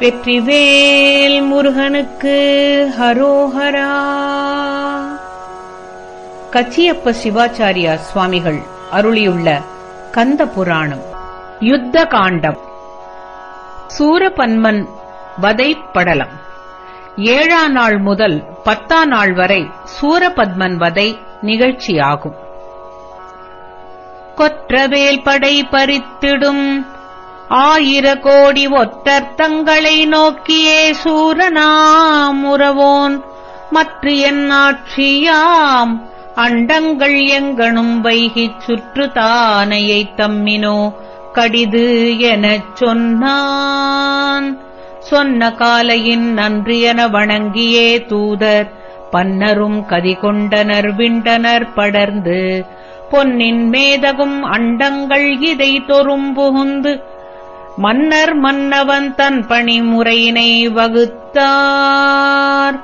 வெற்றிவேல் முருகனுக்கு ஹரோஹரா. கச்சியப்ப சிவாச்சாரியா சுவாமிகள் அருளியுள்ள கந்த புராணம் யுத்த காண்டம் சூரபன்மன் வதைப்படலம் ஏழாம் நாள் முதல் பத்தாம் நாள் வரை சூரபத்மன் வதை நிகழ்ச்சியாகும். கொற்றவேல் படை பறித்திடும் ஆயிர கோடி ஒற்றர் தங்களை நோக்கியே சூரனாம் உறவோன். மற்ற என் ஆட்சியாம் அண்டங்கள் எங்கனும் வைகிச் சுற்று தானையை தம்மினோ. கடிது எனச் சொன்னான். சொன்ன காலையின் நன்றியன வணங்கியே தூதர். பன்னரும் கதிகொண்டனர் விண்டனர் படர்ந்து. பொன்னின் மேதகும் அண்டங்கள் இதை தொறும் புகுந்து மன்னர் மன்னவன் தன் பணிமுறையினை வகுத்தார்.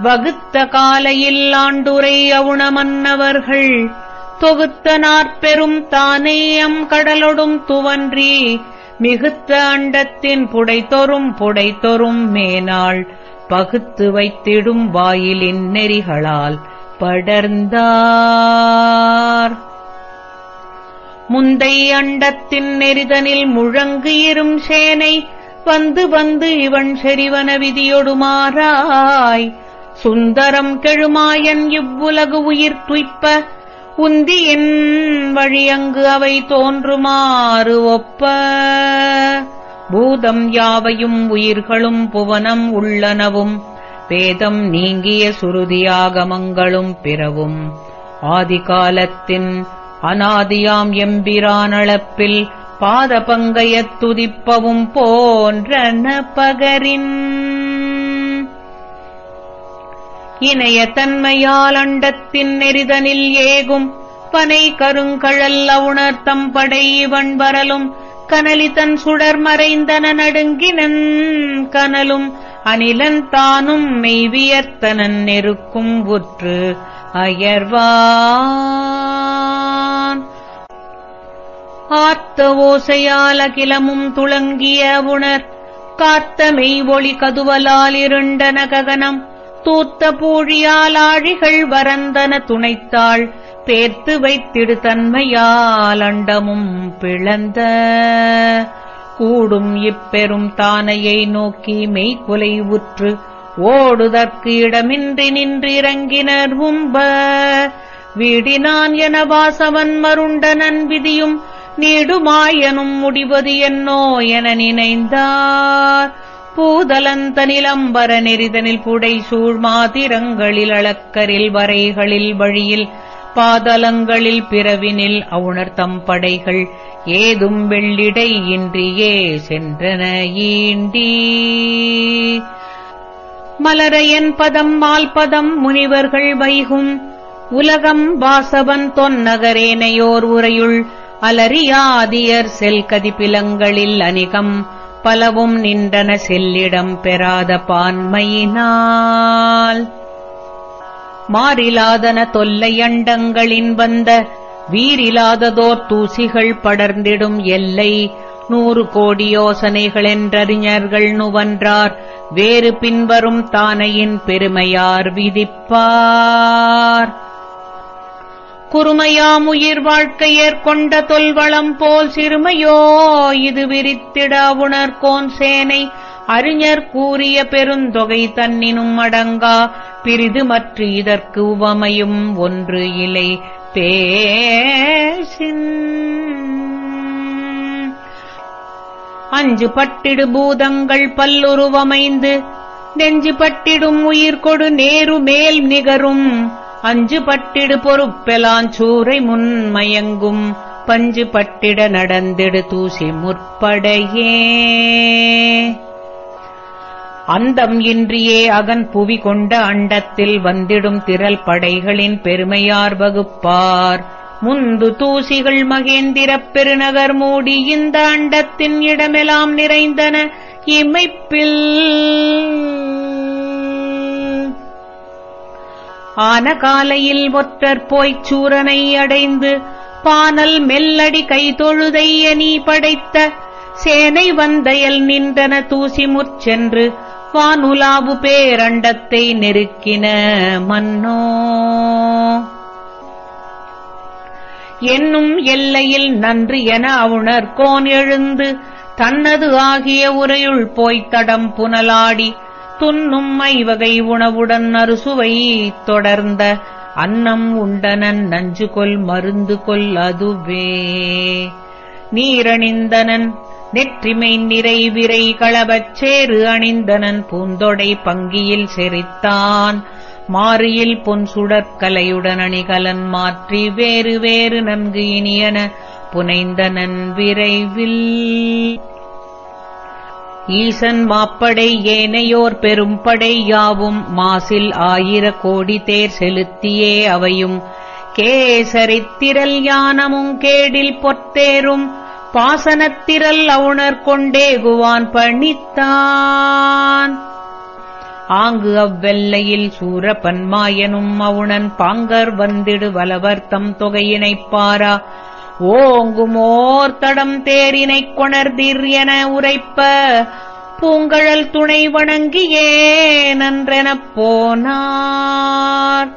வகுத்த காலையில் ஆண்டுரை அவுண மன்னவர்கள் தொகுத்த நாற்பெரும் தானேயம் கடலொடும் துவன்றி மிகுத்த அண்டத்தின் புடைத்தொரும் புடைத்தொரும் மேனாள் பகுத்து வைத்திடும் வாயிலின் நெறிகளால் படர்ந்தார். முந்தை அண்டத்தின் நெறிதனில் முழங்கு இரும் சேனை வந்து வந்து இவன் செறிவன விதியொடுமாறாய். சுந்தரம் கெழுமாயன் இவ்வுலகு உயிர் துய்ப்ப உந்தியின் வழியங்கு அவை தோன்றுமாறு ஒப்ப. பூதம் யாவையும் உயிர்களும் புவனம் உள்ளனவும் வேதம் நீங்கிய சுருதியாகமங்களும் பிறவும். ஆதிகாலத்தின் அனாதியாம் எம்பிரானளப்பில் பாத பங்கையத் துதிப்பவும் போன்றன பகரின். இணைய தன்மையால் அண்டத்தின் நெறிதனில் ஏகும் பனை கருங்கழல் அவுணர்த்தம் படை இவன் வரலும் கனலி தன் சுடர் மறைந்தன நடுங்கினன் கனலும் அனிலன் தானும் மெய்வியர்த்தனன் நெருக்கும் உற்று அயர்வான். ஆர்த்த ஓசையால் அகிலமும் துளங்கிய உணர். காத்த மெய் ஒளி கதுவலால் இருண்டன ககனம் தூத்த பூழியால் ஆழிகள் வரந்தன துணைத்தாள். பேர்த்து வைத்திடு தன்மையால் அண்டமும் பிளந்த. கூடும் இப்பெரும் தானையை நோக்கி மெய்குலை உற்று ஓடுதற்கு இடமின்றி நின்றிறங்கினர் உம்ப. வீடினான் என வாசவன் மருண்டனன் விதியும் நீடுமாயனும் முடிவது என்னோ என நினைந்தார். பூதலந்தனிலம்பர நெறிதனில் புடை சூழ்மாதிரங்களில் அளக்கரில் வரைகளில் வழியில் பாதலங்களில் பிறவினில் அவுணர் தம் படைகள் ஏதும் வெள்ளிடை இன்றியே சென்றன ஈண்டீ. மலரையன் பதம் மால்பதம் முனிவர்கள் வைகும். உலகம் வாசவன் தொன்னகரேனையோர் உரையுள் அலரியாதியர் செல்கதிப்பிலங்களில் அணிகம். பலவும் நின்றன செல்லிடம் பெறாத பான்மையினால். மாறிலாதன தொல்லையண்டங்களின் வந்த. வீரிலாததோர் தூசிகள் படர்ந்திடும் எல்லை. நூறு கோடி யோசனைகளென்றறிஞர்கள் நுவன்றார். வேறு பின்வரும் தானையின் பெருமையார் விதிப்பார். குறுமையாம் உயிர் வாழ்க்கையேற்கொண்ட தொல்வளம் போல் சிறுமையோ இது விரித்திட உணர்கோன் சேனை. அறிஞர் கூறிய பெருந்தொகை தன்னினும் அடங்கா பிரிது மற்ற இதற்கு உவமையும் ஒன்று இலை. பேசின் அஞ்சு பட்டிடு பூதங்கள் பல்லுருவமைந்து நெஞ்சு பட்டிடும் உயிர் கொடு நேரு மேல் நிகரும். அஞ்சு பட்டிடு பொறுப்பெலாஞ்சூரை முன்மயங்கும் பஞ்சு பட்டிட நடந்திடு தூசி முற்படையே. அந்தம் இன்றியே அகன் புவி கொண்ட அண்டத்தில் வந்திடும் திரள் படைகளின் பெருமையார் வகுப்பார். முந்து தூசிகள் மகேந்திரப் பெருநகர் மூடி இந்த அண்டத்தின் இடமெல்லாம் நிறைந்தன. இமைப்பில் ஆன காலையில் ஒற்றர் போய்ச் சூரனை அடைந்து பானல் மெல்லடி கைதொழுதைய நீ படைத்த சேனை வந்தையல் நின்றன தூசி முற்சென்று வானுலாவு பேரண்டத்தை நெருக்கின மன்னோ. என்னும் எல்லையில் நன்று என அவுணர் கோன் எழுந்து தன்னது ஆகிய உரையுள் போய்த் தடம் புனலாடி துன்னும் ஐவகை உணவுடன் அறுசுவை தொடர்ந்த அன்னம் உண்டனன் நஞ்சு கொல் மருந்து கொல் அதுவே. நீரணிந்தனன் நெற்றிமை நிறை விரை களபச் அணிந்தனன் பூந்தொடை பங்கியில் செறித்தான். மாறியில் பொன் சுடற்கலையுடன் அணிகலன் மாற்றி வேறு வேறு நன்கு இனியன புனைந்தனன் விரைவில் ஈசன் மாப்படை ஏனையோர் பெரும்படை யாவும் மாசில் ஆயிர கோடி தேர் செலுத்தியே அவையும். கேசரித்திரல் யானமும் கேடில் பொத்தேரும் பாசனத்திரல் அவுணர் கொண்டேகுவான் பணித்தான். ஆங்கு அவ்வெல்லையில் சூரபன்மாயனும் அவுணன் பாங்கர் வந்திடு வலவர்த்தம் தொகையினைப் பாரா. ஓங்குமோர் தடம் தேரினைக் கொணர்தீர் என உரைப்ப பூங்கழல் துணை வணங்கியே நன்றெனப் போனார்.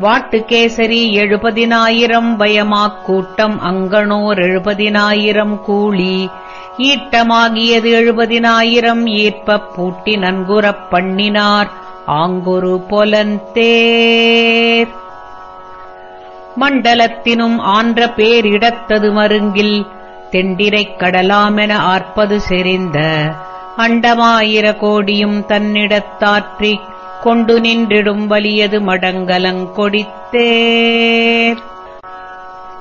வாட்டுக்கேசரி எழுபதினாயிரம் பயமாக் கூட்டம் அங்கனோர் எழுபதினாயிரம் கூலி. ஈட்டமாகியது எழுபதினாயிரம். ஈர்ப்பப் பூட்டி நன்குறப் பண்ணினார். ஆங்கொரு பொலந்தேர் மண்டலத்தினும் ஆன்ற பேரிடத்தது மருங்கில். தெண்டிரைக் கடலாமென ஆர்ப்பது செறிந்த அண்டமாயிர கோடியும் தன்னிடத்தாற்றிக் கொண்டு நின்றிடும் வலியது மடங்கலங்கொடித்தேர்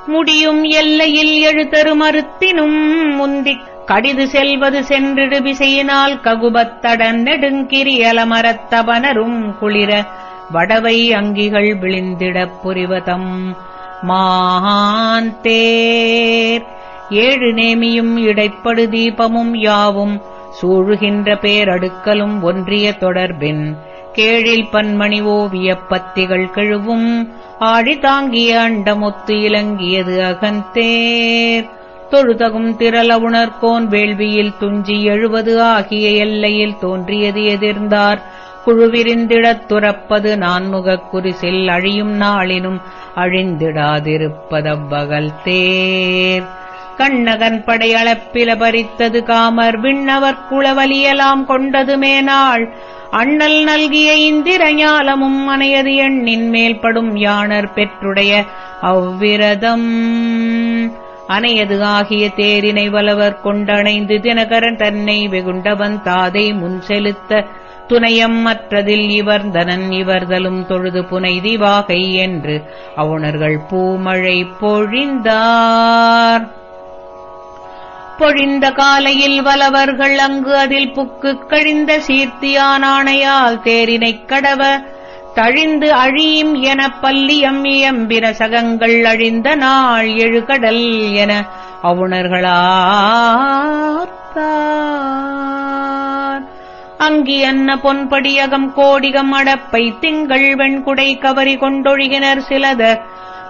முடியும் எல்லையில் எழுதரு மறுத்தினும் முந்திக் கடிது செல்வது சென்றிடு விசையினால் ககுபத்தடன் நெடுங்கிரியலமரத்தபனரும் குளிர வடவை அங்கிகள் விழிந்திடப் புரிவதம். மாந்தேர் ஏழு நேமியும் இடைப்படு தீபமும் யாவும் சூழுகின்ற பேரடுக்கலும் ஒன்றிய தொடர்பின் கேழில் பன்மணி ஓவியப் பத்திகள் கழுவும். ஆழி தாங்கிய அண்டமொத்து இலங்கியது அகந்தேர். தொழுதகும் திரள உணர்கோன் வேள்வியில் துஞ்சி எழுவது ஆகிய எல்லையில் தோன்றியது எதிர்ந்தார். குழுவிரிந்திடத் துறப்பது நான்முகக் குரிசில் அழியும் நாளினும் அழிந்திடாதிருப்பதவ்வகல் தேர். கண்ணகன் படையளப்பில பறித்தது காமர் விண்ணவர் குளவலியலாம் கொண்டது மேனாள் அண்ணல் நல்கிய இந்திர ஞாலமும் மனையது எண்ணின் மேல் படும் யானர் பெற்றுடைய அவ்விரதம். அணையது ஆகிய தேரினை வலவர் கொண்டணைந்து தினகரன் தன்னை வெகுண்டவன் தாதை முன் செலுத்த துணையம் மற்றதில் இவர்ந்தனன் இவர்தலும் தொழுது புனைதி வாகை என்று அவுணர்கள் பூமழை பொழிந்தார். பொழிந்த காலையில் வலவர்கள் அங்கு அதில் புக்குக் கழிந்த சீர்த்தியானானையால் தேரினைக் கடவ தழிந்து அழியும் என பல்லியம் இயம்பின சகங்கள் அழிந்த நாள் எழுகடல் என அவுணர்களார் அங்கி அன்ன பொன்படியகம் கோடிகம் அடப்பை திங்கள் வெண்குடை கவரி கொண்டொழுகினர் சிலத.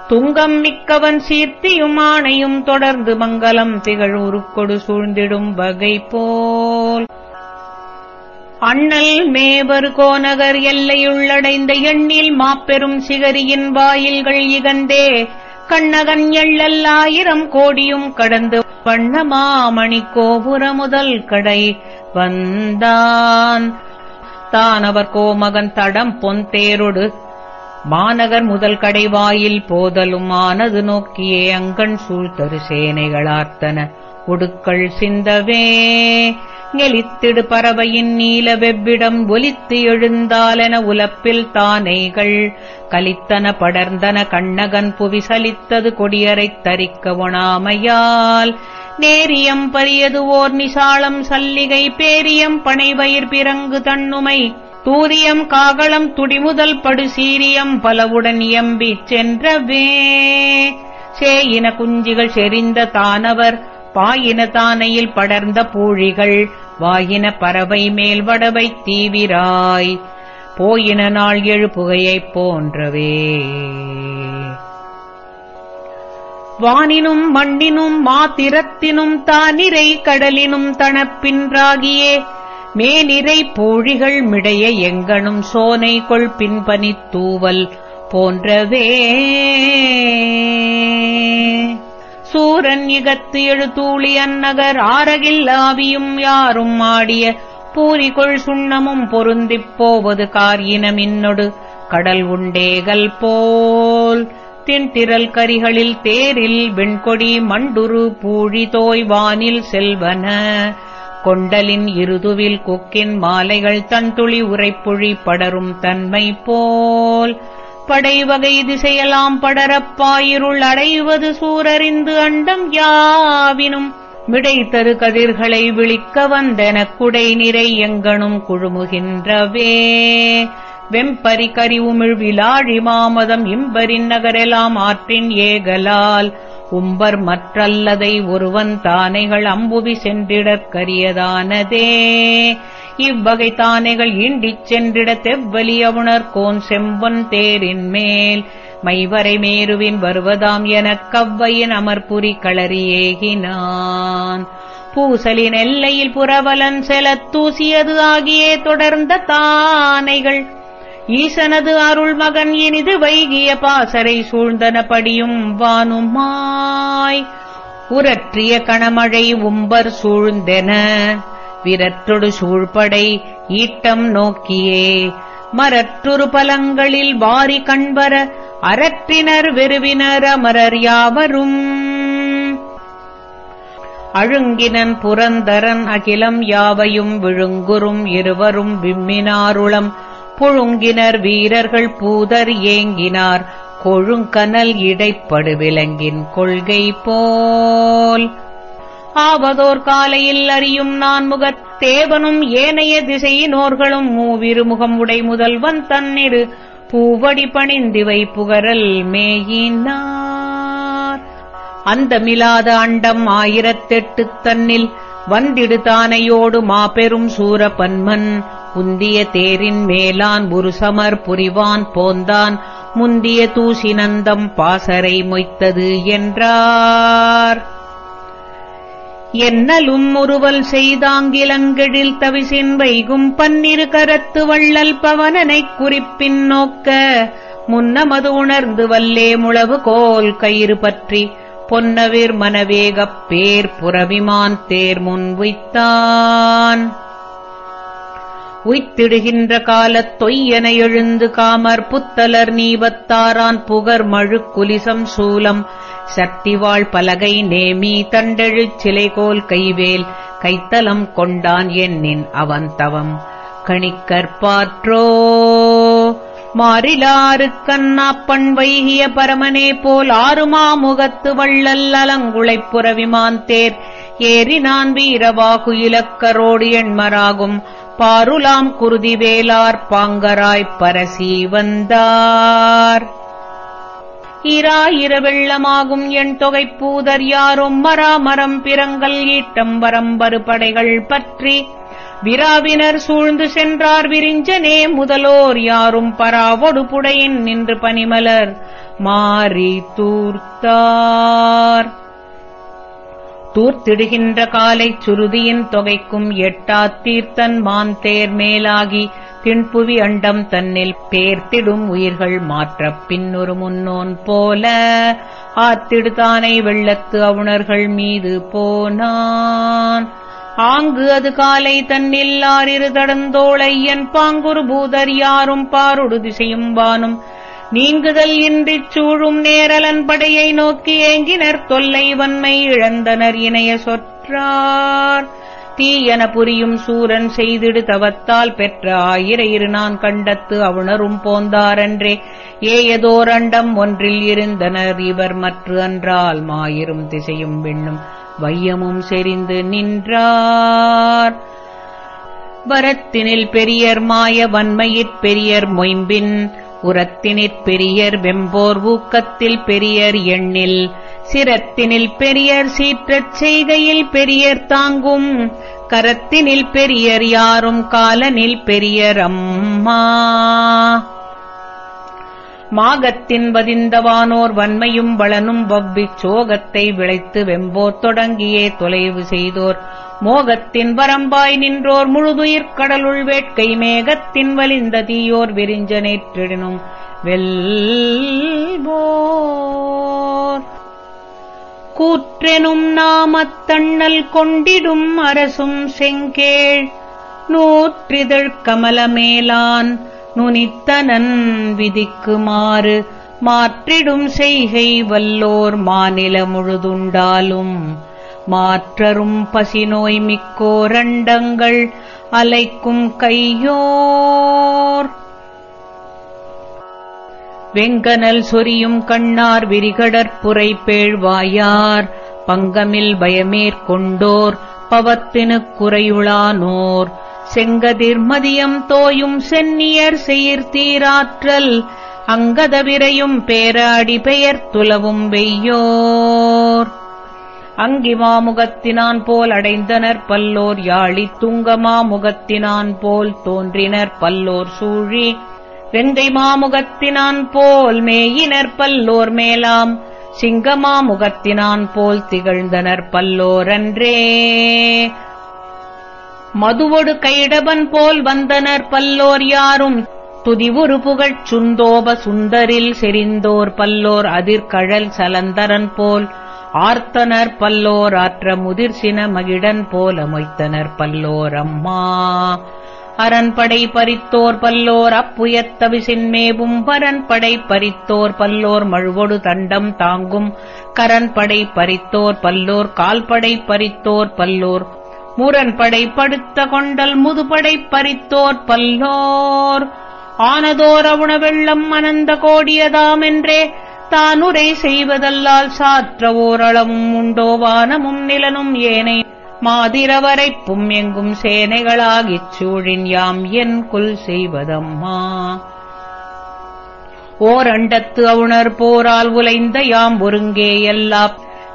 துங்கம் மிக்கவன் சீர்த்தியும் ஆணையும் தொடர்ந்து மங்கலம் திகழ் உருக்கொடு சூழ்ந்திடும் வகை போல் அண்ணல் மேவர் கோநகர் எல்லையுள்ளடைந்த எண்ணில் மாப்பெரும் சிகரியின் வாயில்கள் இகந்தே. கண்ணகன் எள்ளல்லாயிரம் கோடியும் கடந்து வண்ணமாமணி கோபுர முதல் கடை வந்தான். தானவர் கோமகன் தடம் பொன்தேரொடு மாநகர் முதல் கடைவாயில் போதலும் ஆனது நோக்கியே அங்கண் சூழ்த்தரு சேனைகளார்த்தன உடுக்கள் சிந்தவே நெலித்திடு பறவையின் நீல வெவ்விடம் ஒலித்து எழுந்தாலென உலப்பில் தானைகள். கலித்தன படர்ந்தன கண்ணகன் புவி சலித்தது கொடியரைத் தரிக்க ஒணாமையால். நேரியம் பரியது ஓர் நிசாளம் சல்லிகை பேரியம் பனைவயிர் பிறங்கு தன்னுமை. தூரியம் காகளம் துடிமுதல் படு சீரியம் பலவுடன் இயம்பிச் சென்றவே. சேயின குஞ்சிகள் செறிந்த தானவர். பாயின தானையில் படர்ந்த பூழிகள். வாயின பறவை மேல் வடவை தீவிராய். போயின நாள் எழு புகையைப் போன்றவே. வானினும் மண்ணினும் மாத்திரத்தினும் தானிரை கடலினும் தனப்பின்றாகியே மேனிரை போழிகள் மிடைய எங்கனும் சோனை கொள் பின்பனித் தூவல் போன்றவே. சூரன் இகத்து எழுத்தூளி அந்நகர் ஆரகில் ஆவியும் யாரும் ஆடிய பூரிகொள் சுண்ணமும் பொருந்திப் போவது கார்யினமின்னொடு கடல் உண்டேகல் போல் தின்திரல் கரிகளில் தேரில் வெண்கொடி மண்டுரு பூழி தோய்வானில் செல்வன. கொண்டலின் இருதுவில் கொக்கின் மாலைகள் தன்துளி உரைப்புழி படரும் தன்மை போல் படைவகை திசையலாம் படரப்பாயிருள் அடைவது சூரறிந்து அண்டம் யாவினும். மிடைத்தரு கதிர்களை விழிக்க வந்தென குடை நிறை எங்கனும் குழுமுகின்றவே. வெம்பரி கரிவுமிழ் விலாழி மாமதம் இம்பரின் நகரெலாம் ஆற்றின் ஏகலால். கும்பர் மற்றல்லதை ஒருவன் தானைகள் அம்புவி சென்றிடற்கரியதானதே இவ்வகை தானைகள் ஈண்டிச் சென்றிட தெவ்வலியவுணர் கோன் செம்பன் தேரின் மேல். மைவரை மேருவின் வருவதாம் எனக் கவ்வையின் அமர்புரி களறியேகினான் பூசலின் எல்லையில் புறவலன் செலத்தூசியது ஆகியே தொடர்ந்த தானைகள். ஈசனது அருள் மகன் இனிது வைகிய பாசரை சூழ்ந்தனபடியும் வானுமாய் உரற்றிய கணமழை உம்பர் சூழ்ந்தென விரற்றொடு சூழ்படை ஈட்டம் நோக்கியே. மரற்றொரு பலங்களில் வாரி கண்வர அரற்றினர் வெறுவினர் அமரர் யாவரும். அழுங்கினன் புரந்தரன் அகிலம் யாவையும் விழுங்குறும் இருவரும் விம்மினாருளம் புழுங்கினர் வீரர்கள் பூதர் ஏங்கினார். கொழுங்கனல் இடைப்படு விலங்கின் கொள்கை போல். ஆவதோர் காலையில் அறியும் நான் முகத் தேவனும் ஏனைய திசையினோர்களும் மூவிருமுகம் உடை முதல்வன் தன்னிரு பூவடி பணிந்திவை புகரல் மேயினார். அந்த மிலாத அண்டம் ஆயிரத்தெட்டு தன்னில் வந்திடு தானையோடு மாபெரும் சூரபன்மன் உந்திய தேரின் மேலான் ஒரு சமர் புரிவான் போந்தான். முந்திய தூசினந்தம் பாசரை மொய்த்தது என்றார். என்னலும் ஒருவல் செய்தாங்கிலங்கெழில் தவிசின் வைகும் பன்னிரு கரத்து வள்ளல் பவனனைக் குறிப்பின் நோக்க முன்னமது உணர்ந்து வல்லே முழவு கோல் கயிறு பற்றி பொன்னவிர் மனவேகப் பேர் புறவிமான் தேர் முன் உய்த்திடுகின்ற காலத் தொய்யென எழுந்து காமர் புத்தலர் நீவத்தாரான் புகர் மழு குலிசம் சூலம். சக்திவாள் பலகை நேமி தண்டெழுச் சிலைகோல் கைவேல் கைத்தலம் கொண்டான் என்னின் அவன் தவம் கணிக்கற்பாற்றோ மாறிலாறு கண்ணாப்பண் வைகிய பரமனே போல் ஆறுமா முகத்து வள்ளல் அலங்குளைப் புறவிமான் தேர். ஏறினான் வீரவாகு இலக்கரோடு எண்மராகும். பாருலாம் குருதி வேலார் பாங்கராய்ப் பரசி வந்தார். இராயிர வெள்ளமாகும் என் தொகைப்பூதர் யாரும் மராமரம் பிரங்கல் ஈட்டம் வரம்பரு படைகள் பற்றி விராவினர் சூழ்ந்து சென்றார் விரிஞ்சனே முதலோர் யாரும் பராவொடு புடையின் நின்று பனிமலர் மாறி தூர்த்தார். தூர்த்திடுகின்ற காலைச் சுருதியின் தொகைக்கும் எட்டா தீர்த்தன் மான் தேர் மேலாகி திண்புவி அண்டம் தன்னில் பேர்த்திடும் உயிர்கள் மாற்றப் பின்னொரு முன்னோன் போல ஆத்திடுதானை வெள்ளத்து அவுணர்கள் மீது போனான். ஆங்கு அது காலை தன்னில் ஆறிரு தடந்தோளையன் பாங்குரு பூதர் யாரும் பாருடு திசையும் வானும் நீங்குதல் இன்றிச் சூழும் நேரலன் படையை நோக்கி ஏங்கினர். தொல்லை வன்மை இழந்தனர் இணைய சொற்றார். தீயன புரியும் சூரன் செய்திடு தவத்தால் பெற்ற ஆயிர இரு நான் கண்டத்து அவுணரும் போந்தாரன்றே. ஏயதோரண்டம் ஒன்றில் இருந்தனர் இவர் மற்று அன்றால் மாயிரும் திசையும் விண்ணும் வையமும் செறிந்து நின்றார். வரத்தினில் பெரியர் மாய வன்மையிற் பெரியர் மொயம்பின் உரத்தினிற் பெரியர் வெம்போர் ஊக்கத்தில் பெரியர் எண்ணில் சிரத்தினில் பெரியர் சீற்றச் செய்கையில் பெரியர் தாங்கும் கரத்தினில் பெரியர் யாரும் காலனில் பெரியர் அம்மா. மாகத்தின் பதிந்தவானோர் வன்மையும் வளனும் வவ்விச் சோகத்தை விளைத்து வெம்போர் தொடங்கியே தொலைவு செய்தோர். மோகத்தின் வரம்பாய் நின்றோர் முழுதுயிர் கடலுள் வேட்கை மேகத்தின் வலிந்த தீயோர் விரிஞ்ச நேற்றிடினும். வெல்போர் கூற்றெனும் நாமத்தண்ணல் கொண்டிடும் அரசும் செங்கேள். நூற்றிதழ் கமலமேலான் நுனித்தனன் விதிக்குமாறு மாற்றிடும் செய்கை வல்லோர் மாநில முழுதுண்டாலும். மாற்றரும் பசிநோய் மிக்கோரண்டங்கள் அலைக்கும் கையோர். வெங்கனல் சொரியும் கண்ணார் விரிகடற்புரை பேழ்வாயார் பங்கமில் பயமேற்கொண்டோர் பவத்தினுக்குறையுளானோர் குறையுளானோர் தோயும் சென்னியர் செயிர்த்தீராற்றல் அங்கதவிரையும் பேராடி பெயர் துலவும் வெய்யோர். அங்கிமாமுகத்தினான் போல் அடைந்தனர் பல்லோர் யாழி துங்கமாமுகத்தினான் போல் தோன்றினர் பல்லோர் சூழி. வெங்கை மாமுகத்தினான் போல் மேயினர் பல்லோர் மேலாம். சிங்கமாமுகத்தினான் போல் திகழ்ந்தனர் பல்லோரன்றே மதுவொடு கைடபன் போல் வந்தனர் பல்லோர் யாரும். துதிவுரு புகழ் சுந்தோப சுந்தரில் செறிந்தோர் பல்லோர் அதிர்கழல் சலந்தரன் போல். ஆர்த்தனர் பல்லோர் ஆற்ற முதிர்சின மகிடன் போல மொய்த்தனர் பல்லோர் அம்மா. அரண்படை பறித்தோர் பல்லோர் அப்புயத்தவிசின்மேவும் பரன்படை பறித்தோர் பல்லோர் மழுவொடு தண்டம் தாங்கும் கரன்படை பறித்தோர் பல்லோர் கால்படை பறித்தோர் பல்லோர் முரண்படை படுத்த கொண்டல் முதுபடை பறித்தோர் பல்லோர். ஆனதோர் அவுண வெள்ளம் அனந்த கோடியதாமென்றே தானுரை செய்வதல்லால் சாற்ற ஓரளவும் உண்டோ வானமும் நிலனும் ஏனை மாதிரவரைப்பும் எங்கும் சேனைகளாகிச் சூழின் யாம் என் கொல் செய்வதம்மா. ஓரண்டத்து அவுணர் போரால் உலைந்த யாம் ஒருங்கே எல்லா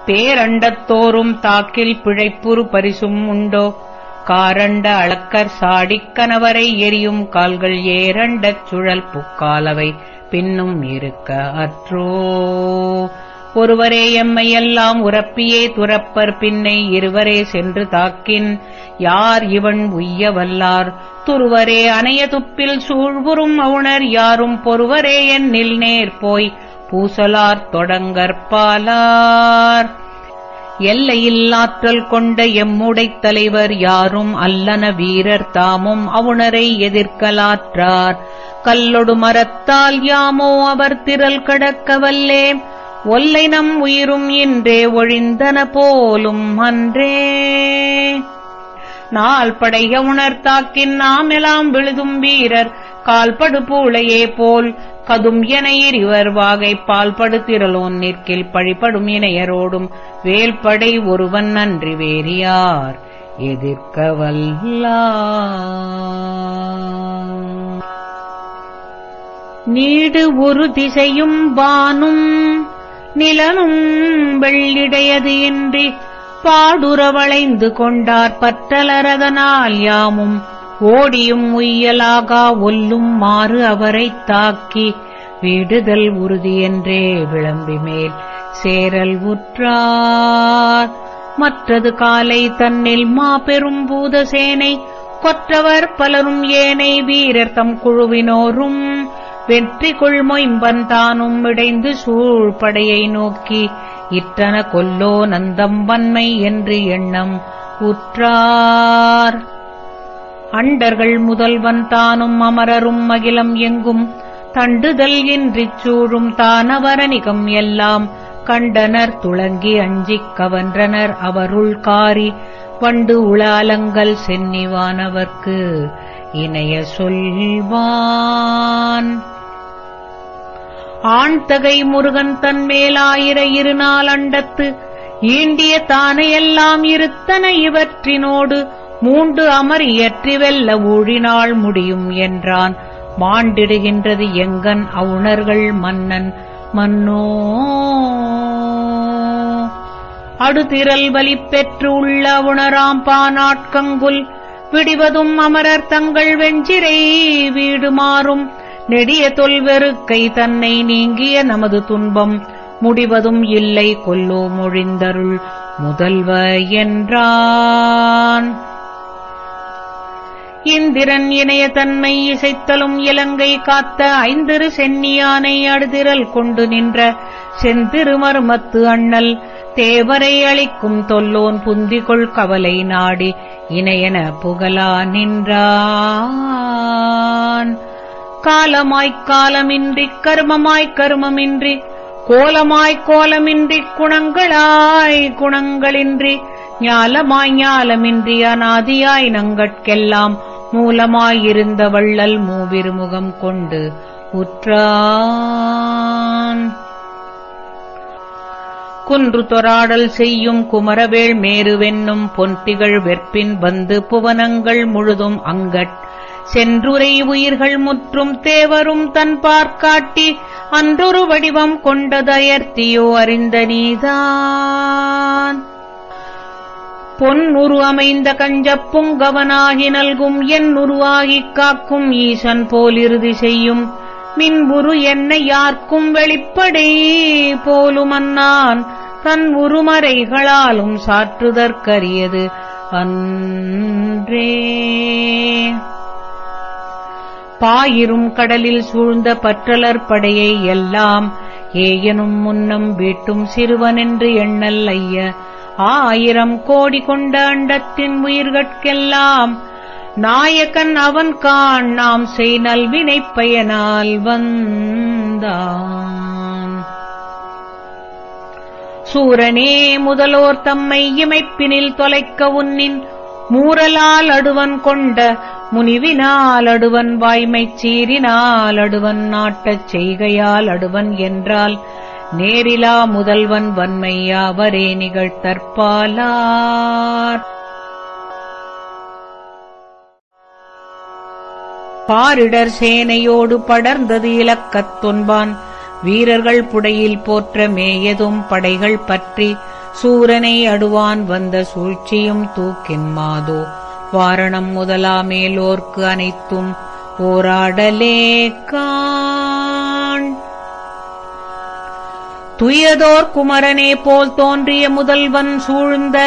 பேரண்டத்தோறும் தாக்கில் பிழைப்புறு பரிசும் உண்டோ. காரண்ட அளக்கர் சாடிக் கணவரை எரியும் கால்கள் ஏரண்டச் சுழல் புக்காலவை பின்னும் இருக்க அற்றோ. ஒருவரே எம்மையெல்லாம் உரப்பியே துரப்பர் பின்னை இருவரே சென்று தாக்கின். யார் இவன் உய்ய வல்லார் துருவரே அணைய துப்பில் சூழ்வுறும் அவுணர் யாரும் பொறுவரே என்னில் நேர் போய் பூசலார் தொடங்கற்பாலார் எல்லையில்லாற்றல் கொண்ட எம்முடைத் தலைவர் யாரும் அல்லன வீரர் தாமும் அவுணரை எதிர்க்கலாற்றார். கல்லொடு மரத்தால் யாமோ அவர் திரள் கடக்கவல்லே. ஒல்லை நம் உயிரும் இன்றே ஒழிந்தன போலும் அன்றே. நாள் படைய உணர்த்தாக்கின் நாமெலாம் விழுதும் வீரர். கால்படு பூளையே போல் கதும் என இவர் வாகை பால்படு நிற்கில் பழிபடும் இணையரோடும் வேல்படை ஒருவன் நன்றி வேறியார் எதிர்க்கவல்லா நீடு ஒரு திசையும் வானும் நிலனும் வெள்ளிடையது இன்றி பாடுறவளைந்து கொண்டார் பற்றலரதனால் யாமும் ஓடியும் உய்யலாகா ஒல்லும் மாறு அவரைத் தாக்கி விடுதல் உறுதியென்றே விளம்பி மேல். சேரல் உற்றார். மற்றது காலை தன்னில் மாபெரும் பூதசேனை கொற்றவர் பலரும் ஏனை வீரர் தம் குழுவினோரும். வெற்றி கொள்மொயம்பன் தானும் இடைந்து சூழ்படையை நோக்கி இற்றன கொல்லோ நந்தம் வன்மை என்று எண்ணம் உற்றார். அண்டர்கள் முதல்வன் தானும் அமரரும் அகிலம் எங்கும். தண்டுதல் இன்றிச் சூழும் தானவரணிகம் எல்லாம். கண்டனர் துளங்கி அஞ்சிக் கவன்றனர் அவருள் காரி. வண்டு உளாலங்கள் சென்னிவானவர்க்கு இணைய சொல்வான். ஆண்தகை முருகன் தன் மேலாயிர இருநாள் அண்டத்து. ஈண்டிய தானையெல்லாம் இருத்தன இவற்றினோடு. மூன்று அமர் இயற்றி வெல்ல ஊழினாள் முடியும் என்றான். மாண்டிடுகின்றது எங்கன் அவுணர்கள் மன்னன். மன்னோ! அடுதிரல் வலி பெற்று உள்ள உணராம் பானாட்கங்குல். விடிவதும் அமரர் தங்கள் வெஞ்சிரை வீடு மாறும். நெடிய தொல்வெருக்கை தன்னை நீங்கிய நமது துன்பம். முடிவதும் இல்லை கொல்லோ மொழிந்தருள். முதல்வ என்றான். இந்திரன் இணைய தன்மை இசைத்தலும் இலங்கை காத்த ஐந்திரு சென்னியானை அடுதிரல் கொண்டு நின்ற செந்திருமர்மத்து அண்ணல் தேவரை அளிக்கும் தொல்லோன் புந்திகொள் கவலை நாடி இணையன புகழா நின்றான். காலமாய்க் காலமின்றிக் கர்மமாய்க் கர்மமின்றி கோலமாய்க் கோலமின்றிக் குணங்களாய் குணங்களின்றி ஞாலமாய் ஞாலமின்றி அநாதியாய் நங்கட்கெல்லாம் மூலமாயிருந்த வள்ளல் மூவிருமுகம் கொண்டு உற்றான். குன்று தொராடல் செய்யும் குமரவேள் மேருவென்னும் பொன்திகள் வெற்பின் வந்து புவனங்கள் முழுதும் அங்கட். சென்றுரை உயிர்கள் முற்றும் தேவரும் தன் பார்க்காட்டி அன்றொரு வடிவம் கொண்டதயர்த்தியோ அறிந்த நீதான். பொன் உரு அமைந்த நல்கும் என் உருவாகிக் காக்கும் ஈசன் போலிறுதி செய்யும். மின்புரு என்னை யார்க்கும் வெளிப்படை போலுமன்னான். தன் உருமறைகளாலும் சாற்றுதற்கரியது அன்றே. பாயிரும் கடலில் சூழ்ந்த பற்றலர் படையை எல்லாம் ஏயனும் முன்னம் வீட்டும் சிறுவனென்று எண்ணல் ஐய ஆயிரம் கோடி கொண்ட அண்டத்தின் உயிர்கட்கெல்லாம் நாயகன் அவன் காண் நாம் செய் நல்வினைப் பயனால் வந்தான். சூரனே முதலோர் தம்மை இமைப்பினில் தொலைக்க உன்னின் மூரலால் அடுவன் கொண்ட முனிவினால் அடுவன் வாய்மைச் சீரினால் அடுவன் நாட்டச் செய்கையால் அடுவன் என்றால் நேரிலா முதல்வன் வன்மையாவரே நிகழ்த்தற்பாலார் பாரிடர் சேனையோடு படர்ந்தது இலக்கத் தொன்பான். வீரர்கள் புடையில் போற்ற மேயதும் படைகள் பற்றி சூரனை அடுவான் வந்த சூழ்ச்சியும் தூக்கின் மாதோ. வாரணம் முதலா மேலோர்க்கு அனைத்தும் போராடலே காண். துயதோர் குமரனே போல் தோன்றிய முதல்வன் சூழ்ந்த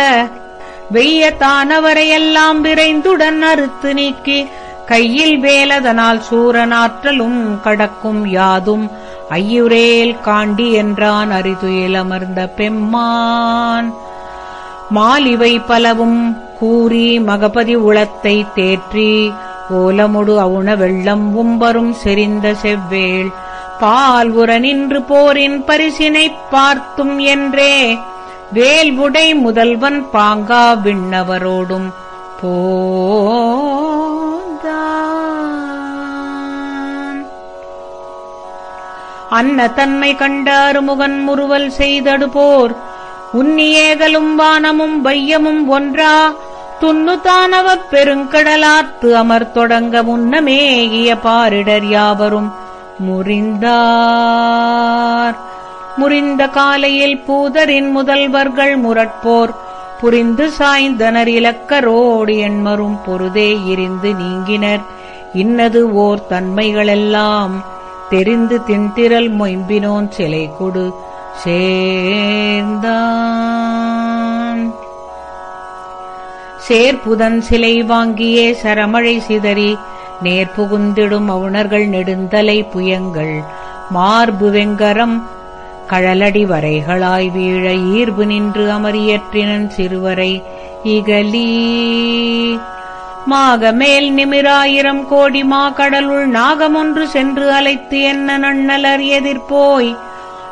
வெய்ய தானவரையெல்லாம் விரைந்துடன் அறுத்து நீக்கி கையில் வேலதனால் சூரனாற்றலும் கடக்கும் யாதும் ஐயுரேல் காண்டி என்றான் அரிதுயில் அமர்ந்த பெம்மான். மாலிவை பலவும் கூறி மகபதி உளத்தை தேற்றி ஓலமுடு அவுண வெள்ளம் உம்பரும் செறிந்த செவ்வேள் பால் உற நின்று போரின் பரிசினைப் பார்த்தும் என்றே வேல்வுடை முதல்வன் பாங்கா விண்ணவரோடும் போந்தான். அன்ன தன்மை கண்ட அருமுகன் முறுவல் செய்தடு போர் உன்னியேகலும் வானமும் வையமும் ஒன்றா துண்ணுதானவப் பெருங்கடலாத்து அமர் தொடங்க முன்னமேகிய பாரிடர் யாவரும் முறிந்தார். முறிந்த காலையில் பூதரின் முதல்வர்கள் முரட்போர். புரிந்து சாய்ந்தனர் இலக்கரோடு எண்மரும் பொருதே இருந்து நீங்கினர். இன்னது ஓர் தன்மைகளெல்லாம். தெரிந்து தின்திரல் மொயம்பினோன் சிலை கொடு சேர்ந்தான். சேர்புதன் சிலை வாங்கியே சரமழை சிதறி நேர்புகுந்திடும் அவுணர்கள் நெடுந்தலை புயங்கள். மார்பு வெங்கரம் கழலடி வரைகளாய் வீழ ஈர்பு நின்று அமரியற்றினன் சிறுவரை இகலீ. மாகமேல் நிமிராயிரம் கோடி மா கடலுள் நாகமொன்று சென்று அலைத்து என்ன நண்ணலர் எதிர்போய்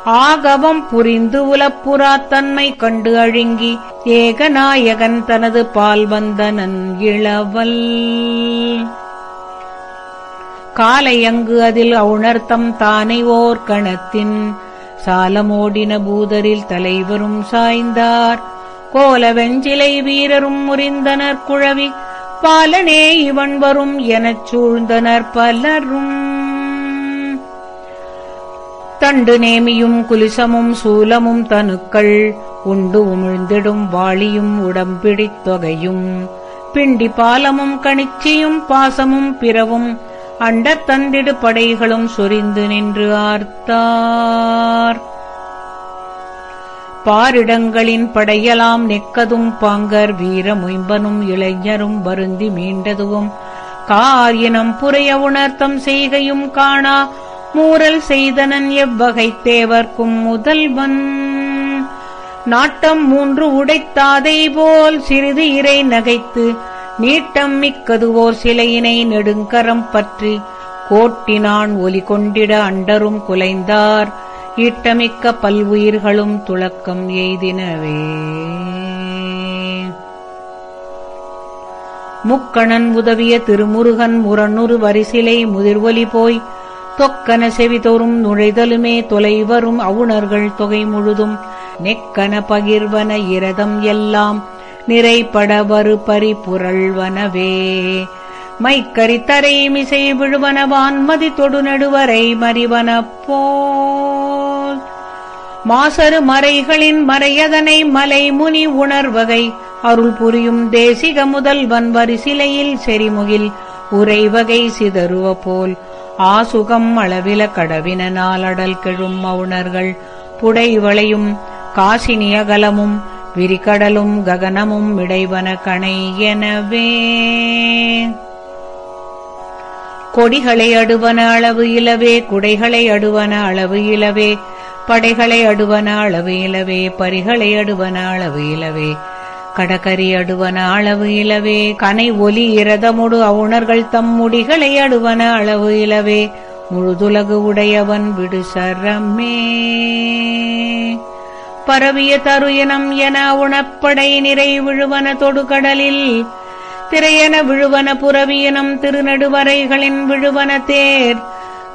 ஆகவம் புரிந்து உலப்புறா தன்மை கண்டு அழுங்கி ஏகநாயகன் தனது பால் வந்தனன் இளவல். காலையங்கு அதில் அவுணர்த்தம் தானை ஓர் கணத்தின். சாலமோடின பூதரில் தலைவரும் சாய்ந்தார். கோல வெஞ்சிலை வீரரும் முறிந்தனர் குழவி. பாலனே இவன் வரும் எனச் சூழ்ந்தனர் பலரும். தண்டு நேமியும் குலிசமும் சூலமும் தனுக்கள். உண்டு உமிழ்ந்திடும் வாளியும் உடம்பிடித் தொகையும். பிண்டி பாலமும் கணிச்சியும் பாசமும் பிறவும் அண்டத்தந்திடு படைகளும் சொரிந்து நின்று ஆர்த்தார். பாரிடங்களின் படையலாம் நெக்கதும் பாங்கர் வீர முயம்பனும் இளைஞரும் வருந்தி மீண்டதுவும். காரினம் புரைய உணர்த்தம் செய்கையும் காணா. மூரல் செய்தனன் எவ்வகை தேவர்க்கும் முதல்வன். நாட்டம் மூன்று உடைத்தாதை போல் சிறிது இறை நகைத்து நீட்டம் மிக்கதுவோர் சிலையினை நெடுங்கரம் பற்றி கோட்டினான் ஒலி கொண்டிட அண்டரும் குலைந்தார். ஈட்டமிக்க பல்வுயிர்களும் துளக்கம் எய்தினவே. முக்கணன் உதவிய திருமுருகன் முரணுறு வரிசிலை முதிர்வொலி போய் தொக்கன செவிதோறும் நுழைதலுமே தொலைவரும் அவுணர்கள் தொகை முழுதும். நெக்கன பகிர்வன இரதம் எல்லாம் நிறைப்படவரு பரிபுரள்வனவே மைக்கரி தரை மிசை விழுவன வான்மதி தொடு நடுவரை மறிவன போல் மாசரு மறைகளின் மறையதனை மலை முனி உணர்வகை அருள் புரியும் தேசிக முதல்வன் வரிசிலையில் செறிமுகில் உரைவகை சிதறுவ போல். ஆசுகம் அளவில கடவின நாளடல் கெழும் மவுணர்கள் புடைவளையும் காசினியகலமும் விரிகடலும் ககனமும் இடைவன கணை எனவே. கொடிகளை அடுவன அளவு இலவே குடைகளை அடுவன அளவு இலவே படைகளை அடுவன அளவு இலவே பரிகளை அடுவன அளவு இலவே கடகரி அடுவன அளவு இலவே கனை ஒலி இரதமுடு அவுணர்கள் தம் முடிகளை அடுவன அளவு இலவே முழுதுலகு உடையவன் விடு சரமே. பரவிய தருயினம் என உணப்படை நிறை விழுவன தொடுகடலில் திரையன விழுவன புறவியினம் திருநடுவரைகளின் விழுவன தேர்.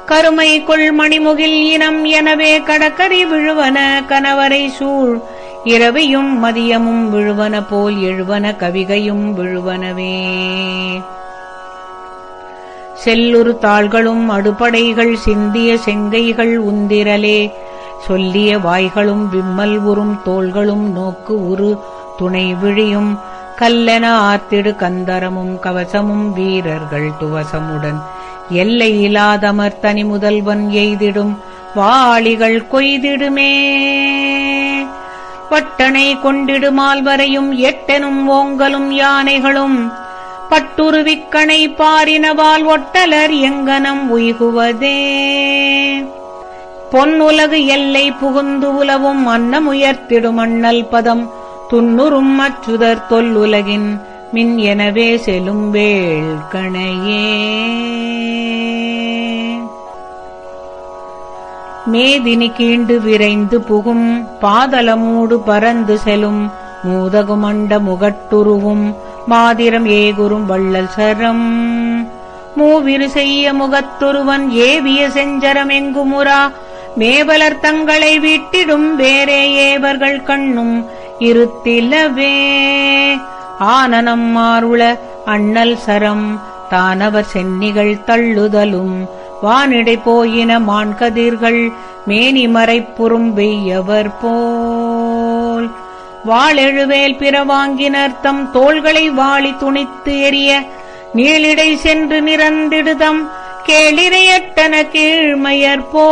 கருமை கொள் மணிமுகில் இனம் எனவே கடற்கரை விழுவன கணவரை சூழ். இரவியும் மதியமும் விழுவன போல் எழுவன கவிகையும் விழுவனவே. செல்லுறு தாள்களும் அடுபடைகள் சிந்திய செங்கைகள் உந்திரலே. சொல்லிய வாய்களும் விம்மல் உறும் தோள்களும் நோக்கு உரு துணை விழியும் கல்லென ஆத்திடு கந்தரமும் கவசமும் வீரர்கள் துவசமுடன். எல்லையிலாதமர் தனி முதல்வன் எய்திடும் வாளிகள் கொய்திடுமே. வட்டனை கொண்டிடுமால் வரையும் எட்டெனும் ஓங்கலும் யானைகளும். பட்டுருவிக்கணை பாரினவால் ஒட்டலர் எங்கனம் உய்குவதே. பொன்னுலகு எல்லை புகுந்து உலவும் அன்னமுயர்த்திடும் அண்ணல் பதம். துன்னுறும் அச்சுதர் தொல்லுலகின் மின் எனவே செலும் வேள் கணையே மேதினி கீண்டு விரைந்து புகும் பாதலமூடு பறந்து செலும் மூதகுமண்ட முகட்டுருவும் மாதிரம் ஏகுறும் வள்ளல் சரம். மூவிரு செய்ய முகத்துருவன் ஏவிய செஞ்சரம் எங்குமுறா மேவலர் தங்களை வீட்டிடும் வேறே ஏவர்கள் கண்ணும் இருத்திலவே. ஆனனம் மாறுள அண்ணல் சரம் தானவர் சென்னிகள் தள்ளுதலும். வானிடை போயின மான்கதிர்கள் மேனி மறைப்புறும் வெய்யவர் போல். வாழெழுவேல் பிறவாங்கினர் தம் தோள்களை வாளி துணித்து எரிய நீளிடை சென்று நிறந்திடுதம். கேளிரையட்டன கீழ்மையர் போல்.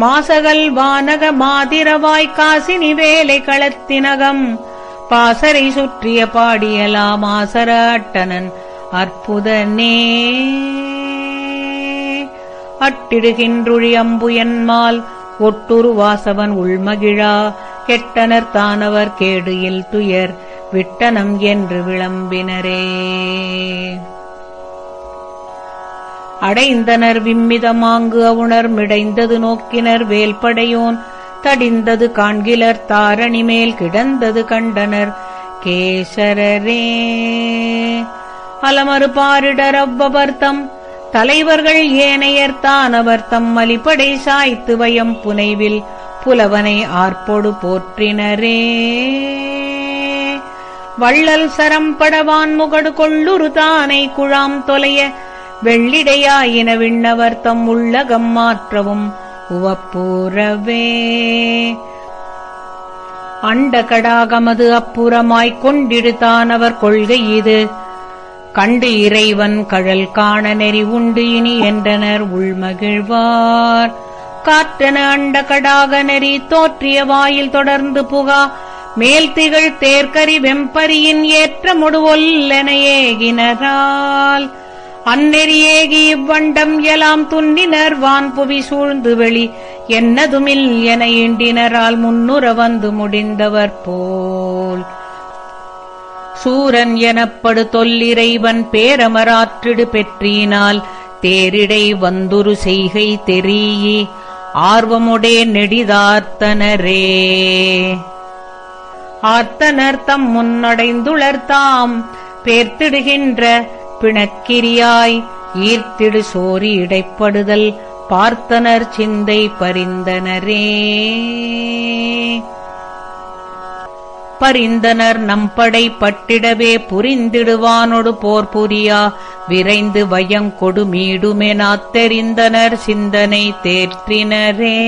மாசகல் வானக மாதிரவாய் காசினி வேலை களத்தினகம். பாசரை சுற்றிய பாடியலா மாசர அட்டனன் அற்புதனே அட்டிடுகின்றுழி அம்புயன்மால் ஒட்டுரு வாசவன் உள்மகிழா. கெட்டனர் தானவர் கேடு இல் துயர். விட்டனம் என்று விளம்பினரே. அடைந்தனர் விம்மிதமாங்கு அவுணர் மிடைந்தது நோக்கினர் வேல்படையோன். தடிந்தது காண்கிலர் தாரணி மேல் கிடந்தது கண்டனர். கேசரரே. அலமறு பாரிடர் அவ்வவர்த்தம் தலைவர்கள் ஏனையர் தானவர் தம் மலிப்படை சாய்த்து வயம் புனைவில். புலவனை ஆர்ப்பொடு போற்றினரே. வள்ளல் சரம் படவான் முகடு கொள்ளுரு தானை குழாம் தொலைய. வெள்ளிடையாயின விண்ணவர் தம் உள்ளகம் மாற்றவும் உவப்பூரவே. அண்ட கடாகமது அப்புறமாய்க் கொண்டிடுதான் அவர் கொள்கை இது. கண்டு இறைவன் கழல் காண நெறி உண்டு இனி என்றனர் உள்மகிழ்வார். காற்றன அண்ட கடாக நெறி தோற்றிய வாயில் தொடர்ந்து புகா. மேல் திகழ் தேர்கரி வெம்பரியின் ஏற்ற முடுவொல்லென ஏகினரால். அந்நெறியேகி இவ்வண்டம் எலாம் துன்னினர் வான் புவி சூழ்ந்து வெளி. என்னதுமில் என ஈண்டினரால் முன்னுற வந்து முடிந்தவர் போல். சூரன் எனப்படு தொல்லிறைவன் பேரமராற்றிடு பெற்றினால் தேரிடை வந்துரு செய்கை தெரியி. ஆர்வமுடே நெடிதார்த்தனரே. ஆர்த்தனர் தம் முன்னடைந்துளர்த்தாம் பேர்த்திடுகின்ற பிணக்கிரியாய் ஈர்த்திடு சோரி இடைப்படுதல் பார்த்தனர் சிந்தை பரிந்தனரே. பரிந்தனர் நம்படை பட்டிடவே புரிந்திடுவானொடு போர் புரியா விரைந்து வயங்கொடு மீடுமெனாத் தெரிந்தனர் சிந்தனை தேற்றினரே.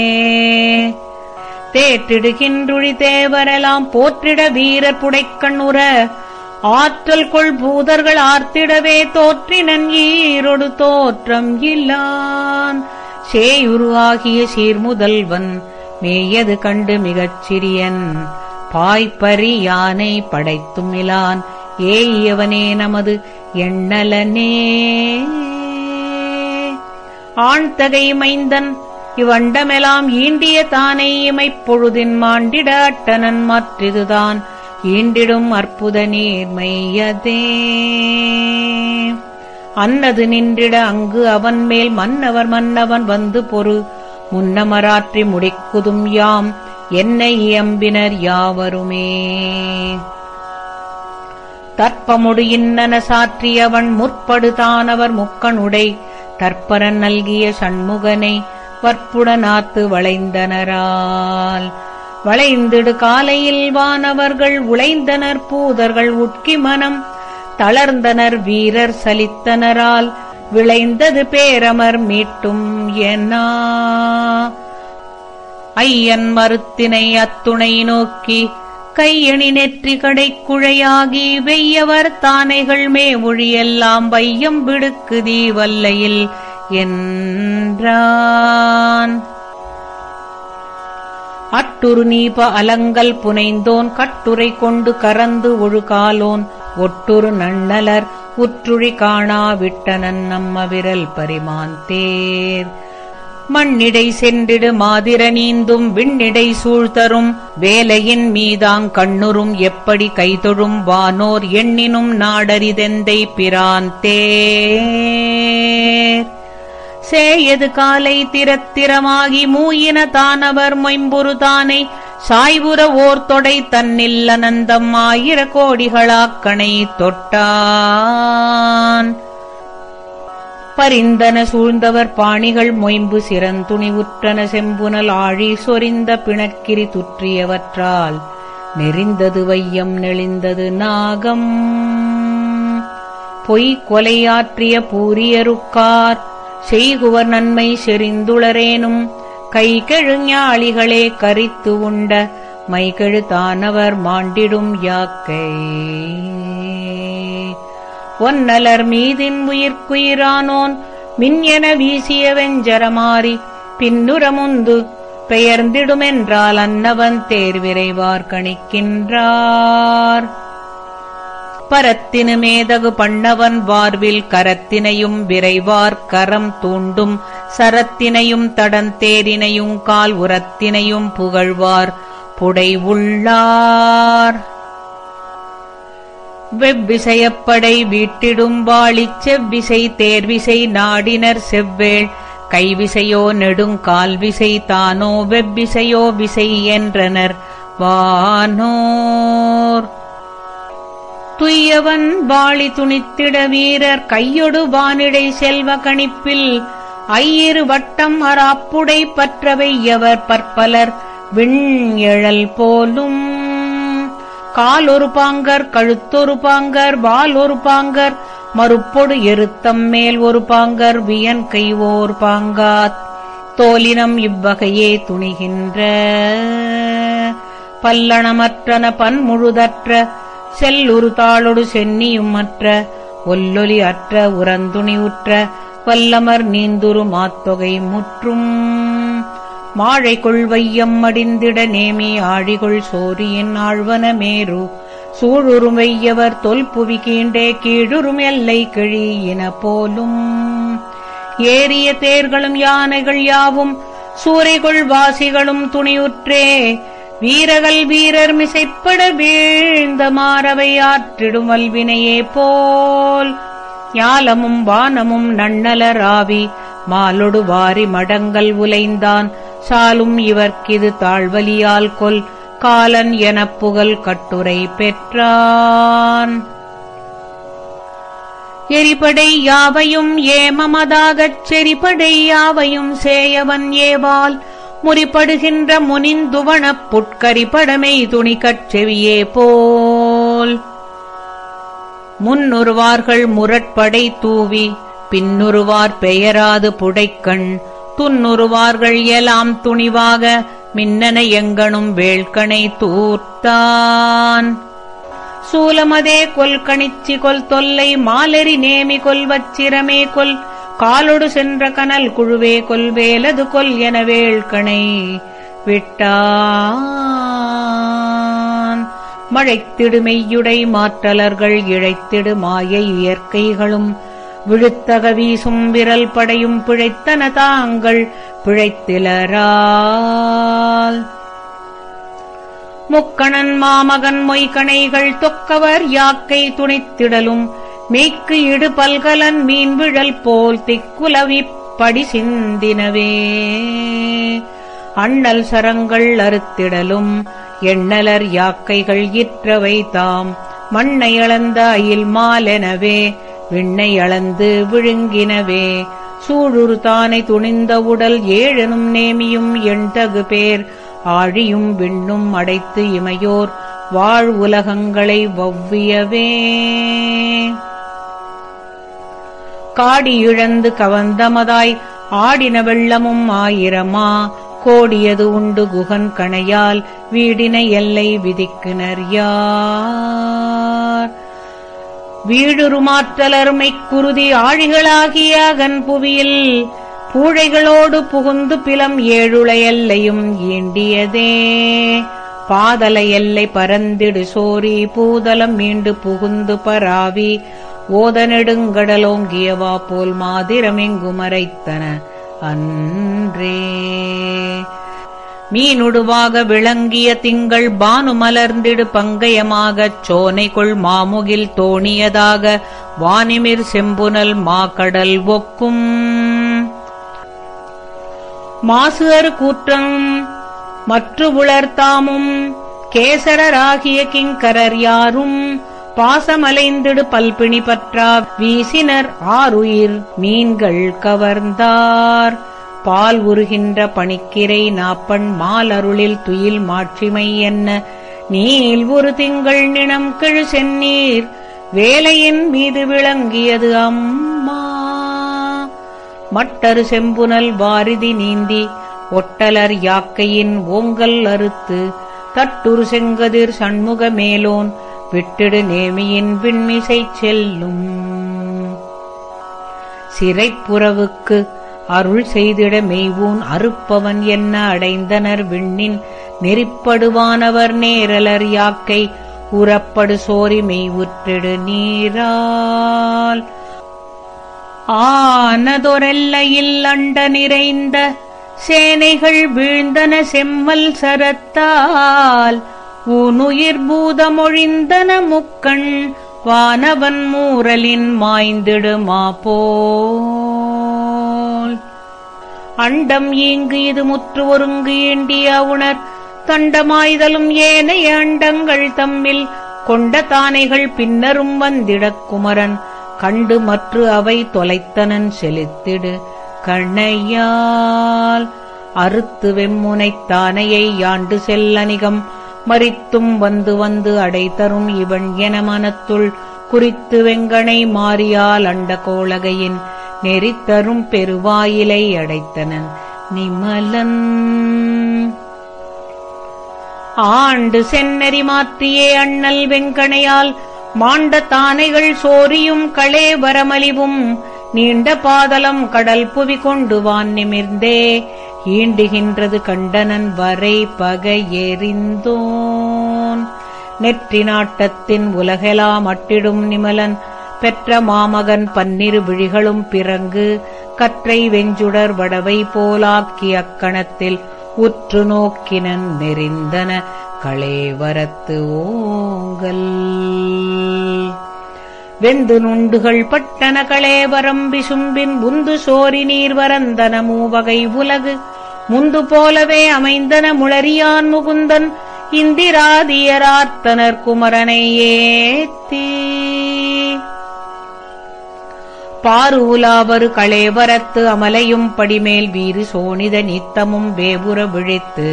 தேற்றிடுகின்றுழி தேவரெல்லாம் போற்றிட வீரர் புடைக்கண்ணுற ஆற்றல் கொள் பூதர்கள் ஆர்த்திடவே தோற்றினன் ஈரொடு தோற்றம் இல்லான். சேயுருவாகிய சீர்முதல்வன் மேயது கண்டு மிகச் சிறியன். பாய்ப்பறி யானை படைத்தும் இலான் ஏயவனே நமது எண்ணலனே. ஆண்தகை மைந்தன் இவ்வண்டமெலாம் ஈண்டிய தானே இமைப்பொழுதின் மாண்டிட அட்டனன் மற்றிதுதான். ஈண்டிடும் அற்புத நீர்மையதே. அன்னது நின்றிட அங்கு அவன் மேல் மன்னவர் மன்னவன் வந்து பொறு. முன்னமராற்றி முடிக்குதும் யாம் என்னை இயம்பினர் யாவருமே. தற்பமுடு இன்னன சாற்றியவன் முற்படுதானவர் முக்கனுடை தற்பரன் நல்கிய சண்முகனை வற்புடனாத்து வளைந்தனரால். வளைந்திடு காலையில் வானவர்கள் உழைந்தனர் பூதர்கள் உட்கி மனம் தளர்ந்தனர் வீரர் சலித்தனரால் விளைந்தது பேரமர் மீட்டும் என்னா ஐயன் மறுத்தினை அத்துணை நோக்கி கையணி நெற்றி கடைக்குழையாகி வெய்யவர் தானைகள் மேமொழியெல்லாம் வையம் விடுக்குதீ வல்லையில் என்றான். அட்டுரு நீப அலங்கல் புனைந்தோன் கட்டுரை கொண்டு கரந்து ஒழுகாலோன் ஒட்டுரு நன்னலர் உற்றுழி காணா விட்டனன் நம்ம விரல் பரிமான் தேர். மண்ணிடை சென்றிடு மாதிர நீந்தும் விண்ணிடை சூழ்தரும் வேலையின் மீதாங் கண்ணுறும் எப்படி கைதொழும் வானோர் எண்ணினும் நாடரிதெந்தை பிரான் தேர். சேயது காலை திரத்திரமாகி மூயின தானவர் மொயம்புரு தானை? சாய்வுற ஓர் தொடை தன்னில் அனந்தம் ஆயிர கோடிகளாக்கணை தொட்டான். பரிந்தன சூழ்ந்தவர் பாணிகள் மொயம்பு சிறந்துணிவுற்றன செம்புனல் ஆழி சொரிந்த பிணக்கிரி துற்றியவற்றால் நெறிந்தது வையம் நெளிந்தது நாகம். பொய் கொலையாற்றிய பூரியருக்கார் செய்குவர் நன்மை செறிந்துளரேனும் கைகெழுஞாளிகளே கரித்து உண்ட மை தானவர் மாண்டிடும் யாக்கை. ஒன்னலர் மீதின் உயிர்க்குயிரானோன் மின்யென வீசிய வெஞ்சரமாறி பின்னுரமுந்து பெயர்ந்திடுமென்றால் அன்னவன் தேர்விரைவார் கணிக்கின்றார். பரத்தினு மேதகு பண்ணவன் வார்வில் கரத்தினையும் விரைவார் கரம் தூண்டும் சரத்தினையும் தடந்தேரினையும் கால் உரத்தினையும் புகழ்வார் புடை உள்ளார். வெவ்விசையப்படை வீட்டிடும் வாழிச் செவ்விசை தேர்விசை நாடினர் செவ்வேள். கைவிசையோ நெடுங்கால்விசை தானோ வெவ்விசையோ விசை என்றனர். வானோர். துய்யவன் வாளி துணித்திட வீரர் கையொடு வானிடை செல்வ கணிப்பில் ஐயிரு வட்டம் அராப்புடை பற்றவையவர் பற்பலர் விண்எழல் போலும். கால் ஒரு பாங்கர் கழுத்தொரு பாங்கர் வால் ஒரு பாங்கர் மறுப்பொடு எருத்தம் மேல் ஒரு பாங்கர் வியன் கைவோர் பாங்காத். தோலினம் இவ்வகையே துணிகின்ற பல்லணமற்றன பன்முழுதற்ற செல்லுரு தாளொடு சென்னியும் மற்ற ஒல்லொலி அற்ற உரந்துணி உற்ற வல்லமர் நீந்துரு மாத்தொகை முற்றும். மாழைக்குள் வையம் மடிந்திட நேமி ஆழிகொள் சோரியின் ஆழ்வன மேரு. சூழுறும் வெய்யவர் தொல்புவி கீண்டே கீழுறும் எல்லை கிழியின போலும். ஏறிய தேர்களும் யானைகள் யாவும் சூறைகொள் வாசிகளும் துணியுற்றே வீரகல் வீரர் மிசைப்பட வீழ்ந்த மாறவை ஆற்றிடும் வல்வினையே போல். ஞாலமும் வானமும் நன்னலராவி மாலொடு வாரி மடங்கள் உலைந்தான். சாலும் இவர்க்கிது தாழ்வலியால் கொல் காலன் எனப் புகழ் கட்டுரை பெற்றான். எரிபடை யாவையும் ஏமமதாகச் செரிபடை யாவையும் சேயவன் ஏவால். முறிப்படுகின்ற முனிந்துவனப் புட்கரிபடமை துணிக்கச் செவியே போல். முன்னுருவார்கள் முரட்படை தூவி பின்னுருவார் பெயராது புடைக்கண். துன்னுருவார்கள் எலாம் துணிவாக மின்னன எங்கனும் வேள்கணை தூர்த்தான். சூலமதே கொல் கணிச்சி கொல் தொல்லை மாலெறி நேமி கொல் வச்சிரமே கொல் காலொடு சென்ற கனல் குழுவே கொல்வேலது கொல் என வேள்கணை விட்டான். மழைத்திடு மெய்யுடை மாற்றலர்கள் இழைத்திடு மாயை இயற்கைகளும். விழுத்தக வீசும் விரல் படையும் பிழைத்தன தாங்கள் பிழைத்திலரால். முக்கணன் மாமகன் மொய்கணைகள் தொக்கவர் யாக்கை துணித்திடலும். மீக்கு இடு பல்கலன் மீன் விழல் போல் திக்குலவிப் படி சிந்தினவே அண்ணல் சரங்கள் அறுத்திடலும் எண்ணலர் யாக்கைகள் இற்றவை தாம். மண்ணை அளந்த அயில் மாலெனவே விண்ணை அளந்து விழுங்கினவே. சூழுரு தானை துணிந்த உடல் ஏழனும் நேமியும் எண்தகு பேர். ஆழியும் விண்ணும் அடைத்து இமையோர் வாழ் உலகங்களை வவ்வியவே. காடி இழந்து கவந்தமதாய் ஆடின வெள்ளமும் ஆயிரமா கோடியது உண்டு குகன் கணையால் வீடின எல்லை விதிக்கினர் யார்? வீடுருமாற்றலருமைக் குருதி ஆழிகளாகிய அகன் புவியில் பூழைகளோடு புகுந்து பிலம் ஏழுள எல்லையும் ஈண்டியதே. பாதல எல்லை பரந்திடு சோரி பூதலம் மீண்டு புகுந்து பராவி ஓத நெடுங்கடலோங்கியவா போல் மாதிரமிங்குமரைத்தன அன்றே. மீனுடுவாக விளங்கிய திங்கள் பானு மலர்ந்திடு பங்கயமாகச் சோனைக்குள் மாமுகில் தோணியதாக வானிமிர் செம்புனல் மாக்கடல் ஒக்கும். மாசு கூற்றம் மற்று உளர்த்தாமும் கேசரராகிய கிங்கரர் யாரும் பாசமலைந்திடு பல்பிணி பற்றா வீசினர் ஆறுயிர் மீன்கள் கவர்ந்தார். பால் உருகின்ற பணிக்கிரை நாப்பண் மாலருளில் துயில் மாட்சிமை என்ன? நீல் ஒரு திங்கள் நினம் கிழு சென்னீர் வேலையின் மீது விளங்கியது அம்மா. மட்டரு செம்புனல் வாரிதி நீந்தி ஒட்டலர் யாக்கையின் ஓங்கல் அறுத்து தட்டுரு செங்கதிர் சண்முக மேலோன் விட்டிடு நேமியின் விண்மிசை செல்லும். சிறைப்புறவுக்கு அருள் செய்திட மெய்வூன் அறுப்பவன் என்ன அடைந்தனர் விண்ணின் நெறிப்படுவானவர் நேரலர் யாக்கை உறப்படு சோரி மெய்வுற்றிடு நீரால். ஆனதொரெல்லையில் அண்ட நிறைந்த சேனைகள் வீழ்ந்தன செம்மல் சரத்தால். ஊனுயிர் பூதமொழிந்தன முக்கண் வானவன் மூரலின் மாய்ந்திடுமா போல் அண்டம் ஈங்கு இது முற்று ஒருங்கு ஏண்டிய உணர் தண்டமாய்தலும் ஏனைய அண்டங்கள் தம்மில் கொண்ட தானைகள் பின்னரும் வந்திடக் குமரன் கண்டு மற்று அவை தொலைத்தனன் செலுத்திடு கண்ணையால். அறுத்து வெம்முனைத் தானையை யாண்டு செல்லனிகம் மறித்தும் வந்து வந்து அடைத்தரும் இவன் என மனத்துள் குறித்து வெங்கனை மாறியால் அண்ட கோளகையின் நெறித்தரும் பெருவாயிலை அடைத்தனன். நிமலன். ஆண்டு செந்நெறி மாற்றியே அண்ணல் வெங்கணையால் மாண்ட தானைகள் சோரியும் களே வரமலிவும் நீண்ட பாதலம் கடல் புவி கொண்டு வான் நிமிர்ந்தே ஈண்டுகின்றது கண்டனன் வரை பகையெறிந்தோன். நெற்றி நாட்டத்தின் உலகெலாம் அட்டிடும் நிமலன். பெற்ற மாமகன் பன்னிரு விழிகளும் பிறங்கு. கற்றை வெஞ்சுடர் வடவை போலாக்கி அக்கணத்தில் உற்று நோக்கினன் நெறிந்தன. களேவரத்து ஓங்கல். வெந்து நுண்டுகள் பட்டன களேவரம் விசும்பின் உந்து சோரி நீர் வரந்தன மூவகை உலகு. முந்து போலவே அமைந்தன முளரியான் முகுந்தன் இந்திராதியரார்த்தனர் குமரனை ஏத்தி. பாரு உலாவரு களேவரத்து அமலையும் படிமேல் வீறு சோனித நித்தமும் வேபுர விழித்து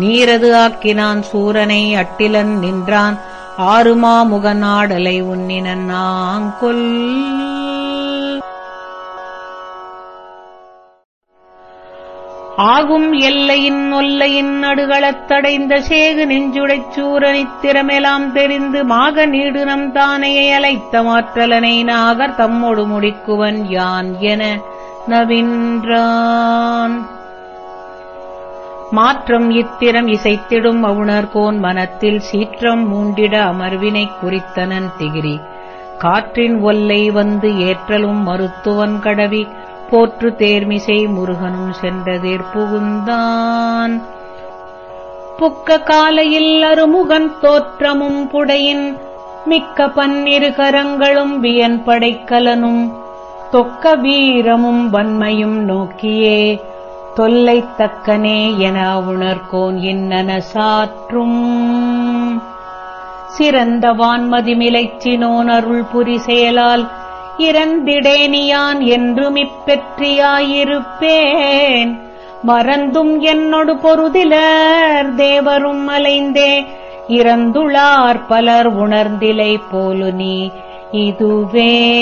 நீரது ஆக்கினான் சூரனை அட்டிலன் நின்றான் ஆறுமா முகநாடலை உன்னினன் நாங்கொல் ஆகும் எல்லையின் ஒல்லையின் நடுகளத் தடைந்த சேகு நெஞ்சுடைச் சூரனித் திறமெலாம் தெரிந்து மாக நீடுனம் தானையை அலைத்த மாற்றலனை நாகர் தம்மொடு முடிக்குவன் யான் என நவின்றான். மாற்றம் இத்திரம் இசைத்திடும் அவுணர்கோன் மனத்தில் சீற்றம் மூண்டிட அமர்வினைக் குறித்தனன் திகிரி. காற்றின் ஒல்லை வந்து ஏற்றலும் மருத்துவன் கடவி. போற்று தேர்மிசை முருகனும் சென்றதேர் புகுந்தான். புக்க காலையில் அருமுகன் தோற்றமும் புடையின் மிக்க பன்னிரு கரங்களும் வியன் படைக்கலனும் தொக்க வீரமும் வன்மையும் நோக்கியே தொல்லைத்தக்கனே என உணர்கோன் இன்னன சாற்றும். சிறந்த வான்மதிமிலைச்சினோன் அருள் புரி செயலால் இறந்திடேனியான் என்றும் இப்பெற்றியாயிருப்பேன். மறந்தும் என்னொடு பொருதிலர் தேவரும் அலைந்தே. இறந்துளார் பலர் உணர்ந்திலை போலு நீ இதுவே.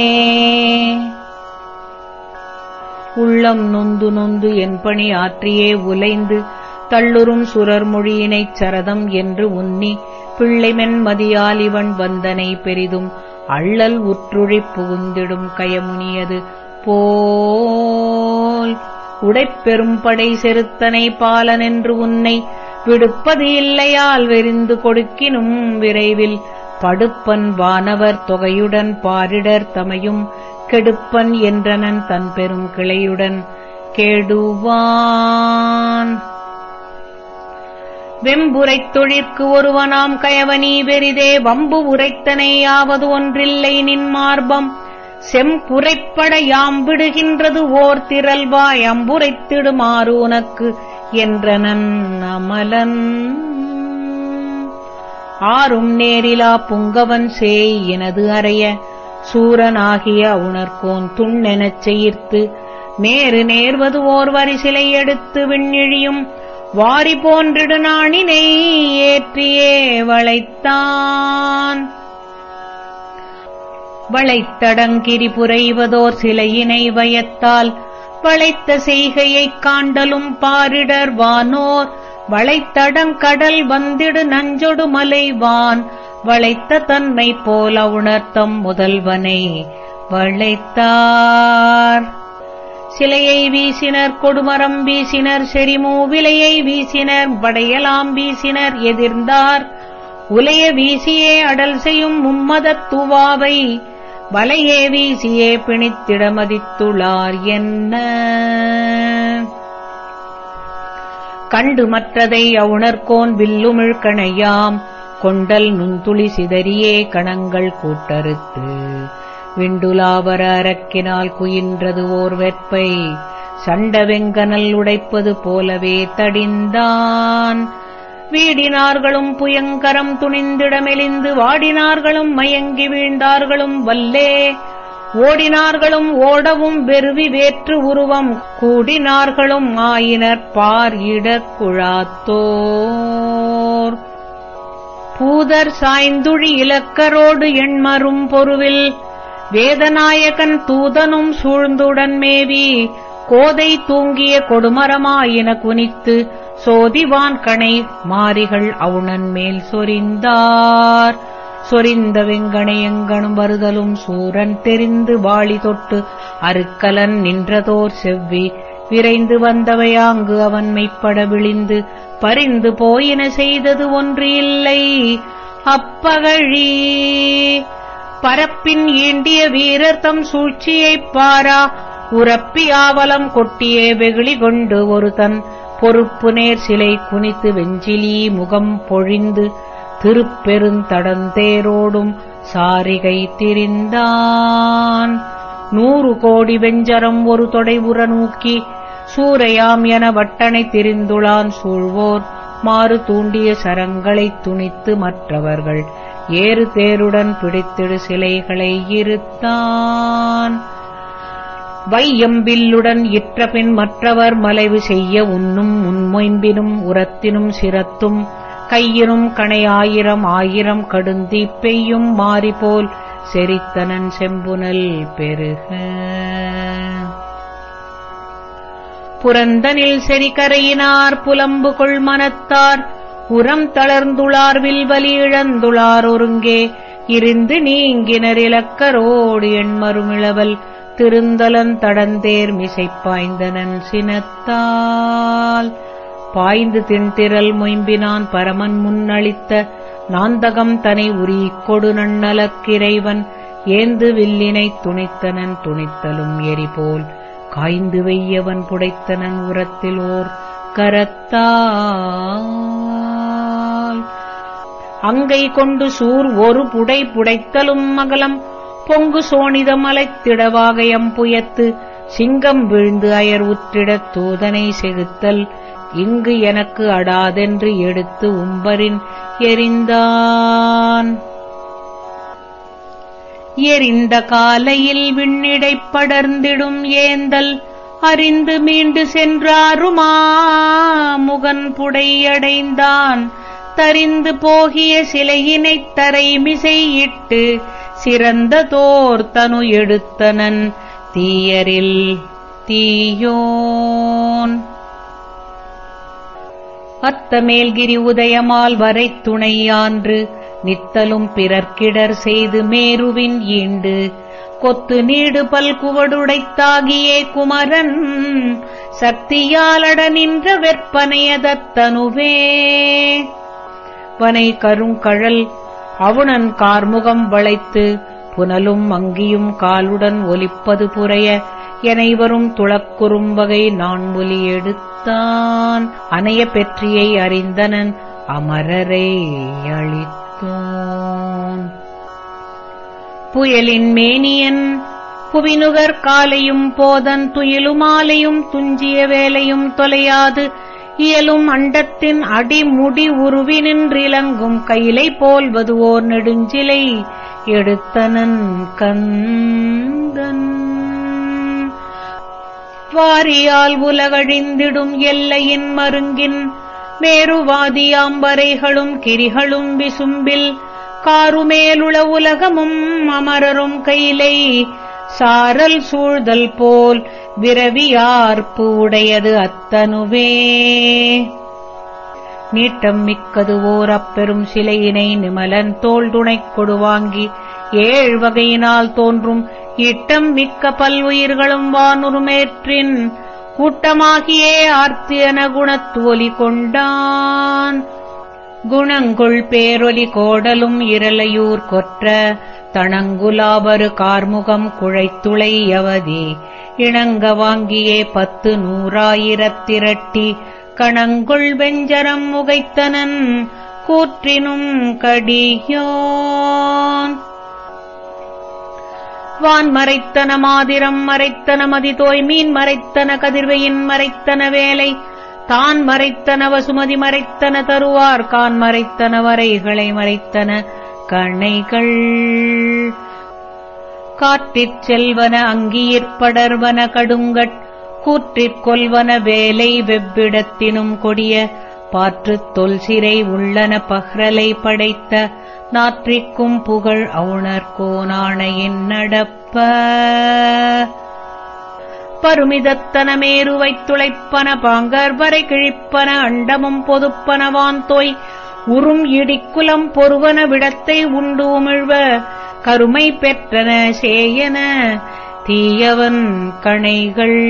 உள்ளம் நொந்து நொந்து என் பணி ஆற்றியே உலைந்து தள்ளுறும் சுரர் மொழியினைச் சரதம் என்று உன்னி. பிள்ளைமென் மதியால் இவன் வந்தனை பெரிதும் அள்ளல் உற்றுழிப் புகுந்திடும் கயமுனியது போல். உடைப்பெரும்படை செருத்தனை பாலனென்று உன்னை விடுப்பது இல்லையால் வெறிந்து கொடுக்கினும் விரைவில். படுப்பன் வானவர் தொகையுடன் பாரிடர் தமையும் கெடுப்பன் என்றனன் தன் பெரும் கிளையுடன் கெடுவான். வெம்புரைத் தொழிற்கு ஒருவனாம் கயவனீ வெரிதே வம்பு உரைத்தனையாவது ஒன்றில்லை நின் மார்பம். செம்புரைப்பட யாம் விடுகின்றது ஓர் திரல்வாய் அம்புரைத்திடுமாறு உனக்கு என்றனன் அமலன். ஆறும் நேரிலா புங்கவன் சேய் எனது அறைய சூரனாகிய உணர்கோன் துண்ணெனச் செயிர்த்து நேரு நேர்வது ஓர் வரிசிலை எடுத்து விண்ணிழியும் வாரி போன்றிடு நாணினை ஏற்றியே வளைத்தான். வளைத்தடங்கிரி புரைவதோர் சிலையினை வயத்தால் வளைத்த செய்கையைக் காண்டலும் பாரிடர் வானோர். வளைத்தடங்கடல் வந்திடு நஞ்சொடு மலைவான். வளைத்த தன்மை போல உணர்த்தம் முதல்வனை வளைத்தார். சிலையை வீசினர் கொடுமரம் வீசினர் செரிமூ விலையை வீசினர் படையலாம் வீசினர் எதிர்ந்தார். உலைய வீசியே அடல் செய்யும் மும்மதத் துவாவை வலையே வீசியே பிணித்திடமதித்துளார் என்ன? கண்டு மற்றதை அவுணர்கோன் வில்லுமிழ்கணையாம் கொண்டல் நுண்துளி சிதறியே கணங்கள் கூட்டறுத்து. விண்டுலாவர அரக்கினால் குயின்றது ஓர் வெற்பை சண்டவெங்கனல் உடைப்பது போலவே தடிந்தான். வீடினார்களும் புயங்கரம் துணிந்திடமெலிந்து வாடினார்களும் மயங்கி வீழ்ந்தார்களும் வல்லே. ஓடினார்களும் ஓடவும் வெறுவி வேற்று உருவம் கூடினார்களும் ஆயினர் பார் இடக் குழாத்தோர். பூதர் சாய்ந்துழி இலக்கரோடு எண்மரும் பொருவில் வேதநாயகன் தூதனும் சூழ்ந்துடன் மேவி கோதை தூங்கிய கொடுமரமாயின குனித்து சோதிவான் கணை மாறிகள் அவுணன் மேல் சொரிந்தார். சொரிந்த வெங்கனை எங்கனும் வருதலும் சூரன் தெரிந்து வாளி தொட்டு அருக்கலன் நின்றதோர் செவ்வி விரைந்து வந்தவையாங்கு அவன் மெய்ப்பட விழிந்து பரிந்து போயின செய்தது ஒன்று இல்லை அப்பகழி பரப்பின் ஈண்டிய வீரர் தம் சூழ்ச்சியைப் பாரா. உரப்பி ஆவலம் கொட்டியே வெகுளி கொண்டு ஒரு தன் பொறுப்பு நேர் சிலை குனித்து வெஞ்சிலி முகம் பொழிந்து. திருப்பெருந்தடந்தேரோடும் சாரிகை திரிந்தான். நூறு கோடி வெஞ்சரம் ஒரு தொடை உற நூக்கி. சூறையாம் என வட்டனை திரிந்துளான் சூழ்வோர். மாறு தூண்டிய சரங்களைத் துணித்து மற்றவர்கள். ஏறு தேருடன் பிடித்திடு சிலைகளை இருத்தான். வையம்பில்லுடன் இற்றபின் மற்றவர் மலைவு செய்ய உண்ணும் முன்மொயம்பினும் உரத்தினும் சிரத்தும் கையினும் கணையாயிரம் ஆயிரம் கடுந்தி பெய்யும் மாறிபோல் செரித்தனன் செம்புனல் பெருக. புரந்தனில் செறிகரையினார் புலம்பு கொள் மனத்தார் உரம் தளர்ந்துளார் வில்வலி இழந்துளார் ஒருங்கே. இருந்து நீங்கினர் இலக்கரோடு எண்மருமிழவல் திருந்தலன் தடந்தேர் மிசைப்பாய்ந்தனன் சினத்தால். பாய்ந்து திண்திரல் மொயம்பினான் பரமன் முன்னளித்த. நாந்தகம் தனை உரீக்கொடு நன்னலக்கிறைவன் ஏந்து வில்லினைத் துணித்தனன் துணித்தலும் எரிபோல். காய்ந்து வெய்யவன் புடைத்தனன் உரத்தில் ஓர் கரத்தா அங்கை கொண்டு சூர் ஒரு புடை புடைத்தலும் மகலம் பொங்கு சோனிதம் திடவாகயம் புயத்து. சிங்கம் வீழ்ந்து அயர் உற்றிடத் தூதனை செகுத்தல். இங்கு எனக்கு அடாதென்று எடுத்து உம்பரின் எரிந்தான். எரிந்த காலையில் விண்ணிடைப் படர்ந்திடும் ஏந்தல். அறிந்து மீண்டு சென்றாருமா முகன் புடையடைந்தான் தரிந்து போகிய சிலையினைத் தரைமிசையிட்டு சிறந்த தோர் தனு எடுத்தனன். தீயரில் தீயோன். அத்தமேல்கிரி உதயமால் வரை துணையான்று நித்தலும் பிறர்க்கிடர் செய்து மேருவின் ஈண்டு. கொத்து நீடு பல்குவடுடைத்தாகியே குமரன் சக்தியாலட நின்ற வெற்பனையதத்தனுவே வனை கருங்கழல் அவுணன் கார்முகம் வளைத்து புனலும் அங்கியும் காலுடன் ஒலிப்பது புரைய எனைவரும் துளக்குறும்பகை நான் ஒலி எடுத்தான். அணைய பெற்றியை அறிந்தனன் அமரரை அளித்தோன். புயலின் மேனியன் புவினுகர் காலையும் போதன் துயிலுமாலையும் துஞ்சிய வேலையும் தொலையாது. இயலும் அண்டத்தின் அடிமுடி உருவி நின்றிலங்கும் கையிலை போல்வது ஓர் நெடுஞ்சிலை எடுத்தனன் கந்தன். வாரியால் உலகழிந்திடும் எல்லையின் மருங்கின் மேருவாதியாம்பரைகளும் கிரிகளும் விசும்பில் காருமேலுள உலகமும் அமரரும் கையிலை சாரல் சூழ்தல் போல் விரவியார்ப்பு உடையது அத்தனுவே. நீட்டம் மிக்கது ஓர் அப்பெரும் சிலையினை நிமலன் தோல் துணைக் கொடுவாங்கி ஏழ் வகையினால் தோன்றும் இட்டம் மிக்க பல்வுயிர்களும் வானுருமேற்றின் கூட்டமாகியே ஆர்த்தியன குணத்துவலி கொண்டான். குணங்குள் பேரொலி கோடலும் இரலையூர் கொற்ற தணங்குலாபரு கார்முகம் குழைத்துளையவதி இணங்க வாங்கியே பத்து நூறாயிரத்திரட்டி கணங்குள் வெஞ்சரம் முகைத்தனன் கூற்றினும் கடியோன். வான் மறைத்தன மாதிரம் மறைத்தன மதிதோய் மீன் மறைத்தன கதிர்வையின் மறைத்தன வேலை தான் மறைத்தன வசுமதி மறைத்தன தருவார். கான் மறைத்தன வரைகளை மறைத்தன கணைகள் காற்றிற் செல்வன அங்கியிற்படர்வன கடுங்கட். கூற்றிற் கொல்வன வேலை வெவ்விடத்தினும் கொடிய பாற்றுத் தொல் சிறை உள்ளன பஹ்ரலை படைத்த. நாற்றிக்கும் புகழ் அவுணர்கோனாணையின் நடப்ப. பருமிதத்தனமேருவைத் துளைப்பன பாங்கர்வரை கிழிப்பன அண்டமும் பொதுப்பனவான் தோய். உறும் இடிக்குலம் பொறுவன விடத்தை உண்டு உமிழ்வ கருமை பெற்றன சேயன தீயவன் கணைகள்.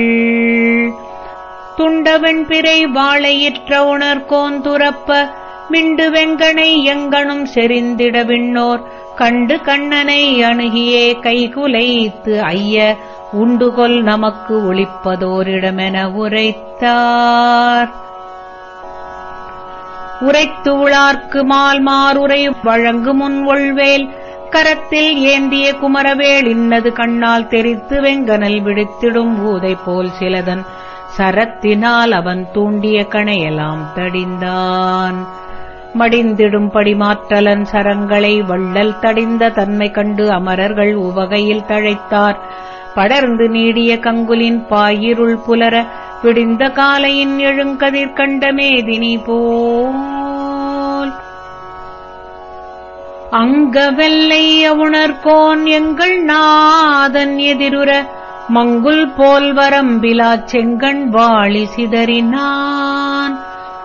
துண்டவன் பிறை வாழையிற்ற உணர்கோன் துறப்ப மிண்டு வெங்கனை எங்கனும் செறிந்திட விண்ணோர். கண்டு கண்ணனை அணுகியே கைகுலைத்து ஐய உண்டுகொல் நமக்கு ஒளிப்பதோரிடமென உரைத்தார். உரைத்து உளார்க்கு மால் மாறுரை வழங்கு முன் ஒள்வேல். கரத்தில் ஏந்திய குமரவேள் இன்னது கண்ணால் தெரித்து வெங்கனல் விடுத்திடும் ஊதை போல் சிலதன். சரத்தினால் அவன் தூண்டிய கணையெல்லாம் தடிந்தான். மடிந்திடும் படிமாற்றலன் சரங்களை வள்ளல் தடிந்த தன்மை கண்டு அமரர்கள் உவகையில் தழைத்தார். படர்ந்து நீடிய கங்குலின் பாயிருள் புலர விடிந்த காலையின் எழுங்கதிர் கண்ட மேதினி போல். அங்க வெள்ளை அவுணர்கோன் எங்கள் நாதன் எதிருர மங்குல் போல் வரம்பிலாச் செங்கண் வாழி சிதறினான்.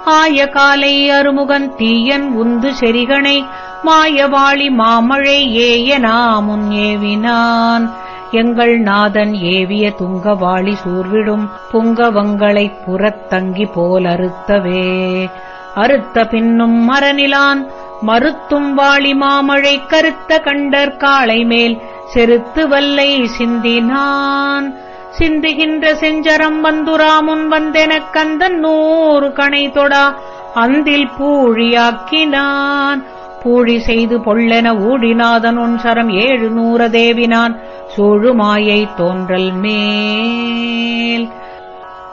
ஆய காலை அருமுகன் தீயன் உந்து செரிகனை மாயவாளி மாமழை ஏய நாமுன் ஏவினான். எங்கள் நாதன் ஏவிய துங்கவாளி சூர்விடும் புங்கவங்களைப் புறத்தங்கி போல் அறுத்தவே. அறுத்த பின்னும் மரநிலான் மறுத்தும் வாளி மாமழை கருத்த கண்டர் காளை மேல் செருத்து வல்லை சிந்தினான். சிந்துகின்ற செஞ்சரம் வந்துராமுன் வந்தெனக் கந்தன் நூறு கணை தொடா அந்தில் பூழியாக்கினான். பூழி செய்து பொள்ளென ஊடிநாதன் உன் சரம் ஏழு நூற தேவினான். சோழு மாயை தோன்றல் மேல்.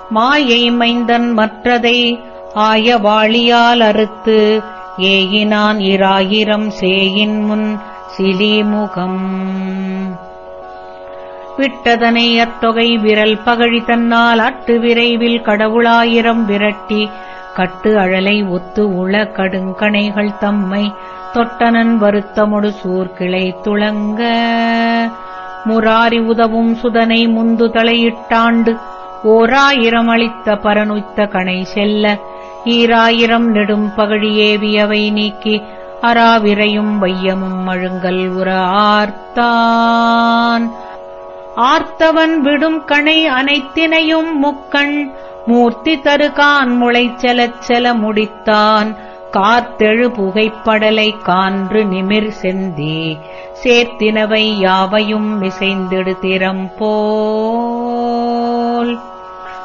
மாயை மைந்தன் மற்றதை ஆய வாழியால் அறுத்து ஏயினான் இராயிரம் சேயின் முன் சிலிமுகம். விட்டதனை அத்தொகை விரல் பகழி தன்னால் அட்டு விரைவில் கடவுளாயிரம் விரட்டி கட்டு அழலை ஒத்து உள கடுங்கணைகள் தம்மை தொட்டனன் வருத்தமொடு சூர்கிளை துளங்க. முராரி உதவும் சுதனை முந்து தலையிட்டாண்டு ஓராயிரம் அளித்த பரனுய்த்த கணை செல்ல. ஈராயிரம் நெடும் பகழியேவியவை நீக்கி அராவிரையும் வையமும் மழுங்கல் உற ஆர்த்தான் ஆர்த்தவன் விடும் கணை அனைத்தினையும் முக்கண் மூர்த்தி தருகான் முளைச்செலச் செல முடித்தான். காத்தெழு புகைப்படலை கான்று நிமிர் செந்தி. சேர்த்தினவை யாவையும் மிசைந்திடு திறம் போல்.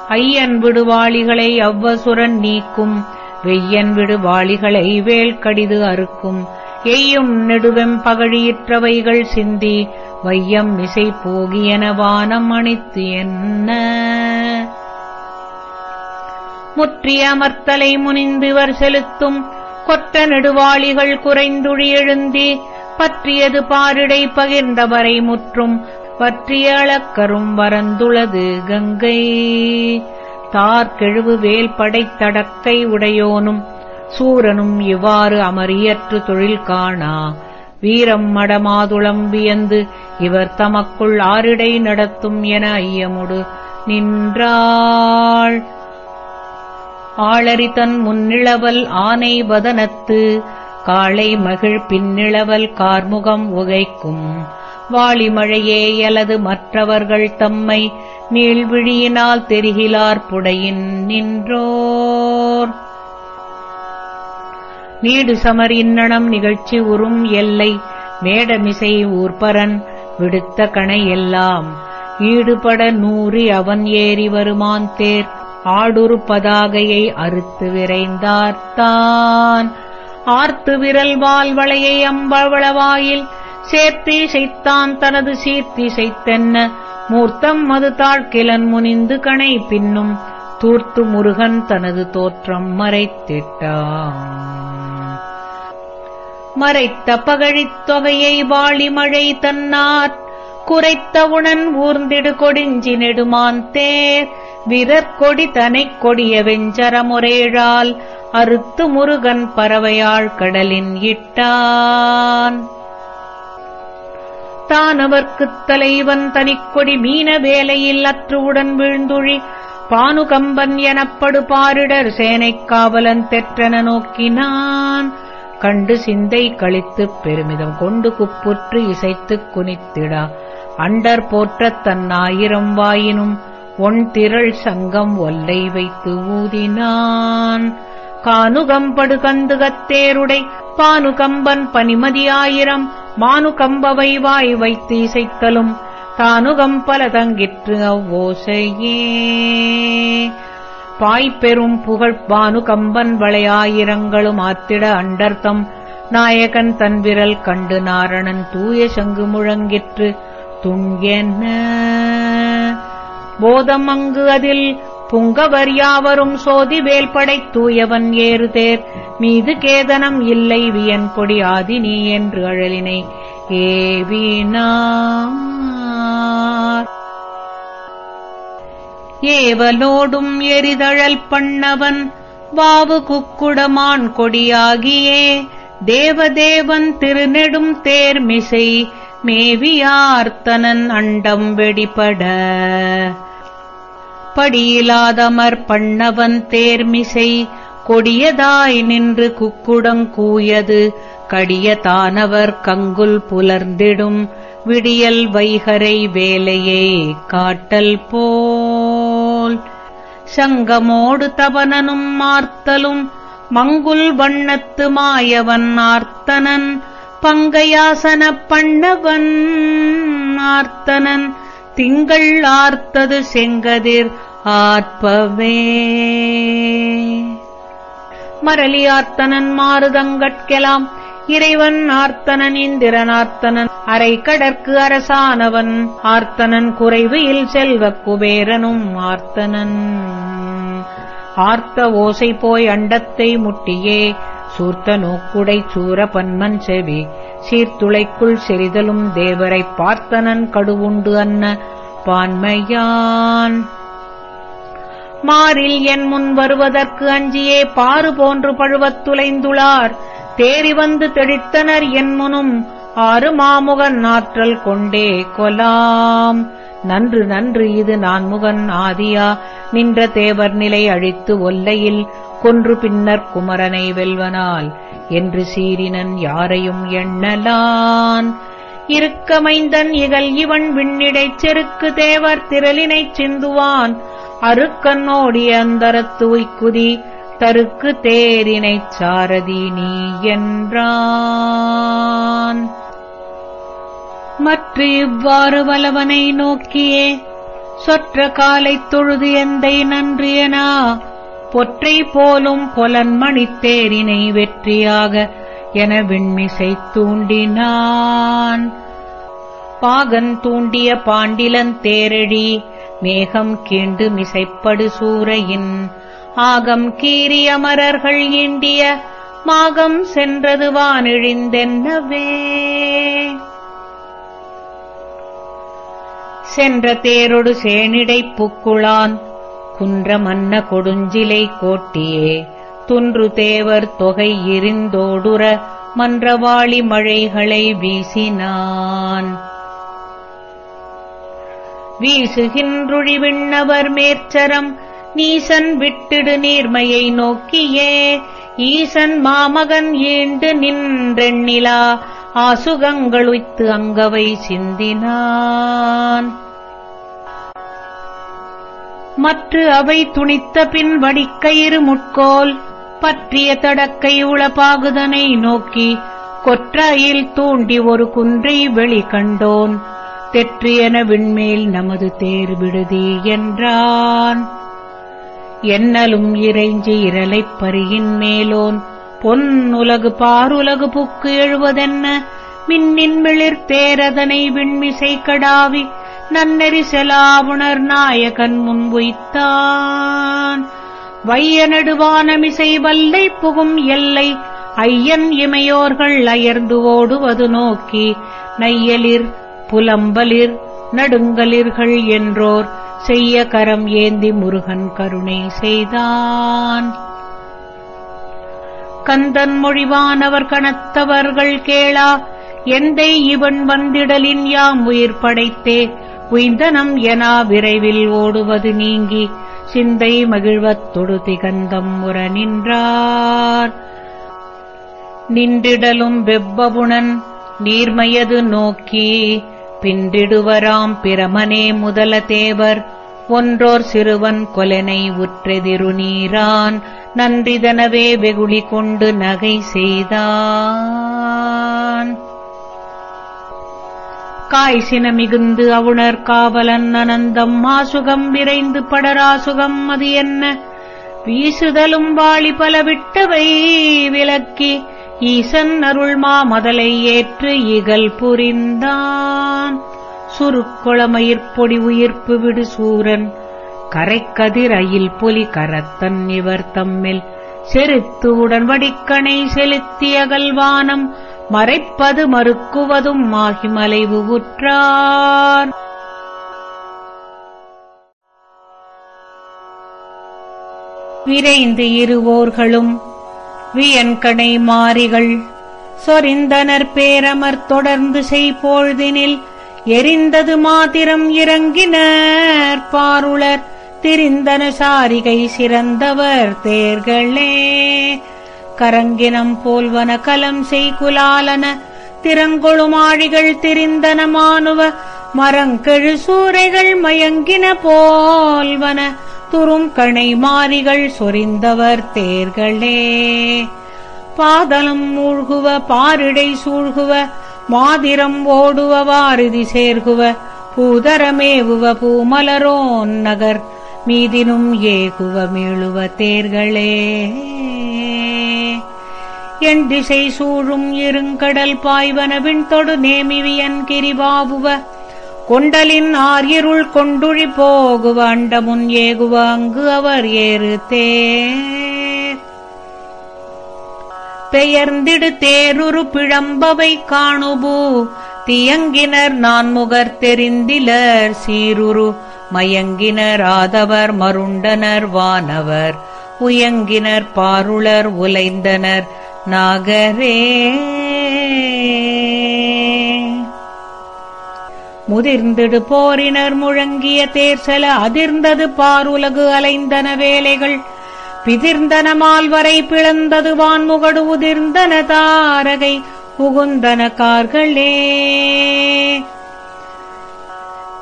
ஐயன் விடுவாளிகளை அவ்வசுரன் நீக்கும். வெய்யன் விடுவாளிகளை வேள்கடிது அறுக்கும். எய்யும் நெடுவெம் பகழியிற்றவைகள் சிந்தி. வையம் இசை போகியன வானம் அணித்து என்ன? முற்றிய அமர்த்தலை முனிந்துவர் செலுத்தும். கொற்ற நெடுவாளிகள் குறைந்துழி எழுந்தி பற்றியது பாரிடை பகிர்ந்தவரை முற்றும். பற்றிய அளக்கரும் வரந்துளது கங்கை. தார்கெழுவு வேல் படைத்தடக்கை உடையோனும். சூரனும் இவ்வாறு அமரியற்று தொழில் காணா. வீரம் மடமாதுளம் வியந்து இவர் தமக்குள் ஆரிடை நடத்தும் என ஐயமுடு நின்றாள். ஆளரி தன் ஆனை வதனத்து காளை மகிழ் பின்னிழவல் கார்முகம் உகைக்கும். வாளிமழையே எலது மற்றவர்கள் தம்மை நீள்விழியினால் தெரிகிலார் புடையின் நின்றோர். நீடு சமர் இன்னணம் நிகழ்ச்சி உறும் எல்லை மேடமிசை ஊர்பரன் விடுத்த கணை எல்லாம். ஈடுபட நூறி அவன் ஏறி வருமான் தேர் ஆடுரு பதாகையை அறுத்து விரைந்தார்த்தான். ஆர்த்து விரல் வாழ்வளையை அம்பவளவாயில் சேர்த்தி செய்தான் தனது சீர்த்தி செய்தென்ன. மூர்த்தம் மது தாழ்கிலன் முனிந்து கணை பின்னும் தூர்த்து முருகன் தனது தோற்றம் மறைத்திட்டான் மறைத்த பகழித் தொகையை வாளிமழை தன்னார். குறைத்த உணன் ஊர்ந்திடு கொடிஞ்சி நெடுமான் தேர். விரற்கொடி தனைக் கொடிய வெஞ்சரமுரேழால் அறுத்து முருகன் பறவையாள் கடலின் இட்டான். தானவர்க்குத் தலைவன் தனிக்கொடி மீன வேலையில் அற்றுவுடன் வீழ்ந்துழி பானுகம்பன் எனப்படு பாரிடர் சேனைக் காவலன் தெற்றென நோக்கினான். கண்டு சிந்தை கழித்துப் பெருமிதம் கொண்டு குப்புற்று இசைத்துக் குனித்திடா. அண்டர் போற்றத் தன் ஆயிரம் வாயினும் ஒன் திரள் சங்கம் ஒல்லை வைத்து ஊதினான். கானுகம்படு கந்துகத்தேருடை பானுகம்பன் பனிமதியாயிரம் மானுகம்பவை வாய் வைத்து இசைத்தலும் தானுகம் பல தங்கிற்று அவ்வோசையே. பாய்பெரும் புகழ் பானுகம்பன் வளையாயிரங்களும் ஆத்திட அண்டர்த்தம். நாயகன் தன் விரல் கண்டு நாரணன் தூய சங்கு முழங்கிற்று. துண்யென போதம் அங்கு அதில் புங்கவர் யாவரும் சோதி வேல்படைத் தூயவன் ஏறுதேர். மீது கேதனம் இல்லை வியன் கொடி நீ என்று அழலினை. ஏவினார் ஏவலோடும் எரிதழல் பண்ணவன் வாவு குக்குடமான் கொடியாகியே. தேவதேவன் திருநெடும் தேர்மிசை மேவியார்த்தனன் அண்டம் வெடிபட. படியிலாதமர் பண்ணவன் தேர்மிசை கொடியதாய் நின்று குக்குடங் கூயது கடியதானவர் கங்குல் புலர்ந்திடும் விடியல் வைகரை வேலையே காட்டல் போல். சங்கமோடு தவனனும் மார்த்தலும் மங்குல் வண்ணத்து மாயவன் ஆர்த்தனன் பங்கையாசன பண்ணவன் ஆர்த்தனன் திங்கள் ஆர்த்தது செங்கதிர் ஆர்ப்பவே. மரளி ஆர்த்தனன் மாறுதங்கட்கெலாம் இறைவன் ஆர்த்தனன் இந்திரன் ஆர்த்தனன் அரை கடற்கு அரசானவன் ஆர்த்தனன் குறைவு இல் செல்வக் குபேரனும் ஆர்த்தனன். ஆர்த்த ஓசை போய் அண்டத்தை முட்டியே சூர்த்த நோக்குடை சூர பன்மன் செவி சீர்துளைக்குள் செறிதலும் தேவரைப் பார்த்தனன் கடுவுண்டு அன்ன பான்மையான். மாறில் என் முன் வருவதற்கு அஞ்சியே பாறு போன்று பழுவத்துளைந்துளார் தேறி வந்து தெளித்தனர் என் முனும் ஆறு மாமுகன் ஆற்றல் கொண்டே கொலாம். நன்று நன்று இது நான்முகன் ஆதியா. நின்ற தேவர் நிலை அழித்து ஒல்லையில் கொன்று பின்னர் குமரனை வெல்வனால் என்று சீரினன் யாரையும் எண்ணலான். இருக்கமைந்தன் இகல் இவன் விண்ணிடைச் செருக்கு தேவர் திரளினைச் சிந்துவான். அருக்கண்ணோடி அந்தரத்து உய்க்குதி தருக்கு தேரினைச் சாரதி நீ என்றான். மற்ற இவ்வாறு வலவனை நோக்கியே சொற்ற காலைத் தொழுது எந்தை நன்றியனா? பொற்றை போலும் பொலன்மணித்தேரினை வெற்றியாக என விண்மிசை தூண்டினான். பாகன் தூண்டிய பாண்டிலன் தேரழி மேகம் கீண்டு மிசைப்படு சூரையின் ஆகம் கீறிய மரர்கள் ஈண்டிய மாகம் சென்றது வானிழிந்தென்னவே. சென்ற தேரொடு சேனிடைப் புக்குளான் குன்ற மன்ன கொடுஞ்சிலை கோட்டியே துன்று தேவர் தொகை எரிந்தோடுற மன்றவாளி மழைகளை வீசினான். வீசுகின்றொழிவிண்ணவர் மேற்சரம் நீசன் விட்டிடு நீர்மையை நோக்கியே ஈசன் மாமகன் ஈண்டு நின்றெண்ணிலா ஆசுகங்களுய்த்து அங்கவை சிந்தினான். மற்று அவை துணித்த பின் வடிக்கயிறு முட்கோல் பற்றிய தடக்கை உளபாகுதனை நோக்கி கொற்றாயில் தூண்டி ஒரு குன்றை வெளி கண்டோன். என விண்மேல் நமது தேர் விடுதி என்றான். என்னலும் இறைஞ்சி இரலைப் பரியின் மேலோன் பொன் உலகு பாருலகு புக்கு எழுவதென்ன? மின்னின் மிளிர் தேரதனை விண்மிசை கடாவி நன்னெறி செலாவுணர் நாயகன் முன்வைத்தான். வைய நடுவானமிசை வல்லை புகும் எல்லை ஐயன் இமையோர்கள் அயர்ந்து ஓடுவது நோக்கி நையலிர் புலம்பலிர் நடுங்கலிர்கள் என்றோர் செய்ய கரம் ஏந்தி முருகன் கருணை செய்தான். கந்தன் மொழிவானவர் கணத்தவர்கள் கேளா எந்தை இவன் வந்திடலின் யாம் உயிர் படைத்தே உய்ந்தனம் எனா விரைவில் ஓடுவது நீங்கி சிந்தை மகிழ்வத்தொடு திகந்தம் உற நின்றார். நின்றிடலும் வெவ்வபுணன் நீர்மையது நோக்கி பின்றிடுவராம் பிரமனே முதல தேவர் ஒன்றோர் சிறுவன் கொலனை உற்றெதிரு நீரான் நன்றிதனவே வெகுளி கொண்டு நகை செய்தான். காய்சின மிகுந்து அவுணர் காவலன் அனந்தம். மாசுகம் விரைந்து படராசுகம் அது என்ன? வீசுதலும் வாளி பல விட்டவை விலக்கி ஈசன் அருள் மாமதலை ஏற்று இகல் புரிந்தான். சுருக்குளமயிர்ப்பொடி உயிர்ப்பு விடு சூரன். கரைக்கதிர் அயில் பொலி கரத்தன் இவர் தம்மில். செருத்து உடன் வடிக்கணை செலுத்திய கல்வானம் மறைப்பது மறுக்குவதும் மாகிமலைவு உற்றார். விரைந்து இருவோர்களும் வியன்கணை மாறிகள் சொரிந்தனர் பேரமர் தொடர்ந்து செய்பொழுதினில் எரிந்தது மாதிரம் இறங்கினர். பாருளர் திரிந்தன சாரிகை சிறந்தவர் தேர்களே. கரங்கினம் போல்வன கலம் செய்குலாலன திறங்கொழுமாழிகள் திரிந்தன மானுவ மரங்கெழு சூறைகள் மயங்கின போல்வன துரும் கணை மாறிகள் சொரிந்தவர் தேர்களே. பாதலம் மூழ்குவ பாரிடை சூழ்குவ மாதிரம் ஓடுவ வாரிதி சேர்குவ பூதரமேவுவ பூமலரோன் நகர் மீதினும் ஏகுவ மீளுவ தேர்களே. என் திசை சூழும் இருங்கடல் பாய்வனவின் தொடு நேமிவியன் கிரிபாவுவ. கொண்டலின் ஆர்யிருள் கொண்டுழி போகுவ அண்டமுன் ஏகுவ அங்கு அவர் ஏறு பெயர்ந்திடு தேருரு பிழம்பவை காணுபு. தியங்கினர் நான்முகர் தெரிந்திலர் சீருரு. மயங்கினர் ஆதவர் மருண்டனர் வானவர். உயங்கினர் பாருளர் உலைந்தனர். நாகரே. முதிர்ந்திடு போரினர் முழங்கிய தேர்சல அதிர்ந்தது பாருலகு அலைந்தன வேலைகள். பிதிர்ந்தன மால்வரை பிளந்தது வான்முகடு உதிர்ந்தன தாரகை உகுந்தன கார்களே.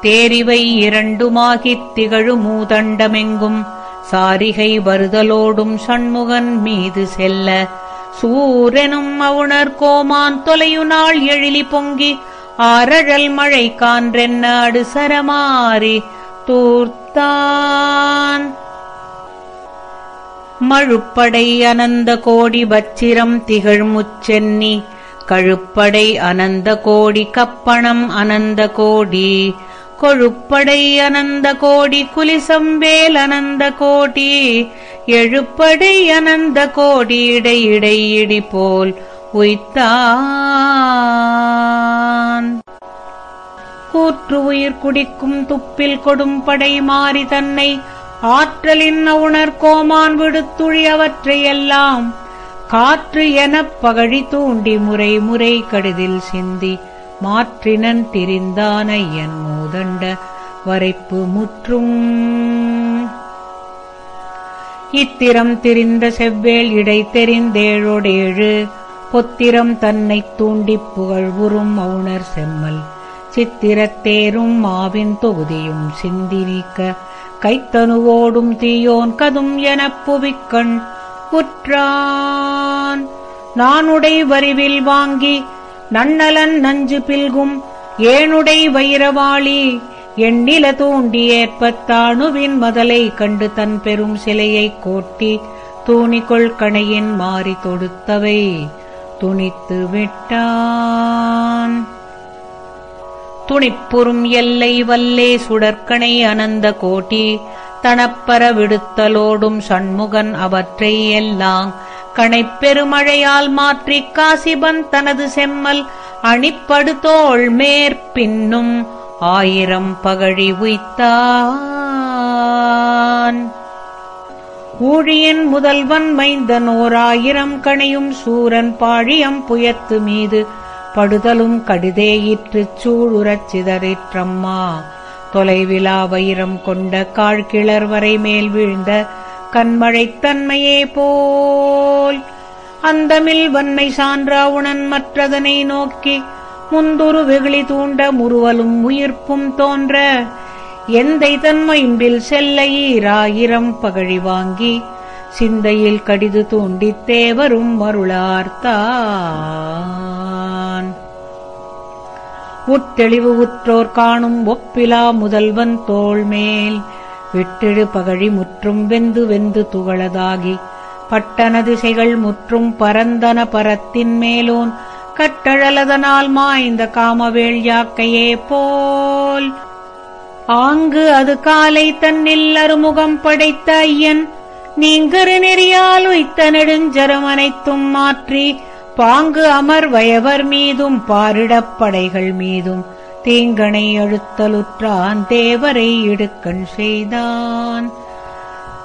தேரிவை இரண்டுமாகித் திகழு மூதண்டமெங்கும். சாரிகை வருதலோடும் சண்முகன் மீது செல்ல சூரெனும் அவுணர் கோமான் தொலையுநாள் எழிலி பொங்கி ஆரழல் மழை கான்றென்னாடு சரமாறி தூர்த்தான். மழுப்படை அனந்த கோடி வச்சிரம் திகழ்முச்சென்னி கழுப்படை அனந்த கோடி கப்பணம் அனந்த கோடி கொழுப்படை அனந்த கோடி குலிசம்பேல் அனந்த கோடி எழுப்படை அனந்த கோடி இடை இடை இடி போல் உய்த்தான். கூற்று உயிர் குடிக்கும் துப்பில் கொடும் படை மாறி தன்னை ஆற்றலின் உணர் கோமான் விடுத்துழி அவற்றையெல்லாம் காற்று எனப் பகழி தூண்டி முறை முறை கடுதில் சிந்தி மாற்றினன் திரிந்தான என் மூதண்ட வரைப்பு முற்றும். இத்திரம் திரிந்த செவ்வேள் இடை தெரிந்தேழோடேழு பொத்திரம் தன்னைத் தூண்டிப் புகழ்வுறும் மௌனர் செம்மல். சித்திரத்தேரும் மாவின் தொகுதியும் சிந்தி நீக்க கைத்தனுவோடும் தீயோன் கதும் எனப் புவிக்கண் உற்றான். நானுடை வரிவில் வாங்கி நன்னலன் நஞ்சு பில்கும் ஏனுடை வைரவாளி. எண்ணில தூண்டி ஏற்பத் தாணுவின் மதலை கண்டு தன் பெரும் சிலையைக் கோட்டி தூணிகொள் கணையின் மாறி தொடுத்தவை. துணித்து விட்டான். துணிப்புறும் எல்லை வல்லே சுடற்கணை அனந்த கோட்டி தனப்பர விடுத்தலோடும் சண்முகன் அவற்றை எல்லாம் கணைப்பெருமழையால் மாற்றிக் காசிபன் தனது செம்மல் அணிப்படுதோள் மேற்பின்னும் ஆயிரம் பகழி உய்த்தான். ஊழியன் முதல்வன் மைந்தன் ஓராயிரம் கணையும் சூரன் பாழியம் புயத்து மீது படுதலும் கடிதேயிற்றுச் சூழுறச் சிதறிற்றம்மா. தொலைவிலா வைரம் கொண்ட காழ்கிளர் வரை மேல் வீழ்ந்த கண்மழைத் தன்மையே போல். அந்தமில் வன்மை சான்றாவுணன் மற்றதனை நோக்கி முந்துரு வெகுளி தூண்ட முறுவலும் உயிர்ப்பும் தோன்ற. எந்தை தன்மைம்பில் செல்ல ஈராயிரம் பகழி வாங்கி சிந்தையில் கடிது தூண்டித் தேவரும் மருளார்த்தான். உத்தெளிவு உற்றோர் காணும் ஒப்பிலா முதல்வன் தோள்மேல். விட்டெழு பகழி முற்றும் வெந்து வெந்து துகளதாகி பட்டன திசைகள் முற்றும் பரந்தன பரத்தின் மேலோன் கட்டழலதனால் மாய்ந்த காமவேள் யாக்கையே போல். ஆங்கு அது காலை தன்னில் அருமுகம் படைத்த ஐயன் நீங்கரு நெறியால் உய்த்த நெடுஞ்சரமனைத்தும் மாற்றி பாங்கு அமர் வயவர் மீதும் பாரிடப் படைகள் மீதும் தீங்கனை அழுத்தலுற்றான் தேவரை இடுக்கண் செய்தான்.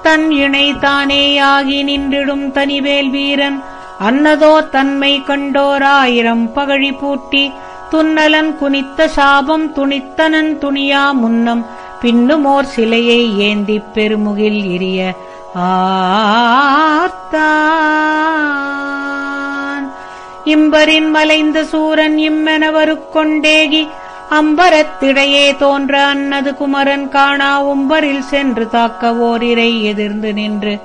தன் இணை தானேயாகி நின்றிடும் தனிவேல் வீரன் அன்னதோ தன்மை கண்டோராயிரம் பகழி பூட்டி துன்னலன் குனித்த சாபம் துணித்தனன் துணியா முன்னம் பின்னுமோர் சிலையை ஏந்திப் பெருமுகில் எரிய ஆர்த்தான். இம்பரின் மலைந்த சூரன் இம்மெனவருக் கொண்டேகி அம்பரத்திடையே தோன்ற அன்னது குமரன் காணா உம்பரில் சென்று தாக்க ஓரிரை எதிர்ந்து நின்று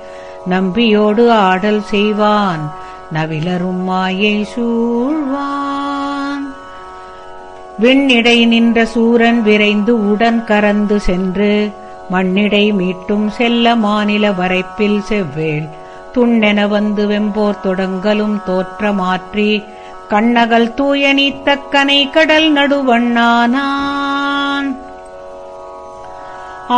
நம்பியோடு ஆடல் செய்வான். நவிலரும் மாயை சூழ்வான். விண்ணிடை நின்ற சூரன் விரைந்து உடன் கரந்து சென்று மண்ணிடை மீட்டும் செல்ல மாநில வரைப்பில் செவ்வேள். துண்ணென வந்து வெம்போர் தொடங்கலும் தோற்ற மாற்றி கண்ணகல் தூய நீத்தக்கனை கடல் நடுவண்ணானான்.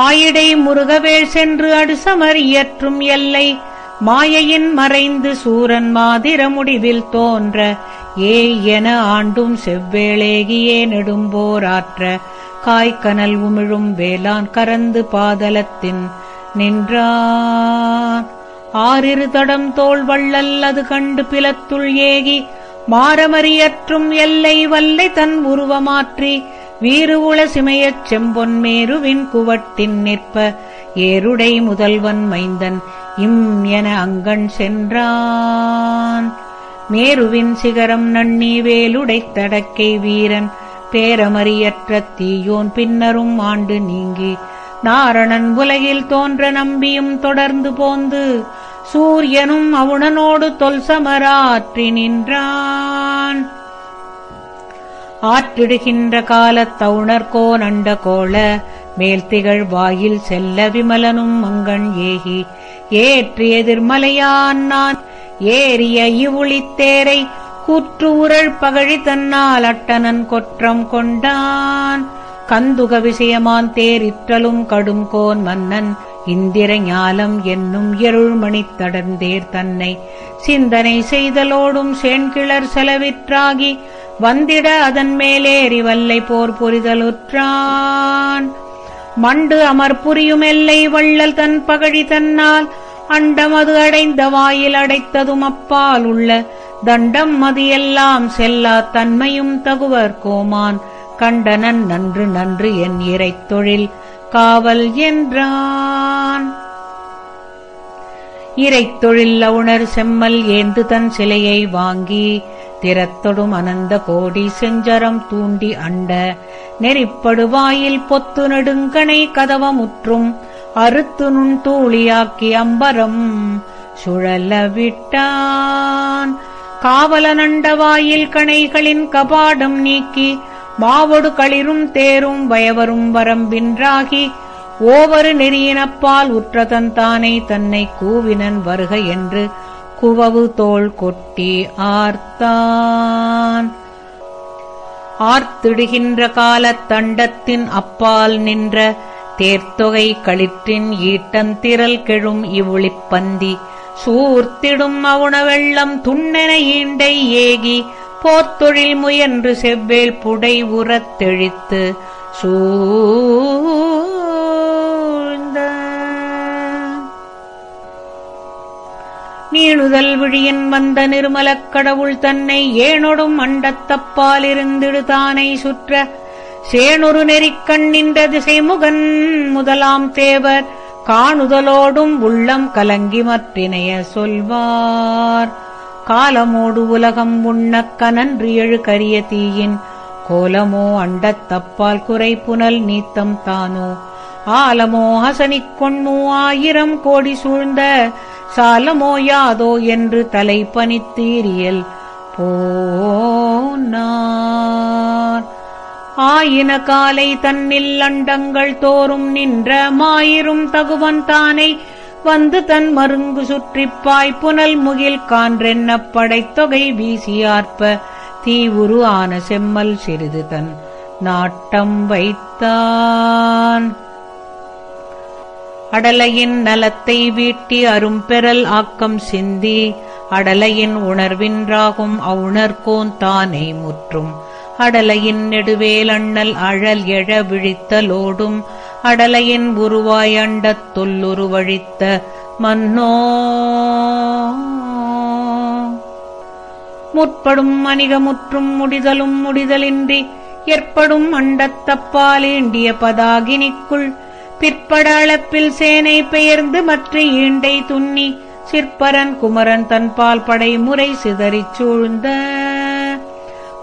ஆயிடை முருகவேள் சென்று அடுசமர் இயற்றும் எல்லை மாயையின் மறைந்து சூரன் மாதிர முடிவில் தோன்ற ஏய் என ஆண்டும் செவ்வேளேகியே நெடும்போராற்ற காய்கனல் உமிழும் வேளான் கரந்து பாதலத்தின் நின்றான். ஆறிரு தடம் தோள் வள்ளல் அது கண்டு பிலத்துள் ஏகி மாறமறியற்றும் எல்லை வல்லை தன் உருவமாற்றி வீறு உள சிமையச் செம்பொன் மேருவின் குவட்டின் நிற்ப ஏருடை முதல்வன் மைந்தன் இம் என அங்கண் சென்றான். மேருவின் சிகரம் நன்னி வேலுடைத் தடக்கை வீரன் பேரமறியற்ற தீயோன் பின்னரும் ஆண்டு நீங்கி நாரணன் உலகில் தோன்ற நம்பியும் தொடர்ந்து போந்து சூரியனும் அவுணனோடு தொல்சமராற்றி நின்றான். ஆற்றிடுகின்ற காலத்தவுணர்கோ நண்ட கோள மேல்திகழ் வாயில் செல்ல விமலனும் மங்கண் ஏகி. ஏற்றி எதிர்மலையான் நான் ஏறிய இவுளித்தேரை கூற்று உரள் பகழி தன்னால் அட்டனன் கொற்றம் கொண்டான். கந்துக விஷயமான் தேரிற்றலும் கடும் கோன் மன்னன் இந்திர ஞாலம் என்னும் எருள்மணித் தடர்ந்தேர் தன்னை. சிந்தனை செய்தலோடும் சேண்கிளர் செலவிற்றாகி வந்திட அதன் மேலேறி வல்லை போர் புரிதலுற்றான். மண்டு அமர் புரியும் எல்லை வள்ளல் தன் பகழி தன்னால் அண்டம் அது அடைந்த வாயில் அடைத்ததும் அப்பால் உள்ள தண்டம் அது எல்லாம் செல்லா தன்மையும் தகுவர் கோமான். கண்டனன் நன்று நன்று என் இறைத் தொழில் காவல் என்றான். இறைத்தொழில் அவுணர் செம்மல் ஏந்து தன் சிலையை வாங்கி திறத்தொடும் அனந்த கோடி செஞ்சரம் தூண்டி அண்ட நெறிப்படுவாயில் பொத்து நெடுங்கனை கதவமுற்றும் அறுத்து நுண் தூளியாக்கி அம்பரம் சுழல விட்டான். காவல நண்டவாயில் கணைகளின் கபாடம் நீக்கி மாவொடு களிரும் தேரும் வயவரும் வரம்பின்றாகி ஓவரு நெறியினப்பால் உற்றதன் தானே தன்னை கூவினன் வருக என்று குவவு தோள் கொட்டி ஆர்த்தான். ஆர்த்திடுகின்ற காலத்தண்டத்தின் அப்பால் நின்ற தேர்த்தொகை களிற்றின் ஈட்டந்திரல் கெழும் இவுளிப்பந்தி சூர்த்திடும் அவுண வெள்ளம் துண்ணென ஈண்டை ஏகி போர்த்தொழில் முயன்று செவ்வேல் புடை உறத் தெழித்து சூழ்ந்த நீணுதல் விழியின் வந்த நிர்மலக் கடவுள் தன்னை ஏனொடும் அண்டத்தப்பாலிருந்திடு தானை சுற்ற சேனொரு நெறிக்கண் நின்ற திசைமுகன் முதலாம் தேவர் காணுதலோடும் உள்ளம் கலங்கி மற்றினைய சொல்வார். காலமோடு உலகம் உண்ணக் கனன்று எழு கரிய தீயின். கோலமோ அண்டத்தப்பால் குறை புனல் நீத்தம் தானோ. ஆலமோ ஹசனிக் கொண்ணு ஆயிரம் கோடி சூழ்ந்த. சாலமோ யாதோ என்று தலை பனித்தீரியல் போனார் ஆயின காலை தன்னில் அண்டங்கள் தோறும் நின்ற மாயிரும் தகுவன் தானை. வந்து தன் மருங்கு சுற்றிப்பாய் புனல் முகில் கான்றென்ன படைத்தொகை வீசியார்ப்ப தீவுரு ஆன செம்மல் சிறிது தன் நாட்டம் வைத்தான். அடலையின் நலத்தை வீட்டி அரும்பெறல் ஆக்கம் சிந்தி அடலையின் உணர்வின்றாகும் அவுணர்கோன் தானே முற்றும். அடலையின் நெடுவேல் அண்ணல் அழல் எழ விழித்தலோடும் அடலையின் உருவாய் அண்டத் தொல்லுருவழித்த மன்னோ. முற்படும் மணிகமுற்றும் முடிதலும் முடிதலின்றி ஏற்படும் அண்டத்தப்பாலேண்டிய பதாகினிக்குள் பிற்பட அளப்பில் சேனை பெயர்ந்து மற்ற ஈண்டை துண்ணி சிற்பரன் குமரன் தன்பால் படைமுறை சிதறிச் சூழ்ந்த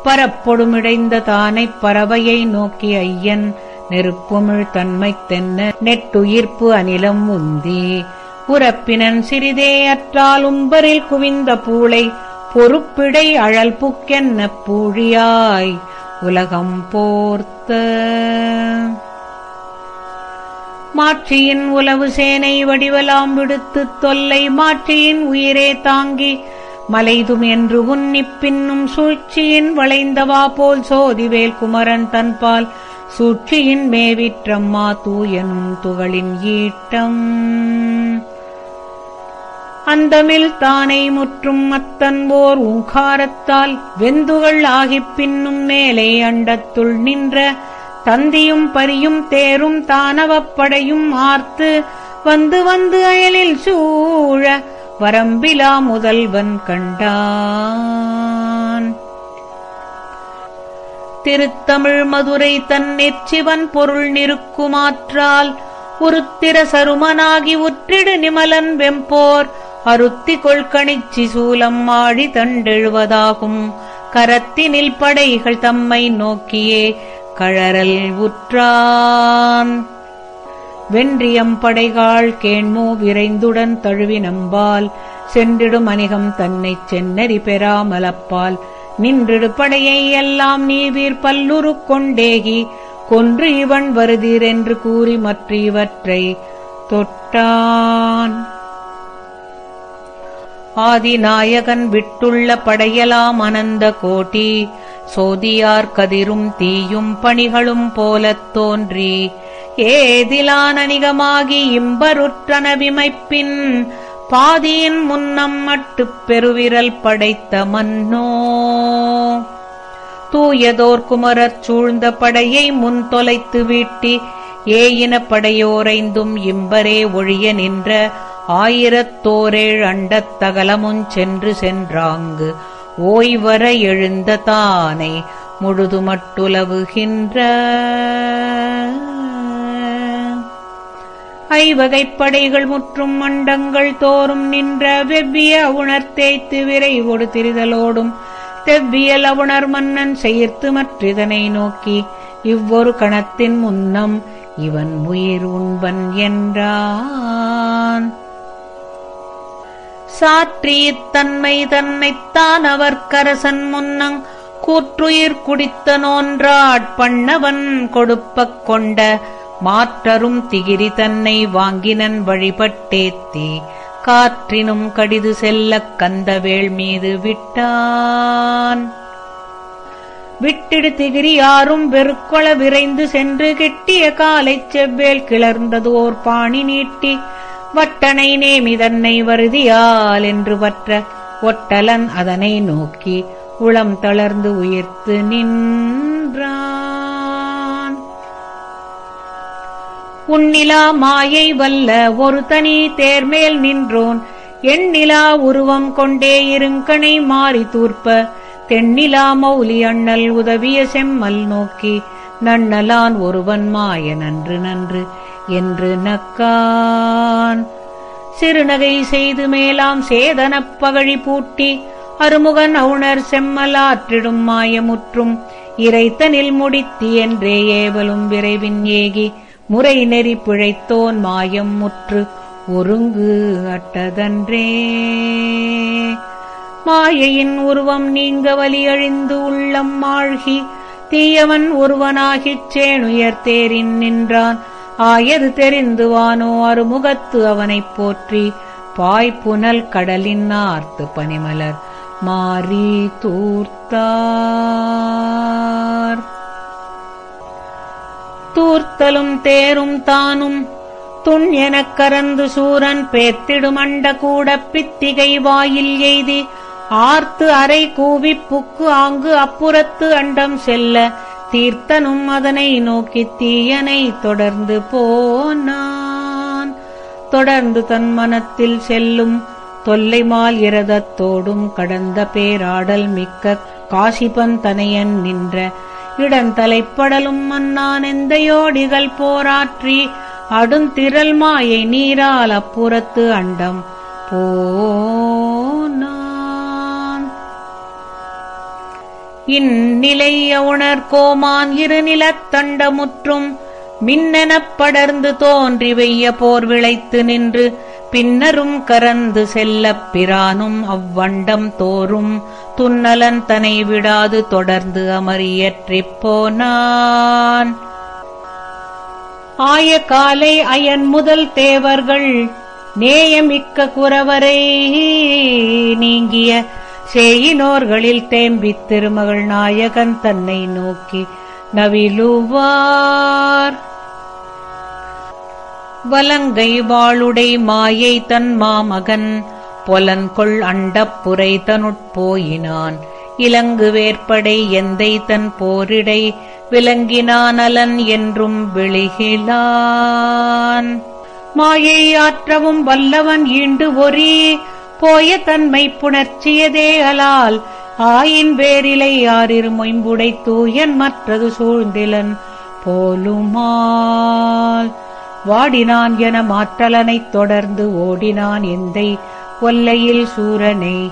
பரப்பொடுமிடைந்த தானைப் பறவையை நோக்கி ஐயன் நெருப்புமிழ் தன்மை தென்ன நெட்டுயிர்ப்பு அநிலம் உந்தி. உறப்பினன் சிறிதே அற்றால் உம்பரில் குவிந்த பூளை பொறுப்பிடை அழல் புக்கென்ன பூழியாய் உலகம் போர்த்த. மாட்சியின் உலவு சேனை வடிவலாம் விடுத்துத் தொல்லை மாட்சியின் உயிரே தாங்கி மலைதும் என்று உன்னிப் பின்னும் சூழ்ச்சியின் வளைந்தவா போல் சோதிவேல் குமரன் தன்பால் சூழ்ச்சியின் மேவிற்றம்மா தூயனும் துகளின் ஈட்டம். அந்தமில் தானை முற்றும் அத்தன் ஓர் ஊங்காரத்தால் வெந்துகள் ஆகிப் பின்னும் மேலே அண்டத்துள் நின்ற தந்தியும் பரியும் தேரும் தானவப்படையும் ஆர்த்து வந்து வந்து அயலில் சூழ வரம்பிலா முதல்வன் கண்டான் திருத்தமிழ் மதுரை தன் நெச்சிவன் பொருள் நிற்குமாற்றால் உருத்திர சருமனாகி உற்றிடு நிமலன் வெம்போர் அருத்தி கொள்கணிச்சி சூலம் ஆழி தண்டெழுவதாகும். கரத்தினில் படைகள் தம்மை நோக்கியே கழறல் உற்றான். வென்றியம் படைகாள் கேண்மோ விரைந்துடன் தழுவி நம்பால் சென்றிடும் அணிகம் தன்னைச் சென்னறி பெறாமலப்பால் நின்றிடு படையை எல்லாம் நீவீர் பல்லுரு கொண்டேகி கொன்று இவன் வருதீர் என்று கூறி மற்ற இவற்றை தொட்டான். ஆதிநாயகன் விட்டுள்ள படையலாம் அனந்த கோட்டி சோதியார் கதிரும் தீயும் பணிகளும் போலத் தோன்றி ஏதிலான் அணிகமாகி இம்பருற்றன விமைப்பின் பாதியின் முன்னம் மட்டுப் பெருவிரல் படைத்த மன்னோ. தூயதோர் குமரச் சூழ்ந்த படையை முன் தொலைத்து வீட்டி ஏயின படையோரைந்தும் இம்பரே ஒழிய நின்ற ஆயிரத்தோரேழ் அண்டத் தகலமுஞ் சென்று சென்றாங்கு. ஓய்வர எழுந்த தானை முழுதுமட்டுலவுகின்ற ஐவகைப் படைகள் முற்றும் மண்டங்கள் தோறும் நின்ற வெவ்விய உணர்த்தேய்த்து விரை கொடு திரிதலோடும் தெவ்வியல் அவுணர் மன்னன் செயர்த்து மற்றிதனை நோக்கி இவ்வொரு கணத்தின் முன்னம் இவன் உயிர் உண்பன் என்றான். சாற்றியத்தன்மை தன்னைத்தான் அவர் கரசன் முன்னங் கூற்றுயிர் குடித்த நோன்றாட் பண்ணவன் கொடுப்பக் கொண்ட மாற்றரும் திகிரி தன்னை வாங்கினன் வழிபட்டேத்தி. காற்றினும் கடிது செல்லக் கந்தவேள் மீது விட்டான். விட்டிடு திகிரி யாரும் வெறுக்கொள விரைந்து சென்று கெட்டிய காலைச் செவ்வேல் கிளர்ந்தது ஓர் பாணி நீட்டி வட்டனை நேமி தன்னை வருதியால் என்று வற்ற ஒட்டலன் அதனை நோக்கி உளம் தளர்ந்து உயிர்த்து நின்றான். உன்னிலா மாயை வல்ல ஒரு தனி தேர்மேல் நின்றோன். எண்ணிலா உருவம் கொண்டே இருங்கனை மாறி தூர்ப்ப. தென்னிலா மௌலி அண்ணல் உதவிய செம்மல் நோக்கி. நன்னலான் ஒருவன் மாய நன்று நன்று என்று நக்கான். சிறுநகை செய்து மேலாம் சேதனப் பகழி பூட்டி. அருமுகன் அவுணர் செம்மலாற்றிடும் மாயமுற்றும். இறைத்தனில் முடித்தி என்றே ஏவலும் விரைவின் ஏகி. முறை நெறி பிழைத்தோன் மாயம் முற்று ஒருங்கு அட்டதன்றே. மாயையின் உருவம் நீங்க வலியழிந்து உள்ளம் மாழ்கி தீயவன் ஒருவனாகிச் சேணுயர் தேரின் நின்றான். ஆயது தெரிந்து வானோ அருமுகத்து அவனைப் போற்றி பாய்ப்புனல் கடலின் ஆர்த்து பனிமலர் மாறி தூர்த்தார். தூர்த்தலும் தேரும் தானும். துண் எனக் கரந்து சூரன் பேத்திடுமண்ட கூட கூடப் பித்திகை வாயில் எய்தி ஆர்த்து அரை கூவிப் புக்கு ஆங்கு அப்புறத்து அண்டம் செல்ல தீர்த்தனும் அதனை நோக்கித் தீயனை தொடர்ந்து போனான். தொடர்ந்து தன் மனத்தில் செல்லும் தொல்லைமால் இரதத்தோடும் கடந்த பேராடல் மிக்க காசிபன் தனையன் நின்ற இடந்தலைப்படலும் மன்னான் எந்தையோடிகள் போராற்றி அடுந்திரல் மாயை நீரால் அப்புறத்து அண்டம் போனான். இந்நிலைய உணர் கோமான் இருநிலத் தண்டமுற்றும் மின்னெனப் படர்ந்து தோன்றி வெய்ய போர் விளைத்து நின்று பின்னரும் கரந்து செல்லப் பிரானும் அவ்வண்டம் தோறும் துன்னலன் தனை விடாது தொடர்ந்து அமரியற்றிப் போனான். ஆய காலை அயன் முதல் தேவர்கள் நேயமிக்க குறவரை நீங்கிய சேயினோர்களில் தேம்பித் திருமகள் நாயகன் தன்னை நோக்கி நவிலுவார் வலங்கை வாளுடை மாயை தன் மாமகன் பொலன்கொள் அண்டப்புரை தனுட்போயினான் இலங்கு வேற்படை எந்தை தன் போரிடை விளங்கினான் அலன் என்றும் விழிகிலான். மாயை ஆற்றவும் வல்லவன் ஈண்டு ஒரி போய தன்மை புணர்ச்சியதே அலால். ஆயின் வேரிலை ஆறிரு மொயம்புடை தூயன் மற்றது சூழ்ந்திலன் போலுமால். வாடினான் என மாற்றலனைத் தொடர்ந்து ஓடினான் எந்தை கொல்லையில் சூரனை.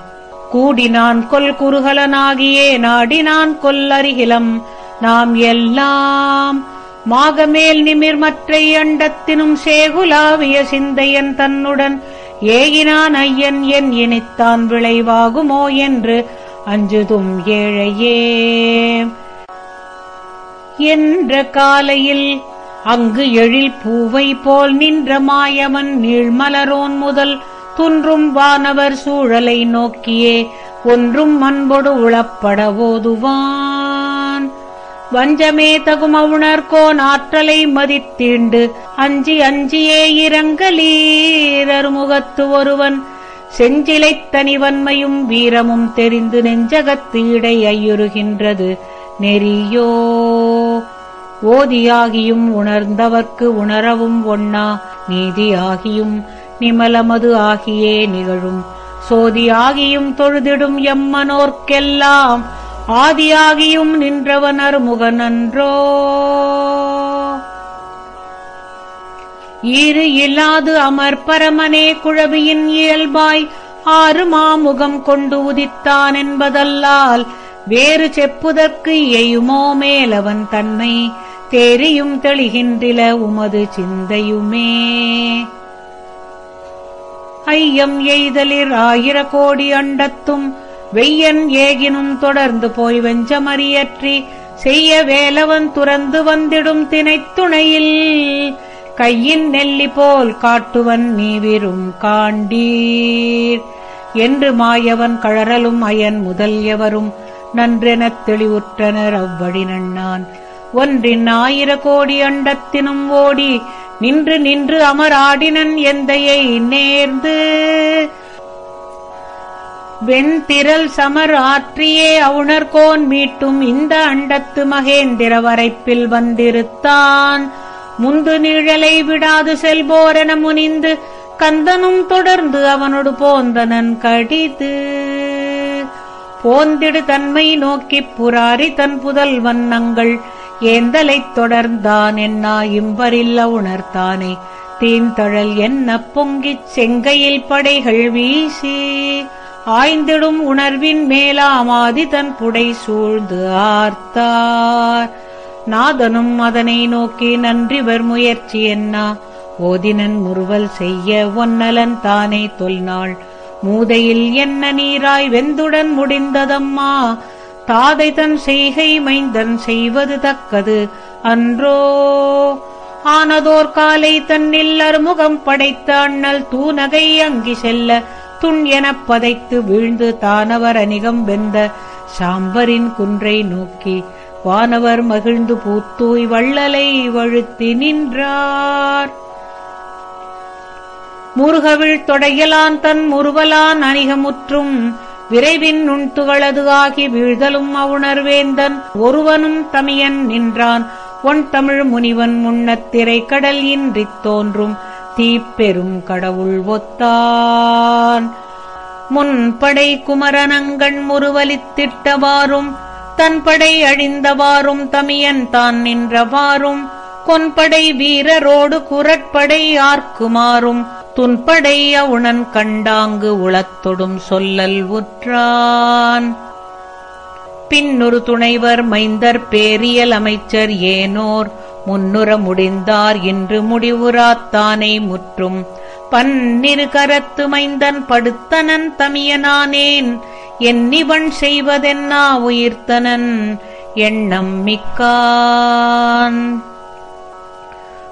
கூடினான் கொல் குறுகலனாகியே நாடினான் கொல்லருகிலம் நாம் எல்லாம் மாகமேல் நிமிர் மற்றை அண்டத்தினும் சேகுலாவிய சிந்தையன் தன்னுடன் ஏகினான் ஐயன் என் இனித்தான் விளைவாகுமோ என்று அஞ்சுதும் ஏழையே. என்ற காலையில் அங்கு எழில் பூவை போல் நின்ற மாயவன் நீழ்மலரோன் முதல் துன்றும் வானவர் சூழலை நோக்கியே ஒன்றும் அன்பொடு உளப்பட ஓதுவான். வஞ்சமே தகும் அவுணர்கோன் ஆற்றலை மதித்தீண்டு அஞ்சி அஞ்சியே இறங்கலீரருமுகத்து ஒருவன். செஞ்சிலைத் தனிவன்மையும் வீரமும் தெரிந்து நெஞ்சகத்து இடை ஐயுறுகின்றது. நெறியோ? ஓதியாகியும் உணர்ந்தவர்க்கு உணரவும் ஒண்ணா நீதியாகியும் நிமலமது ஆகியே நிகழும். சோதியாகியும் தொழுதிடும் எம்மனோர்க்கெல்லாம் ஆதியாகியும் நின்றவன் முகநன்றோ ஈறு இல்லாது அமர் பரமனே குழவியின் இயல்பாய் ஆறு மாமுகம் கொண்டு உதித்தான் என்பதல்லால் வேறு செப்புதற்கு இயையுமோ மேலவன் தன்மை தேரியும் தெளிகின்றில உமது சிந்தையுமே. ஐயம் எய்தலிர் ஆயிர கோடி அண்டத்தும் வெய்யன் ஏகினும் தொடர்ந்து போய் வெஞ்சமறியற்றி செய்ய வேலவன் துறந்து வந்திடும் தினைத்துணையில் கையின் நெல்லி போல் காட்டுவன் நீவிரும் காண்டீர். என்று மாயவன் கழறலும் அயன் முதல் எவரும் நன்றெனத் தெளிவுற்றனர் அவ்வழி நன்னான். ஒன்றின் ஆயிர கோடி அண்டத்தினும் ஓடி நின்று நின்று அமராடினன் எந்தையை நேர்ந்து. வெண்திரல் சமர் ஆற்றியே அவுணர்கோன் மீட்டும் இந்த அண்டத்து மகேந்திர வரைப்பில் வந்திருத்தான். முந்து நிழலை விடாது செல்போரென முனிந்து கந்தனும் தொடர்ந்து அவனோடு போந்தனன் கடிது. போந்திடு தன்மை நோக்கிப் புராரி தன் புதல் வண்ணங்கள் ஏந்தலைத் தொடர்ந்தான் என்னா இம்பரில்ல உணர்த்தானே? தீந்தழல் என்ன பொங்கிச் செங்கையில் படைகள் வீசி ஆய்ந்திடும் உணர்வின் மேலாமாதி தன் புடை சூழ்ந்து ஆர்த்தார். நாதனும் அதனை நோக்கி நன்றிவர் முயற்சி என்ன? ஓதினன் முறுவல் செய்ய ஒன்னலன் தானே தொல்நாள். மூதையில் என்ன நீராய் வெந்துடன் முடிந்ததம்மா? தாதை தன் செய்கை மைந்தன் செய்வது தக்கது. அன்றோ ஆனதோர் காலை தன்னில் அறுமுகம் படைத்த அண்ணல் தூநகை அங்கி செல்ல துண் எனப் பதைத்து வீழ்ந்து தானவர் அணிகம் வெந்த சாம்பரின் குன்றை நோக்கி வானவர் மகிழ்ந்து பூத்தூய் வள்ளலை வழுத்தி நின்றார். முருகவிழ் தொடையலான் தன் முருவலான் அணிகமுற்றும் விரைவின் நுண்துகளது ஆகி வீழ்தலும் அவுணர்வேந்தன். ஒருவனும் தமியன் நின்றான். ஒன் தமிழ் முனிவன் முன்னத்திரை கடல் இன்றித் தோன்றும். தீப்பெரும் கடவுள் ஒத்தான். முன்படை குமரனங்கண் முருவலித்திட்டவாறும். தன்படை அழிந்தவாறும் தமியன் தான் நின்றவாறும். கொன்படை வீரரோடு குரட்படை ஆர்க்குமாறும். துன்படைய உணன் கண்டாங்கு உளத்தொடும் சொல்லல் உற்றான். பின்னொரு துணைவர் மைந்தர் பேரியல் அமைச்சர் ஏனோர் முன்னுற முடிந்தார் இன்று முடிவுறாத்தானை முற்றும். பன்னிரு கரத்து மைந்தன் படுத்தனன் தமியனானேன் என்னிவன் செய்வதென்னா உயிர்த்தனன் எண்ணம் மிக்கான்.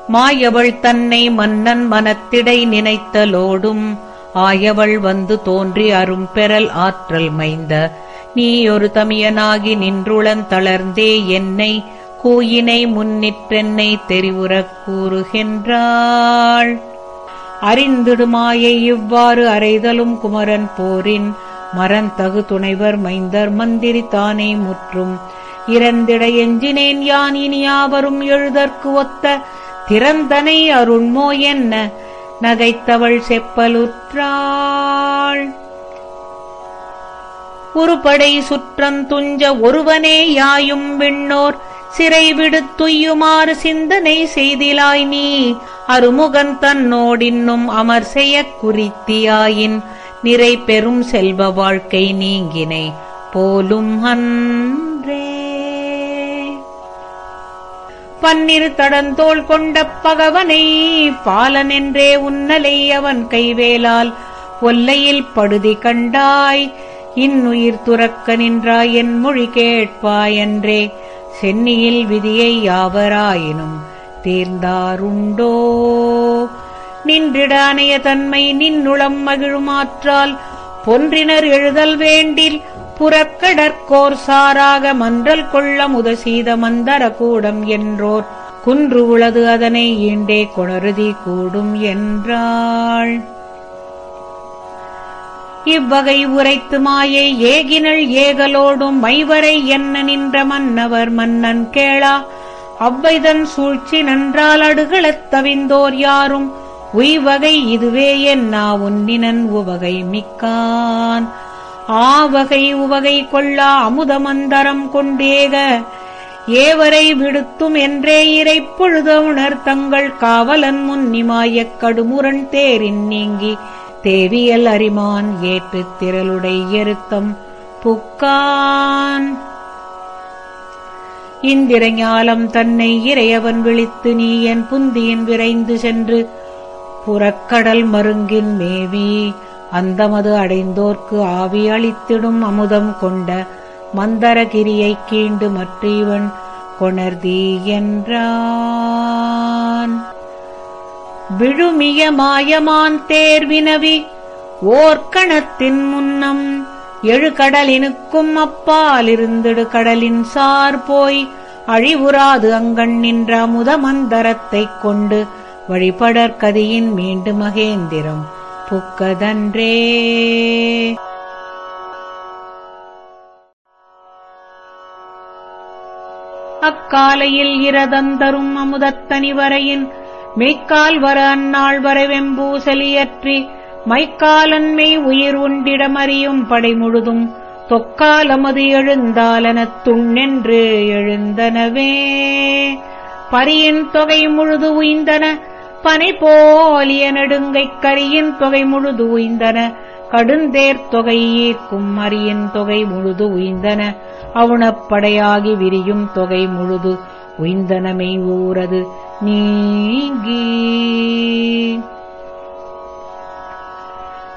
மாயவள் தன்னை மன்னன் மனத்திடை நினைத்தலோடும் ஆயவள் வந்து தோன்றி அரும் பெறல் ஆற்றல் மைந்த நீ ஒரு தமியனாகி நின்றுளன் தளர்ந்தே என்னை கூயினை முன்னிற்றென்னை தெரிவுறக் கூறுகின்றாள். அறிந்திடுமாயை இவ்வாறு அறைதலும் குமரன் போரின் மரந்தகு துணைவர் மைந்தர் மந்திரி தானே முற்றும். இரண்டிட எஞ்சினேன் யான் இனியாவரும் எழுதற்கு ஒத்த திறந்தனை அருண்மோ என்ன? நகைத்தவள் செப்பலுற்றாள். உருப்படை சுற்றந்துஞ்ச ஒருவனே யாயும் விண்ணோர். சிறை விடுத்துயுமாறு சிந்தனை செய்திலாய் நீ. அருமுகன் தன்னோடின்னும் அமர் செய்யக் குறித்தியாயின். நிறை பெறும் செல்வ வாழ்க்கை நீங்கினை போலும் அன்றே. பன்னிரு தடந்தோள் கொண்ட பகவனை பாலனென்றே உன்னலை அவன் கைவேலால் ஒல்லையில் படுதி கண்டாய். இன்னுயிர் துறக்க நின்றாய் என் மொழி கேட்பாயன்றே சென்னியில் விதியை யாவராயினும் தேர்ந்தாருண்டோ. நின்றிடானைய தன்மை நின்னுளம் மகிழுமாற்றால் பொன்றினர் எழுதல் வேண்டில் புறக்கடற்கோர் சாராக மன்றல் கொள்ள முதசீத மந்தர கூடம் என்றோர். குன்று உளது அதனை ஈண்டே கொணருதி கூடும் என்றாள். இவ்வகை உரைத்து மாயை ஏகினள் ஏகலோடும் மைவரை என்ன நின்ற மன்னவர் மன்னன் கேளா. அவ்வைதன் சூழ்ச்சி நன்றால் அடுகளத் தவிந்தோர் யாரும். உய்வகை இதுவே என்னா உன்னினன் உவகை மிக்கான். ஆவகை உவகை கொள்ளா அமுதமந்தரம் கொண்டேக. ஏவரை விடுத்தும் என்றே இறைப்பொழுத உணர் தங்கள் காவலன் முன்னிமாயக் கடுமுரண் தேரின் நீங்கி. தேவியல் அரிமான் ஏற்றுத் திரளுடை எருத்தம் புக்கான். இந்திரஞாலம் தன்னை இறையவன் விழித்து நீ என் புந்தியின் விரைந்து சென்று. புறக்கடல் மருங்கின் மேவி அந்தமது அடைந்தோர்க்கு ஆவியளித்திடும் அமுதம் கொண்ட மந்தரகிரியைக் கீண்டு மற்றவன் கொணர்தீ என்றான் விழுமிய மாயமான் தேர்வினவி ஓர்கணத்தின் முன்னம் எழுகடலினுக்கும் அப்பாலிருந்திடு கடலின் சார் போய் அழிவுறாது அங்கண் நின்ற அமுதமந்தரத்தைக் கொண்டு வழிபடற்கதியின் மீண்டு மகேந்திரம். புக்கதன்றே. அக்காலையில் இரதந்தரும் அமுதத்தனி வரையின் மெய்க்கால் வர அந்நாள் வரவெம்பூசலியற்றி மைக்காலன்மை உயிர் உண்டிடமறியும் படை முழுதும் தொக்காலமது எழுந்தாலனத் துண்ணென்று எழுந்தனவே. பரியின் தொகை முழுது உய்ந்தன பனை போலிய நெடுங்கைக் கரியின் தொகை முழுது உய்ந்தன. கடுந்தேர் தொகை ஈர்க்கும் அரியின் தொகை முழுது உய்ந்தன. அவுணப்படையாகி விரியும் தொகை முழுது உய்ந்தனமை ஊரது நீங்கி.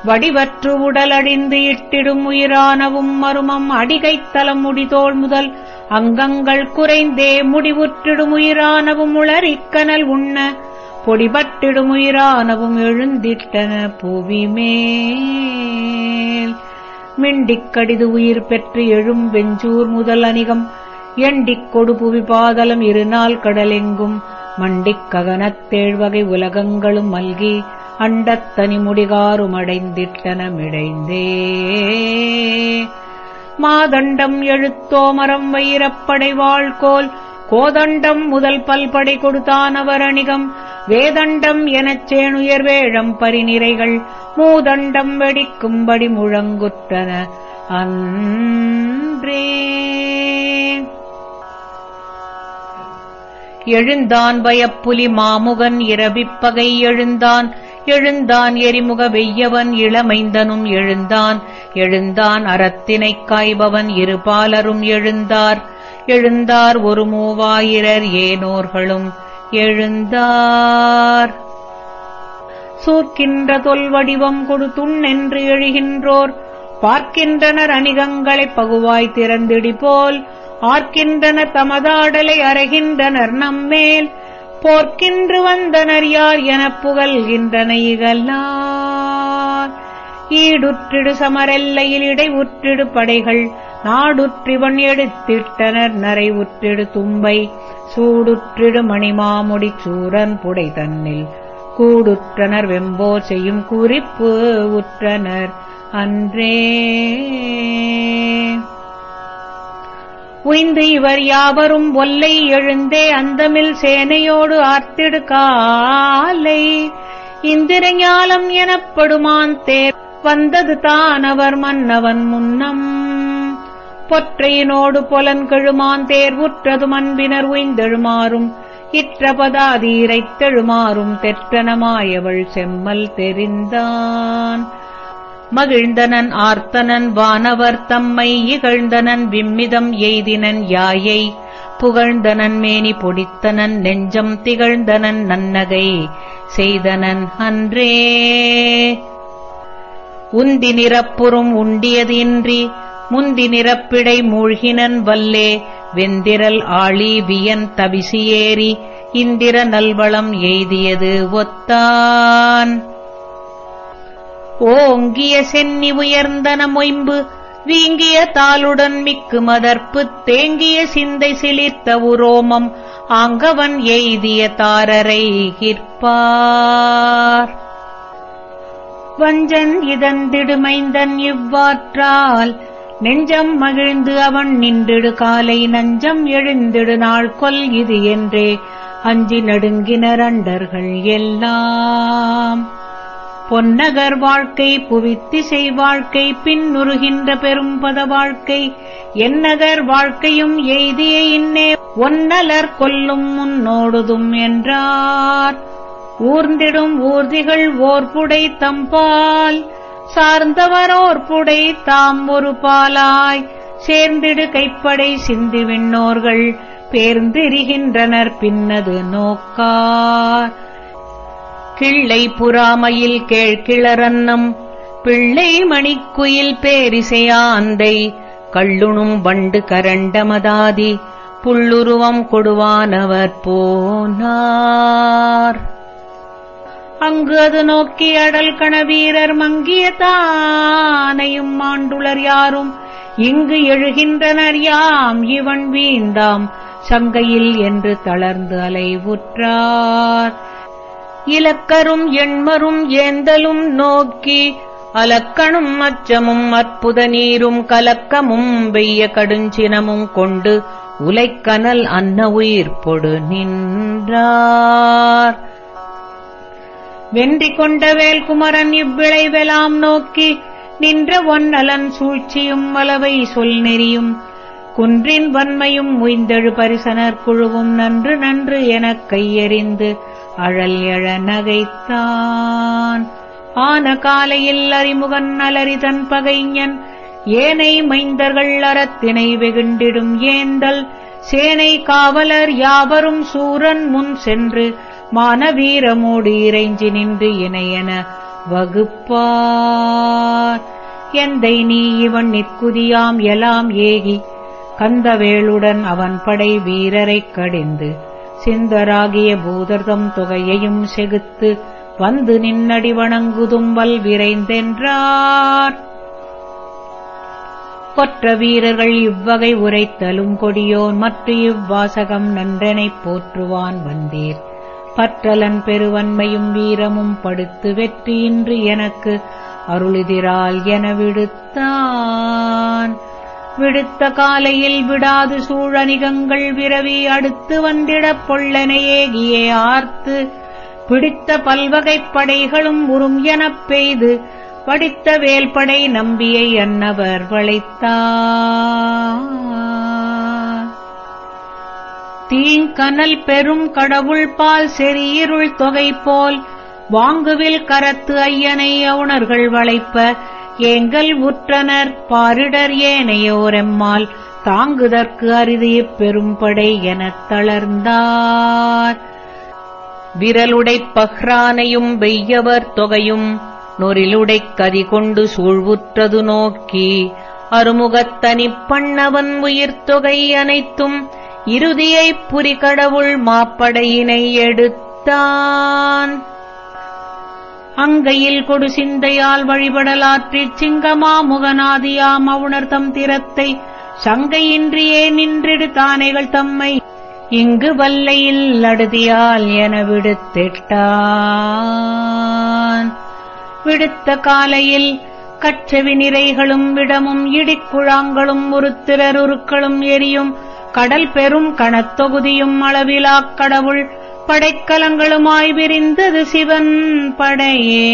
வடிவற்று உடலடிந்து இட்டிடும் உயிரானவும் மருமம் அடிகைத்தலம் முடிதோள் முதல் அங்கங்கள் குறைந்தே முடிவுற்றிடும் உயிரானவும் உளர் இக்கனல் உண்ண. பொடிபட்டிடுமுயிரானவும் எழுந்திட்டன புவிமேல். மிண்டிக் கடிது உயிர் பெற்று எழும் வெஞ்சூர் முதல் அணிகம். எண்டிக் கொடு புவி பாதலம் இருநாள் கடலெங்கும். மண்டிக் ககனத்தேழ்வகை உலகங்களும் மல்கி. அண்டத்தனி முடிகாரும் அடைந்திட்டனமிடைந்தே மாதண்டம் எழுத்தோமரம் வைரப்படை வாழ்கோல். கோதண்டம் முதல் பல்படை அவர் அணிகம். வேதண்டம் எனச் சேணுயர் வேழம் பரிநிறைகள் மூதண்டம் வெடிக்கும்படி முழங்குற்றன அன்றே. எழுந்தான் பயப்புலி மாமுகன் இரவிப்பகை எழுந்தான். எழுந்தான் எரிமுக வெய்யவன் இளமைந்தனும் எழுந்தான். எழுந்தான் அறத்தினைக் காய்பவன் இருபாலரும் எழுந்தார். எழுந்தார் ஒரு மூவாயிரர் ஏனோர்களும் எழுந்தார். சூர்க்கின்ற தொல்வடிவம் கொடுத்துண்ணென்று எழுகின்றோர். பார்க்கின்றனர் அணிகங்களைப் பகுவாய் திறந்திடி போல். ஆர்க்கின்றனர் தமதாடலை அறைகின்றனர் நம்மேல். போர்க்கின்று வந்தனர் யார் எனப் புகழ்கின்றன இகல்லார் ஈடுற்றிடு சமரெல்லையில் இடை உற்றிடு படைகள். நாடுற்றிவன் எடுத்திட்டனர் நரை உற்றிடு தும்பை. சூடுற்றிடு மணிமாமுடி சூரன் புடை தன்னில் கூடுற்றனர் வெம்போர் செய்யும் குறிப்பு உற்றனர் அன்றே. உய்ந்து இவர் யாவரும் ஒல்லை எழுந்தே அந்தமில் சேனையோடு ஆர்த்திடு காலை. இந்திரஞாலம் எனப்படுமான் தேர் வந்தது தானவர் மன்னவன் முன்னம். பொற்றையினோடு பொலன்கெழுமான் தேர் தேர்வுற்றது மண்பினர் உய்ந்தெழுமாறும். இற்றபதாதீரைத் தெழுமாறும் தெற்றனமாயவள் செம்மல் தெரிந்தான். மகிழ்ந்தனன் ஆர்த்தனன் வானவர் தம்மை இகழ்ந்தனன் விம்மிதம் எய்தினன் யாயை. புகழ்ந்தனன் மேனி பொடித்தனன் நெஞ்சம் திகழ்ந்தனன் நன்னகை செய்தனன் அன்றே. உந்தி நிறப்புறும் உண்டியது இன்றி முந்தி நிறப்பிடை மூழ்கினன் வல்லே வெந்திரல் ஆளி வியன் தவிசியேறி இந்திர நல்வளம் எய்தியது ஒத்தான். ஓங்கிய சென்னி உயர்ந்தன மொயம்பு வீங்கிய தாளுடன் மிக்கு மதர்ப்புத் தேங்கிய சிந்தை சிலிர்த்த உரோமம் ஆங்கவன் எய்திய தாரரை கிற்பார் வஞ்சன் இதன் திடுமைந்தன் இவ்வாற்றால் நெஞ்சம் மகிழ்ந்து அவன் நின்றிடு காலை நஞ்சம் எழுந்திடு நாள் கொல் இது என்றே அஞ்சி நடுங்கினர் அண்டர்கள் எல்லாம். பொன்னகர் வாழ்க்கை புவித்திசை வாழ்க்கை பின்னுருகின்ற பெரும்பத வாழ்க்கை என்னகர் வாழ்க்கையும் எய்திய இன்னே ஒன்னலர் கொல்லும் முன்னோடுதும் என்றார். ஊர்ந்திடும் ஊர்திகள் ஓர்புடை தம்பால். சார்ந்தவரோர்புடை தாம் ஒரு பாலாய். சேர்ந்திடு கைப்படை சிந்தி விண்ணோர்கள் பேர்ந்தெரிகின்றனர் பின்னது நோக்கார். கிள்ளை புறாமையில் கேழ்கிளரன்னம் பிள்ளை மணிக்குயில் பேரிசையாந்தை கள்ளுணும் வண்டு கரண்டமதாதி புள்ளுருவம் கொடுவானவர் போனார். அங்கு அது நோக்கி அடல் கணவீரர் மங்கிய தானையும் மாண்டுளர் யாரும். இங்கு எழுகின்றனர் யாம் இவன் வீந்தாம் சங்கையில் என்று தளர்ந்து அலைவுற்றார் இலக்கரும் எண்மரும் ஏந்தலும் நோக்கி அலக்கணும் அச்சமும் அற்புத நீரும் கலக்கமும் வெய்ய கடுஞ்சினமும் கொண்டு உலைக்கனல் அன்ன உயிர் பொடு நின்றார். வென்றி கொண்ட வேல்குமரன் இவ்விளைவெலாம் நோக்கி நின்ற ஒன்னலன் சூழ்ச்சியும் மலவை சொல் நெறியும். குன்றின் வன்மையும் உய்ந்தெழு பரிசனர் குழுவும் நன்று நன்று எனக் கையெறிந்து அழல் எழ நகைத்தான். ஆன காலையில் அறிமுகன் அலறிதன் பகைஞன் ஏனை மைந்தர்கள் அறத்தினை வெகுண்டிடும் ஏந்தல் சேனை காவலர் யாவரும் சூரன் முன் சென்று மானவீரமோடு இறைஞ்சி நின்று இணையன வகுப்பார். எந்தை நீ இவன் நிற்குதியாம் எலாம் ஏகி கந்தவேளுடன் அவன் படை வீரரைக் கடிந்து சிந்தராகிய பூதர்தம் தொகையையும் செகுத்து வந்து நின்னடி வணங்குதும்பல் விரைந்தென்றார். கொற்ற வீரர்கள் இவ்வகை உரைத்தலும் கொடியோன் மற்ற இவ்வாசகம் நன்றனைப் போற்றுவான் வந்தீர். பற்றலன் பெருவன்மையும் வீரமும் படுத்து வெற்றியின்றி எனக்கு அருளிதிரால் என விடுத்தான். விடுத்த காலையில் விடாது சூழனிகங்கள் விரவி அடுத்து வந்திடப் பொள்ளனையேகியே ஆர்த்து. பிடித்த பல்வகைப் படைகளும் உறும் எனப் பெய்து படித்த வேல்படை நம்பியை அன்னவர் வளைத்தார் தீங்கனல் பெரும் கடவுள் பால் செறியிருள் தொகை போல் வாங்குவில் கரத்து ஐயனை அவுணர்கள் வளைப்ப ஏங்கல் உற்றனர் பாரிடர் ஏனையோரெம்மால் தாங்குதற்கு அரிது இப்பெரும்படை எனத் தளர்ந்தார். விரலுடைப் பஹ்ரானையும் வெய்யவர் தொகையும் நொரிலுடைக் கதி கொண்டு சூழ்வுற்றது நோக்கி அருமுகத்தனிப் பண்ணவன் உயிர்த்தொகை அனைத்தும் இறுதியை புரி கடவுள் மாப்படையினை எடுத்தான். அங்கையில் கொடு சிந்தையால் வழிபடலாற்றிச் சிங்கமா முகநாதியா மவுணர்தம் திறத்தை சங்கையின்றியே நின்றிடு தானைகள் தம்மை. இங்கு வல்லையில் அடுதியால் என விடுத்திட்டான். விடுத்த காலையில் கச்சவி நிறைகளும் விடமும் இடிக்குழாங்களும் ஒரு உருக்களும் எரியும் கடல் பெரும் கணத்தொகுதியும் அளவிலாக் கடவுள் படைக்கலங்களுமாய் விரிந்தது சிவன் படையே.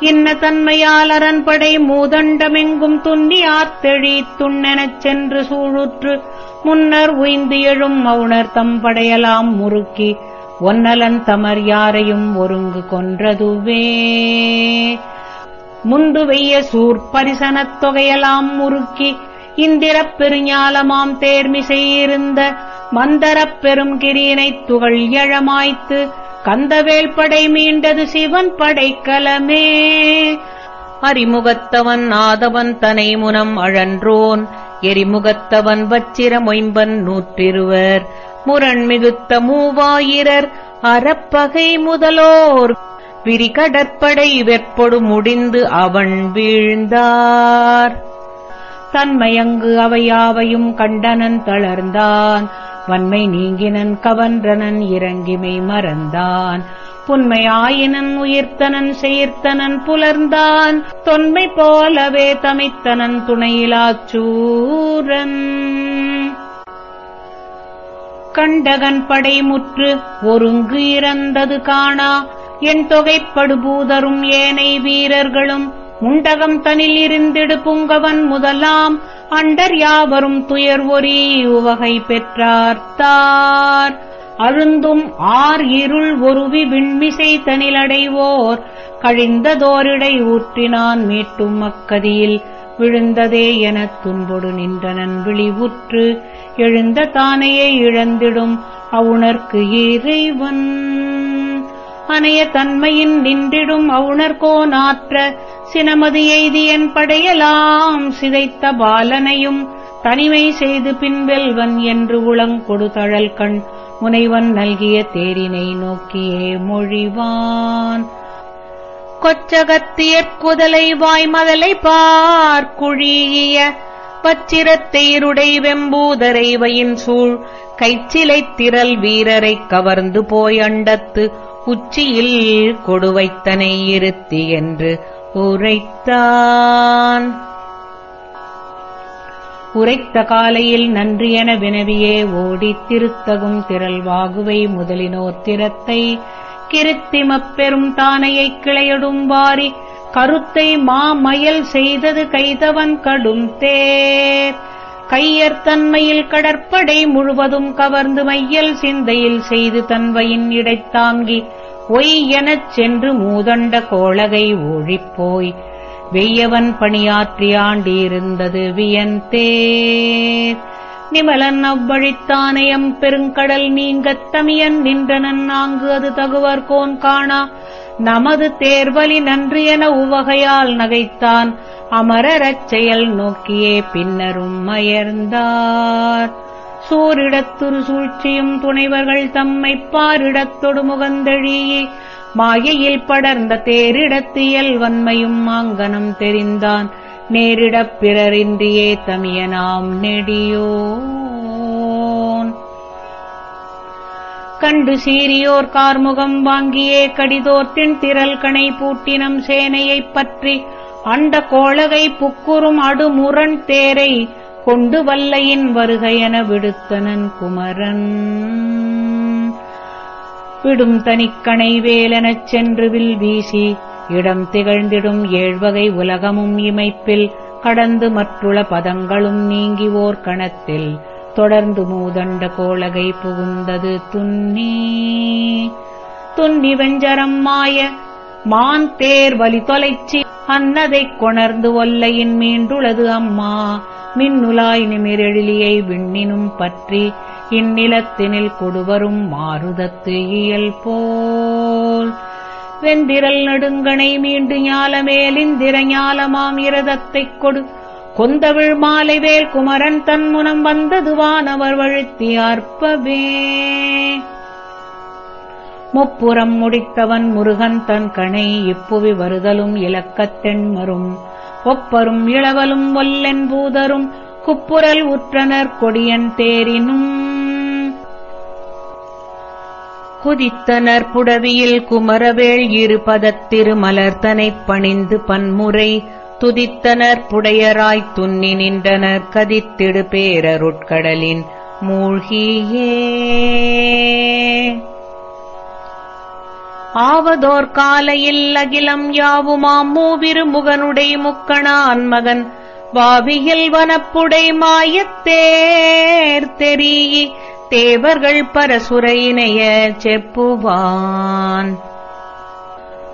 இன்ன தன்மையால் அரண்படை மூதண்டமெங்கும் துண்ணி ஆர்த்தெழி துண்ணெனச் சென்று சூழுற்று முன்னர் உய்ந்து எழும் மௌனர் தம் படையலாம் முறுக்கி ஒன்னலன் தமர் யாரையும் ஒருங்கு கொன்றதுவே. முண்டு வெய்ய சூர்பரிசனத் தொகையலாம் முறுக்கி இந்திரப் பெருஞாலமாம் தேர்மிசையிருந்த மந்தரப் பெரும் கிரீனைத் துகள் எழமாய்த்து கந்தவேல் படை மீண்டது சிவன் படைக்கலமே. அறிமுகத்தவன் ஆதவன் தனை முனம் அழன்றோன் எரிமுகத்தவன் வச்சிரமொயம்பன் நூற்றிருவர். முரண் மிகுத்த மூவாயிரர் அறப்பகை முதலோர். விரிகடற்படை வெற்பொடு முடிந்து அவன் வீழ்ந்தார். தன்மயங்கு அவையாவையும் கண்டனன் தளர்ந்தான். வன்மை நீங்கினன் கவன்றனன் இறங்கிமை மறந்தான். புன்மையாயினன் உயிர்த்தனன் செயர்த்தனன் புலர்ந்தான். தொன்மை போலவே தமித்தனன் துணையிலாச்சூரன். கண்டகன் படைமுற்று ஒருங்கு இறந்தது காணா. என் தொகைப்படுபூதரும் ஏனை வீரர்களும் முண்டகம் தனில் இருந்திடு புங்கவன் முதலாம். அண்டர் யாவரும் துயர் ஒரீ உவகை பெற்றார்த்தார் அழுந்தும் ஆர் இருள் ஒருவி விண்மிசை தனிலடைவோர் கழிந்ததோரிடை ஊற்றினான் மீட்டும் அக்கதியில். விழுந்ததே எனத் துன்பொடு நின்றனன் விழிவுற்று. எழுந்த தானையை இழந்திடும். அவுணர்க்கு இறைவன். அணைய தன்மையின் நின்றிடும் அவுணர்கோனாற்ற சினமது எய்தியன் படையலாம் சிதைத்த பாலனையும் தனிமை செய்து பின்வெல்வன் என்று உளங்கொடுதழல் கண் முனைவன் நல்கிய தேரினை நோக்கியே மொழிவான். கொச்சகத்தியற்குதலை வாய்மதலை பார்க்குழிய பச்சிரத்தெயருடை வெம்பூதரை வயின் சூழ் கைச்சிலைத் திரள் வீரரைக் கவர்ந்து போய் அண்டத்து உச்சியில் கொடுவைத்தனை இருத்தி என்று உரைத்தான். உரைத்த காலையில் நன்றியென வினவியே ஓடித் திருத்தகும் திரள் வாகுவை முதலினோர் திறத்தை கிருத்திமப் பெரும் தானையைக் கிளையடும் வாரி கருத்தை மாமயல் செய்தது கைதவன் கடும் தேர். கையர்த்தன்மையில் கடற்படை முழுவதும் கவர்ந்து மையல் சிந்தையில் செய்து தன்வையின் இடைத்தாங்கி ஒய் எனச் சென்று மூதண்ட கோளகை ஓழிப்போய் வெய்யவன் பணியாற்றியாண்டியிருந்தது வியந்தே வியந்தேர் நிமலன் அவ்வழித்தானயம் பெருங்கடல் நீங்கத் தமியன் நின்றனன் நாங்கு அது தகுவர்கோன் காணா. நமது தேர்வலி நன்று என உவகையால் நகைத்தான். அமரரச் செயல் நோக்கியே பின்னரும் மயர்ந்தார் சோரிடத்துரு சூழ்ச்சியும் துணைவர்கள் தம்மைப் பாரிடத்தொடு முகந்தெழியே மாயையில் படர்ந்த தேரிடத்தியல் வன்மையும் மாங்கனம் தெரிந்தான். நேரிடப் பிறரின்றியே தமியனாம் நெடியோ. கண்டு சீரியோர் கார்முகம் வாங்கியே கடிதோர்த்தின் திரள் கணை பூட்டினம் சேனையைப் பற்றி அண்ட கோளகை புக்குறும் அடுமுரண் தேரை கொண்டு வல்லையின் வருகையென விடுத்தனன் குமரன். விடும் தனிக்கணை வேலெனச் சென்று வில் வீசி இடம் திகழ்ந்திடும் ஏழ்வகை உலகமும் இமைப்பில் கடந்து மற்றுள பதங்களும் நீங்கி ஓர் கணத்தில் தொடர்ந்து மூதண்ட கோலகை புகுந்தது துன்னி. துன்னி வெஞ்சரம் மாய மான் தேர் வலி தொலைச்சி அன்னதைக் கொணர்ந்து ஒல்லையின் மீண்டுளது அம்மா. மின்னுலாய் நிமிரெழிலியை விண்ணினும் பற்றி இந்நிலத்தினில் கொடுவரும் மாறுதத்து இயல் போல். வெந்திரல் நடுங்கனை மீண்டு ஞாலமேலிந்திர ஞாலமாம் இரதத்தைக் கொடு கொந்தவிழ் மாலைவேல் குமரன் தன் முனம் வந்ததுவானவர் வழுத்தி அற்பவே முப்புறம் முடித்தவன் முருகன் தன் கணை இப்புவி வருதலும் இலக்கத்தென்மரும் ஒப்பரும் இளவலும் ஒல்லென் பூதரும் குப்புரல் உற்றனர் கொடியன் தேரினும். குதித்தனர் புடவியில் குமரவேள் இருபதத்திரு மலர்தனைப் பணிந்து பன்முறை துதித்தனர் புடையராய்த் துன்னி நின்றனர் கதித்திடு பேரருட்கடலின் மூழ்கியே. ஆவதோர் காலையில் அகிலம் யாவுமாம் மூவிரு முகனுடை முக்கணான் மகன் வாவியில் வனப்புடை மாயத்தேர் தெரியி தேவர்கள் பரசுரையினைய செப்புவான்.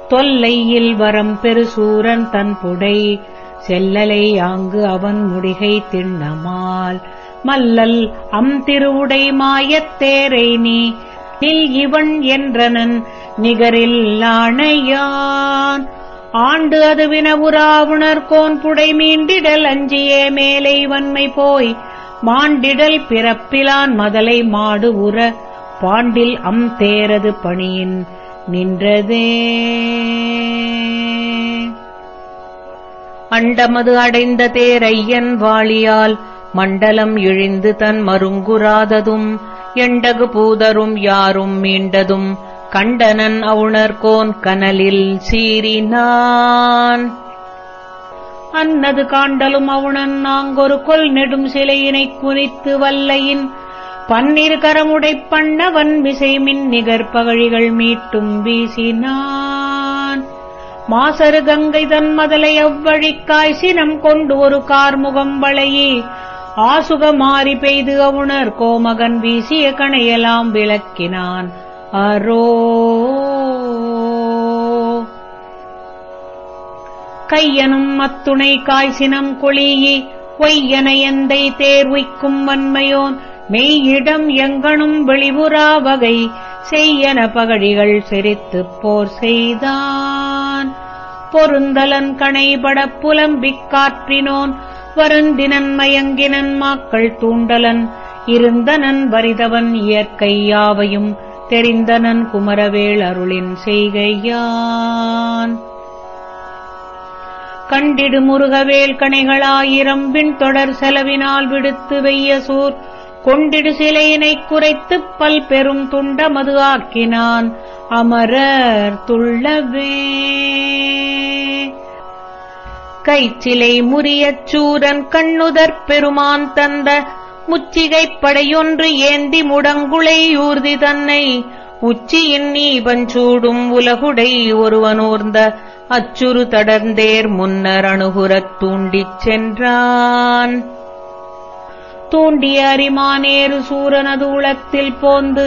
தொல்லையில் வரம் பெருசூரன் தன் புடை. செல்லலை அங்கு அவன் முடிகை திண்ணமால். மல்லல் அம் திருவுடை மாயத்தேரை நீ. நில் இவன் என்றனன் நிகரில் ஆணையான். ஆண்டு அது வினவுராவுணர் கோன் புடை மீண்டிடல் அஞ்சியே மேலை வன்மை போய். மாண்டிடல் பிறப்பிலான் மதலை மாடு உற. பாண்டில் அம் தேரது பணியின் நின்றதே. அண்டமது அடைந்த தேரையன் வாளியால் மண்டலம் இழிந்து தன் மருங்குறாததும் எண்டகு பூதரும் யாரும் மீண்டதும் கண்டனன் அவுணர்கோன் கனலில் சீறினான். அன்னது காண்டலும் அவுணன் நாங்கொரு கொல் நெடும் சிலையினைக் குறித்து வல்லையின் பன்னிரு கரமுடை பண்ணவன் விசைமின் நிகர் பகழிகள் மீட்டும் வீசினான். மாசரு கங்கை தன் மதலை அவ்வழிக்காய் சினம் கொண்டு ஒரு கார்முகம் வளையே ஆசுக மாறி பெய்து அவுணர் கோமகன் வீசிய கணையெல்லாம் விளக்கினான். அரோ. கையனும் அத்துணை காய்சினம் கொளியே ஒய்யன எந்தை தேர்விக்கும் வன்மையோன் மெய்யிடம் எங்கனும் வெளிபுறா வகை செய்யன பகழிகள் செறித்துப் போர் செய்தான். பொருந்தலன் கணைபடப் புலம்பிக் காற்றினோன் வருந்தினன் மயங்கினன் மாக்கள் தூண்டலன் இருந்தனன் வரிதவன் இயற்கை யாவையும் தெரிந்தனன் குமரவேள் அருளின் செய்கையான். கண்டிடு முருகவேல் கணைகளாயிரம் தொடர் செலவினால் விடுத்து வெய்ய சூர் கொண்டிடு சிலையினைக் குறைத்துப் பல் பெரும் துண்டமது ஆக்கினான். அமரர் துள்ளவே. கைச்சிலை முறியச் சூரன் கண்ணுதற் பெருமான் தந்த முச்சிகைப் படையொன்று ஏந்தி முடங்குளை ஊர்தி தன்னை. உச்சியின் நீபஞ்சூடும் உலகுடை ஒருவனோர்ந்த அச்சுறு தடர்ந்தேர் முன்னர் அணுகுரத் தூண்டிச் சென்றான். தோண்டிய அரிமானேறு சூரனது உளத்தில் போந்து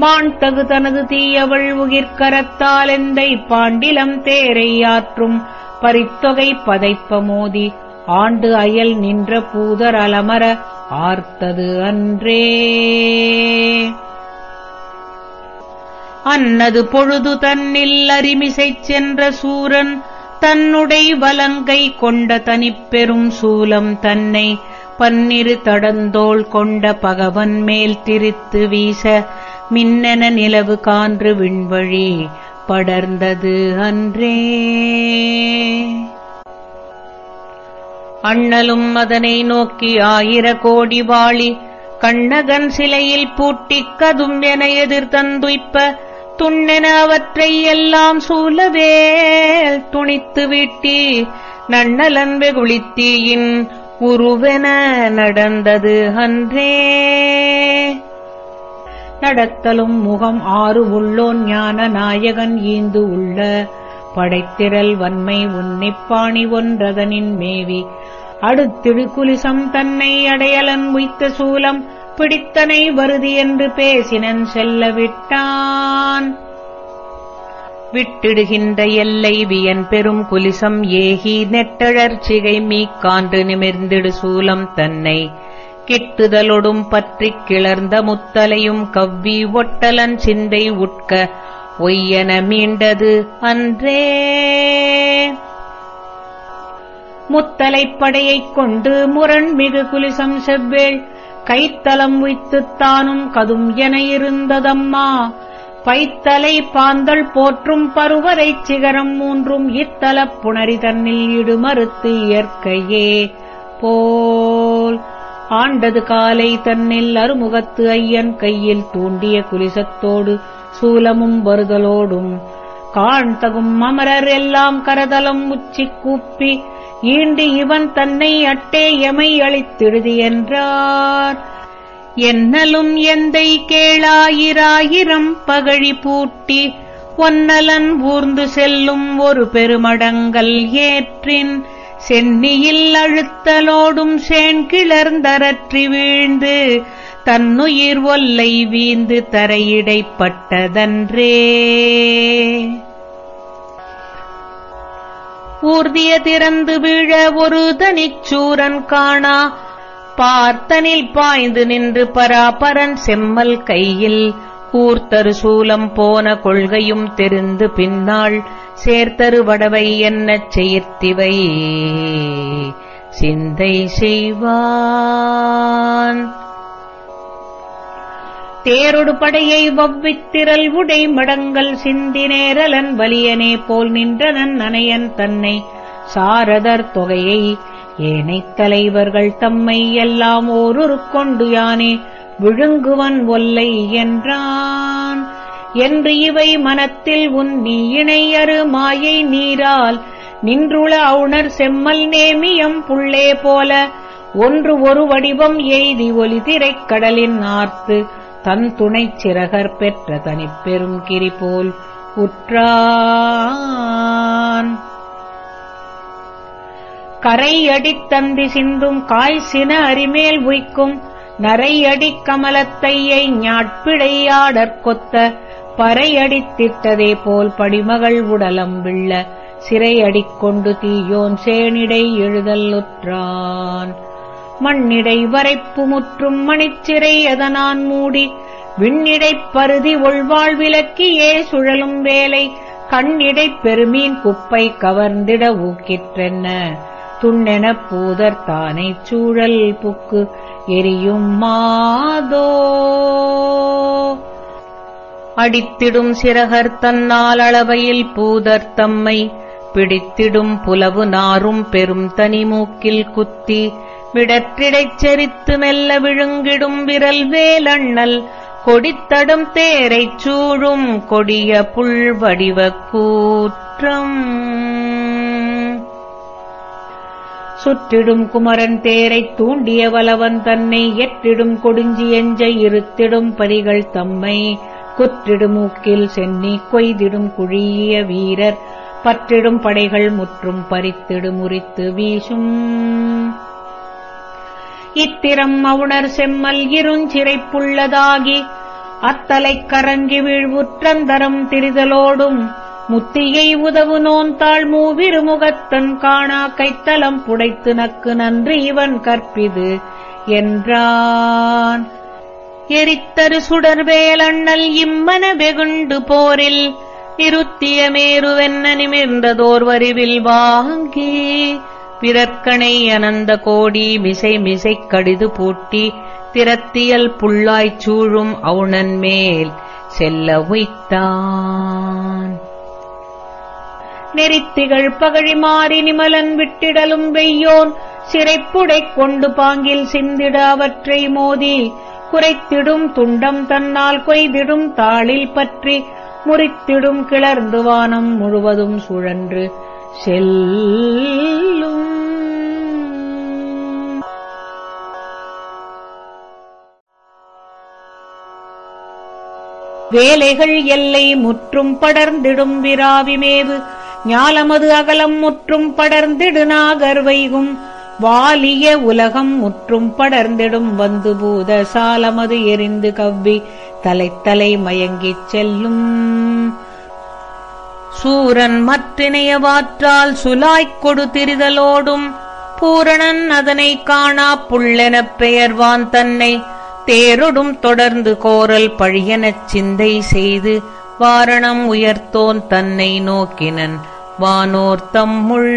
மாண்தகு தனது தீயவள் உகிர்கரத்தால் எந்தை பாண்டிலம் தேரை ஆற்றும் பரித்தொகை பதைப்ப மோதி ஆண்டு அயல் நின்ற பூதர் அலமர ஆர்த்தது அன்றே. அன்னது பொழுது தன்னில் அரிமிசைச் சென்ற சூரன் தன்னுடை வலங்கை கொண்ட தனிப்பெரும் சூலம் தன்னை பன்னிரு தடந்தோள் கொண்ட பகவன் மேல் திரித்து வீச மின்னென நிலவு கான்று விண்வழி படர்ந்தது அன்றே. அண்ணலும் அதனை நோக்கி ஆயிர கோடி வாழி கண்ணகன் சிலையில் பூட்டிக் கதும் என எதிர்தந்துய்ப்ப துண்ணென அவற்றை எல்லாம் சூலவேல் துணித்து வீட்டி நன்னலன் வெகுளித்தீயின் உருவென நடந்தது அன்றே. நடத்தலும் முகம் ஆறு உள்ளோன் ஞான நாயகன் ஈந்து உள்ள படைத்திரல் வன்மை உன்னிப்பாணி ஒன்றதனின் மேவி. அடுத்திழுக்குலிசம் தன்னை அடையலன் உய்த்த சூலம் பிடித்தனை வருதி என்று பேசினன் செல்ல விட்டான். விட்டிடுகின்ற எல்லை வியன் பெரும் குலிசம் ஏகி நெட்டழற்சிகை மீக்கான்று நிமிர்ந்திடு சூலம் தன்னை. கிட்டுதலொடும் பற்றிக் கிளர்ந்த முத்தலையும் கவ்வி ஒட்டலன் சிந்தை உட்க ஒய்யன மீண்டது அன்றே. முத்தலைப்படையைக் கொண்டு முரண்மிகு குலிசம் செவ்வேள். கைத்தலம் உய்த்துத் தானும் கதும் என இருந்ததம்மா. பைத்தலை பாந்தள் போற்றும் பருவரைச் சிகரம் மூன்றும் இத்தலப் புணரி தன்னில் இடுமறுத்து இயற்கையே. போல் ஆண்டது காலை தன்னில் அருமுகத்து ஐயன் கையில் தூண்டிய குலிசத்தோடு சூலமும் வருதலோடும் காண்தகும் அமரர் எல்லாம் கரதலம் உச்சி கூப்பி ஈண்டு இவன் தன்னை அட்டே எமை அளித்திடுதி என்றார். என்னலும் எந்தை கேளாயிராயிரம் பகழி பூட்டி ஒன்னலன் ஊர்ந்து செல்லும் ஒரு பெருமடங்கல் ஏற்றின் சென்னியில் அழுத்தலோடும் சேன் கிளர்ந்தரற்றி வீழ்ந்து தன்னுயிர் ஒல்லை வீந்து தரையிடைப்பட்டதன்றே. ஊர்திய திறந்து வீழ ஒரு தனிச்சூரன் காணா பார்த்தனில் பாய்ந்து நின்று பராபரன் செம்மல் கையில் கூர்த்தரு சூலம் போன கொள்கையும் தெரிந்து பின்னாள் சேர்த்தரு வடவை என்ன செயற்திவை சிந்தை செய்வான். தேரொடு படையை வவ்வித்திரல் உடை மடங்கள் சிந்தி நேரலன் வலியனே போல் நின்றனன் நனையன் தன்னை சாரதர் தொகையை ஏனைத் தலைவர்கள் தம்மை எல்லாம் ஒரு கொண்டு யானே விழுங்குவன் ஒல்லை என்றான். என்று இவை மனத்தில் உன் நீ மாயை நீரால் நின்றுள அவுணர் செம்மல் நேமியம் புள்ளே போல ஒன்று ஒரு வடிவம் எய்தி ஒலி திரைக் கடலின் ஆர்த்து தன் துணைச் சிறகர் பெற்ற தனிப்பெரும் கிரி போல் உற்றான். கரையடித் தந்தி சிந்தும் காய் சின அரிமேல் உய்க்கும். நரையடிக் கமலத்தையை ஞாட்பிழையாடற்கொத்த பறையடித்திட்டதே போல் படிமகள் உடலம் விள்ள. சிறையடிக் கொண்டு தீயோன் சேனிடை எழுதல்லுற்றான் மண்ணிடை வரைப்பு முற்றும் மணிச்சிறை அதனான் மூடி. விண்ணிடைப் பருதி ஒள்வாழ் விலக்கியே சுழலும் வேலை. கண்ணிடைப் பெருமீன் குப்பை கவர்ந்திட ஊக்கிற்றென்ன? துண்ணெனப் பூதர் தானைச் சூழல் புக்கு எரியும் மாதோ. அடித்திடும் சிறகர் தன்னால் அளவையில் பூதர் தம்மை பிடித்திடும் புலவு நாரும் பெரும் தனிமூக்கில் குத்தி விடற்றிடைச் செரித்து மெல்ல விழுங்கிடும் விரல் வேலண்ணல் கொடித்தடும் தேரைச் சூழும் கொடிய புல்வடிவ கூற்றம். சுற்றிடும் குமரன் தேரைத் தூண்டிய வலவன் தன்னை எற்றிடும் கொடுஞ்சி எஞ்ச இருத்திடும் பரிகள் தம்மை. குற்றிடும் மூக்கில் சென்னி கொய்திடும் குழிய வீரர் பற்றிடும் படைகள் முற்றும் பறித்திடும் உரித்து வீசும். இத்திரம் அவுணர் செம்மல் இருஞ்சிறைப்புள்ளதாகி அத்தலைக் கரங்கி வீழ்வுற்றந்தரம் திரிதலோடும் முத்தியை உதவு நோந்தாள் மூவிருமுகத்தன் காணா கைத்தலம் புடைத்து நக்கு நன்று இவன் கற்பிது என்றான். எரித்தரு சுடர்வேலண்ணல் இம்மன வெகுண்டு போரில் இருத்திய மேருவென்ன நிமிர்ந்ததோர் வரிவில் வாங்கி பிறர்க்கனை அனந்த கோடி மிசை மிசை கடிது பூட்டி திறத்தியல் புள்ளாய்ச் சூழும் அவுணன் மேல் செல்ல உய்த்தான் நெறித்திகள் பகழி மாறி நிமலன் விட்டிடலும் வெய்யோன். சிறைப்புடைக் கொண்டு பாங்கில் சிந்திட அவற்றை மோதி. குறைத்திடும் துண்டம் தன்னால் கொய்திடும் தாளில் பற்றி. முறித்திடும் கிளர்ந்து வானம் முழுவதும் சுழன்று. செல்லும். வேலைகள் எல்லை முற்றும் படர்ந்திடும் விராவிமேவு. ஞாலமது அகலம் முற்றும் படர்ந்திடு நாகர்வைகும் வாலிய உலகம் முற்றும் படர்ந்திடும் வந்து பூத சாலமது எரிந்து கவ்வி தலைத்தலை மயங்கிச் செல்லும். சூரன் மற்றினையவாற்றால் சுலாய்க் கொடு திரிதலோடும். பூரணன் அதனை காணா புள்ளெனப் பெயர்வான் தன்னை. தேரொடும் தொடர்ந்து கோரல் பழியெனச் சிந்தை செய்து வாரணம் உயர்த்தோன் தன்னை நோக்கினன். வானோர்த்தம்முள்